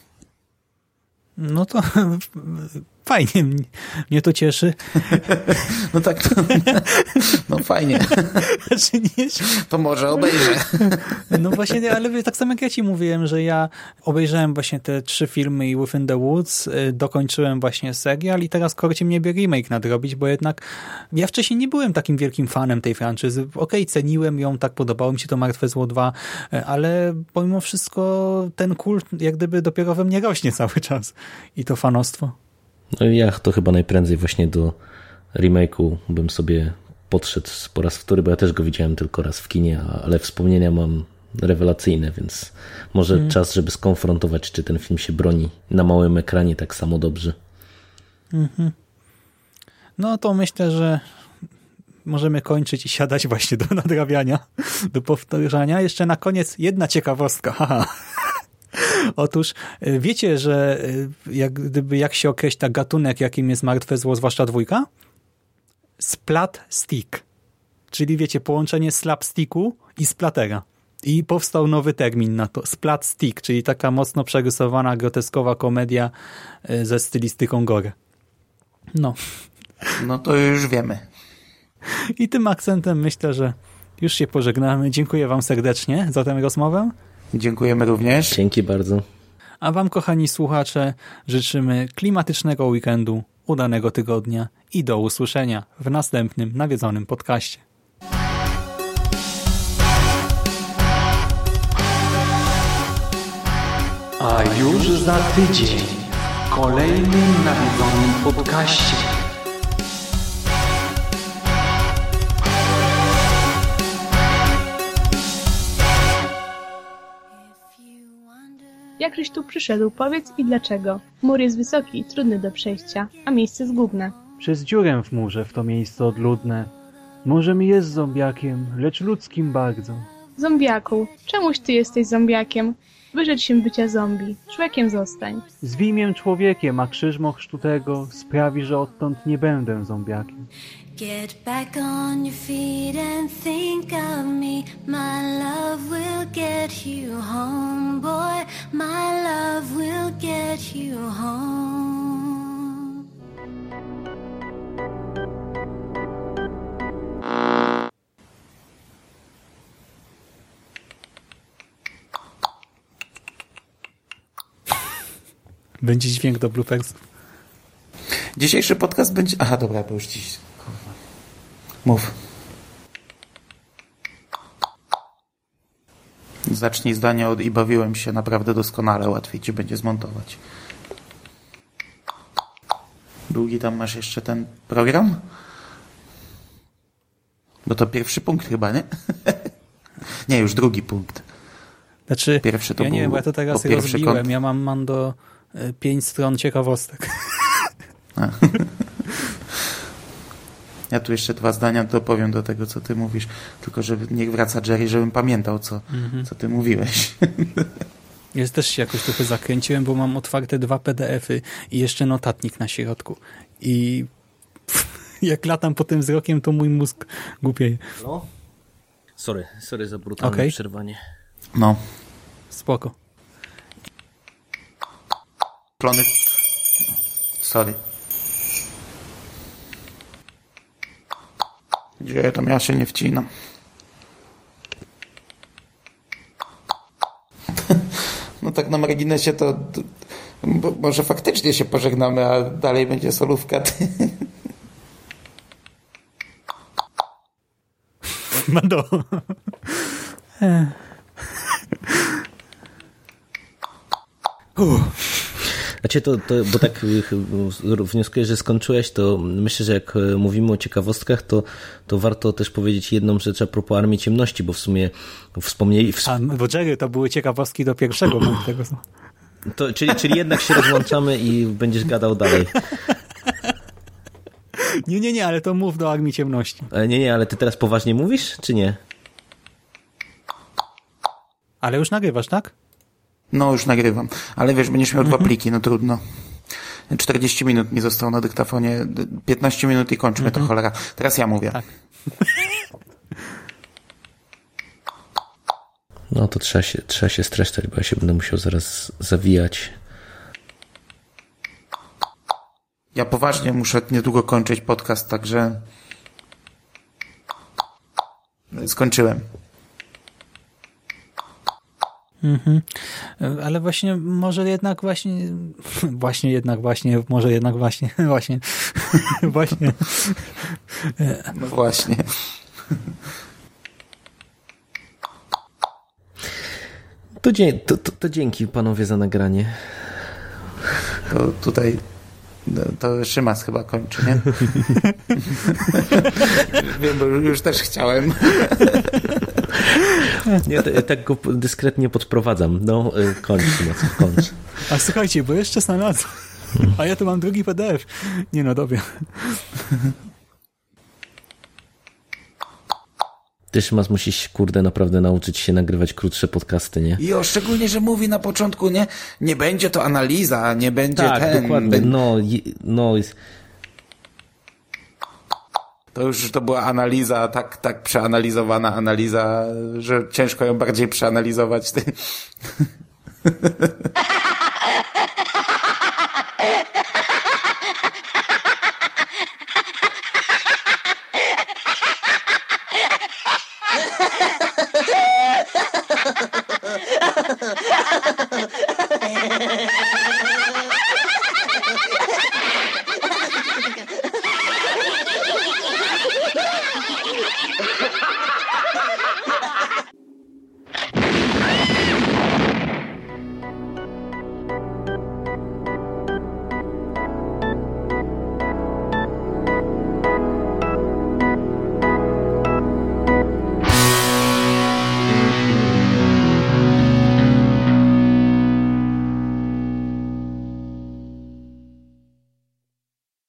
Speaker 3: No to <laughs> fajnie, mnie to cieszy. <laughs>
Speaker 5: No tak, to, <laughs> no fajnie. <laughs>
Speaker 3: Znaczy nie,
Speaker 5: To może obejrzę.
Speaker 3: No właśnie, ale tak samo jak ja ci mówiłem, że ja obejrzałem właśnie te trzy filmy i Within the Woods, y, dokończyłem właśnie serial i teraz korci mnie by remake nadrobić, bo jednak ja wcześniej nie byłem takim wielkim fanem tej franczyzy. Okej, okay, ceniłem ją, tak podobało mi się to Martwe Zło 2, y, ale pomimo wszystko ten kult jak gdyby dopiero we mnie rośnie cały czas i to fanostwo.
Speaker 4: No ja to chyba najprędzej właśnie do remake'u bym sobie podszedł po raz wtóry, bo ja też go widziałem tylko raz w kinie, ale wspomnienia mam rewelacyjne, więc może hmm. czas, żeby skonfrontować, czy ten film się broni na małym ekranie tak samo dobrze.
Speaker 3: Mhm. No to myślę, że możemy kończyć i siadać właśnie do nadrabiania, do powtarzania. Jeszcze na koniec jedna ciekawostka. Haha. <laughs> Otóż y, wiecie, że y, jak, gdyby, jak się określa gatunek, jakim jest martwe zło, zwłaszcza dwójka? Splat stick. Czyli wiecie, połączenie slapsticku i splatera. I powstał nowy termin na to. Splat stick, czyli taka mocno przerysowana, groteskowa komedia y, ze stylistyką gore. No.
Speaker 5: No to już wiemy.
Speaker 3: I tym akcentem myślę, że już się pożegnamy. Dziękuję wam serdecznie za tę rozmowę.
Speaker 5: Dziękujemy również.
Speaker 4: Dzięki bardzo.
Speaker 3: A Wam, kochani słuchacze, życzymy klimatycznego weekendu, udanego tygodnia i do usłyszenia w następnym nawiedzonym podcaście.
Speaker 10: A już za tydzień w kolejnym nawiedzonym podcaście.
Speaker 11: Jakżeś tu przyszedł, powiedz i dlaczego. Mur jest wysoki i trudny do przejścia, a miejsce zgubne.
Speaker 12: Przez dziurę w murze w to miejsce odludne. Może mi jest zombiakiem, lecz ludzkim bardzo.
Speaker 11: Zombiaku, czemuś ty jesteś zombiakiem? Wyrzecz się bycia zombie. Człowiekiem zostań.
Speaker 12: Zwimię człowiekiem, a krzyżmo chrztutego sprawi, że odtąd nie będę zombiakiem. Get back on your feet and think of me. My love will get you home, boy. My love will get you home.
Speaker 3: Będzie dźwięk do bloopersów.
Speaker 5: Dzisiejszy podcast będzie... Aha, dobra, bo już dziś... Mów. Zacznij zdanie od i bawiłem się naprawdę doskonale, łatwiej ci będzie zmontować. Długi tam masz jeszcze ten program? Bo to pierwszy punkt chyba, nie? <laughs> nie, już drugi punkt.
Speaker 3: Znaczy,
Speaker 5: pierwszy to
Speaker 3: ja
Speaker 5: był,
Speaker 3: nie wiem, bo ja to teraz rozbiłem. Kąt... Ja mam, mam do y, pięć stron ciekawostek. <laughs>
Speaker 5: Ja tu jeszcze dwa zdania dopowiem do tego, co ty mówisz. Tylko, żeby niech wraca Jerry, żebym pamiętał, co, mhm. co ty mówiłeś. <laughs>
Speaker 3: Ja też się jakoś trochę zakręciłem, bo mam otwarte dwa PDF-y i jeszcze notatnik na środku. I <laughs> jak latam po tym wzrokiem, to mój mózg głupieje.
Speaker 4: No. Sorry, sorry za brutalne okay. przerwanie.
Speaker 5: No.
Speaker 3: Spoko.
Speaker 5: Plony. Sorry. Gdzie tam ja się nie wcinam. <laughs> No tak na marginesie to, to może faktycznie się pożegnamy, a dalej będzie solówka. <laughs>
Speaker 3: Mando.
Speaker 4: Znaczy to, to, bo tak y, wnioskuję, że skończyłeś, to myślę, że jak e, mówimy o ciekawostkach, to, to warto też powiedzieć jedną rzecz a propos Armii Ciemności, bo w sumie wspomnieli... W...
Speaker 3: A, bo Jerry, to były ciekawostki do pierwszego tego.
Speaker 4: To, czyli, czyli jednak się rozłączamy i będziesz gadał dalej.
Speaker 3: Nie, nie, nie, ale to mów do Armii Ciemności.
Speaker 4: Ale nie, nie, ale ty teraz poważnie mówisz, czy nie?
Speaker 3: Ale już nagrywasz, tak?
Speaker 5: No, już nagrywam. Ale wiesz, będziesz miał mhm. dwa pliki, no trudno. 40 minut mi zostało na dyktafonie, 15 minut i kończmy mhm. to cholera. Teraz ja mówię. Tak.
Speaker 4: No to trzeba się, trzeba się streszczać, bo ja się będę musiał zaraz zawijać.
Speaker 5: Ja poważnie muszę niedługo kończyć podcast, także skończyłem.
Speaker 3: Mhm. Ale właśnie, może jednak właśnie, <laughs> właśnie jednak właśnie, może jednak właśnie, <laughs> właśnie, <laughs> właśnie.
Speaker 5: No właśnie.
Speaker 4: To, dzie to, to, to dzięki panowie za nagranie.
Speaker 5: To tutaj no, to Szymas chyba kończy, nie? Wiem, bo już też chciałem. <laughs>
Speaker 4: Ja tak go dyskretnie podprowadzam. No, kończ, no co, kończ.
Speaker 3: A słuchajcie, bo jeszcze znalazłem. A ja tu mam drugi PDF. Nie no, dobra.
Speaker 4: Ty, Szymas, musisz, kurde, naprawdę nauczyć się nagrywać krótsze podcasty, nie?
Speaker 5: I o, szczególnie, że mówi na początku, nie? Nie będzie to analiza, nie będzie
Speaker 4: tak,
Speaker 5: ten...
Speaker 4: dokładnie. No, no
Speaker 5: to już to była analiza, tak, tak przeanalizowana analiza, że ciężko ją bardziej przeanalizować. Ty. <laughs>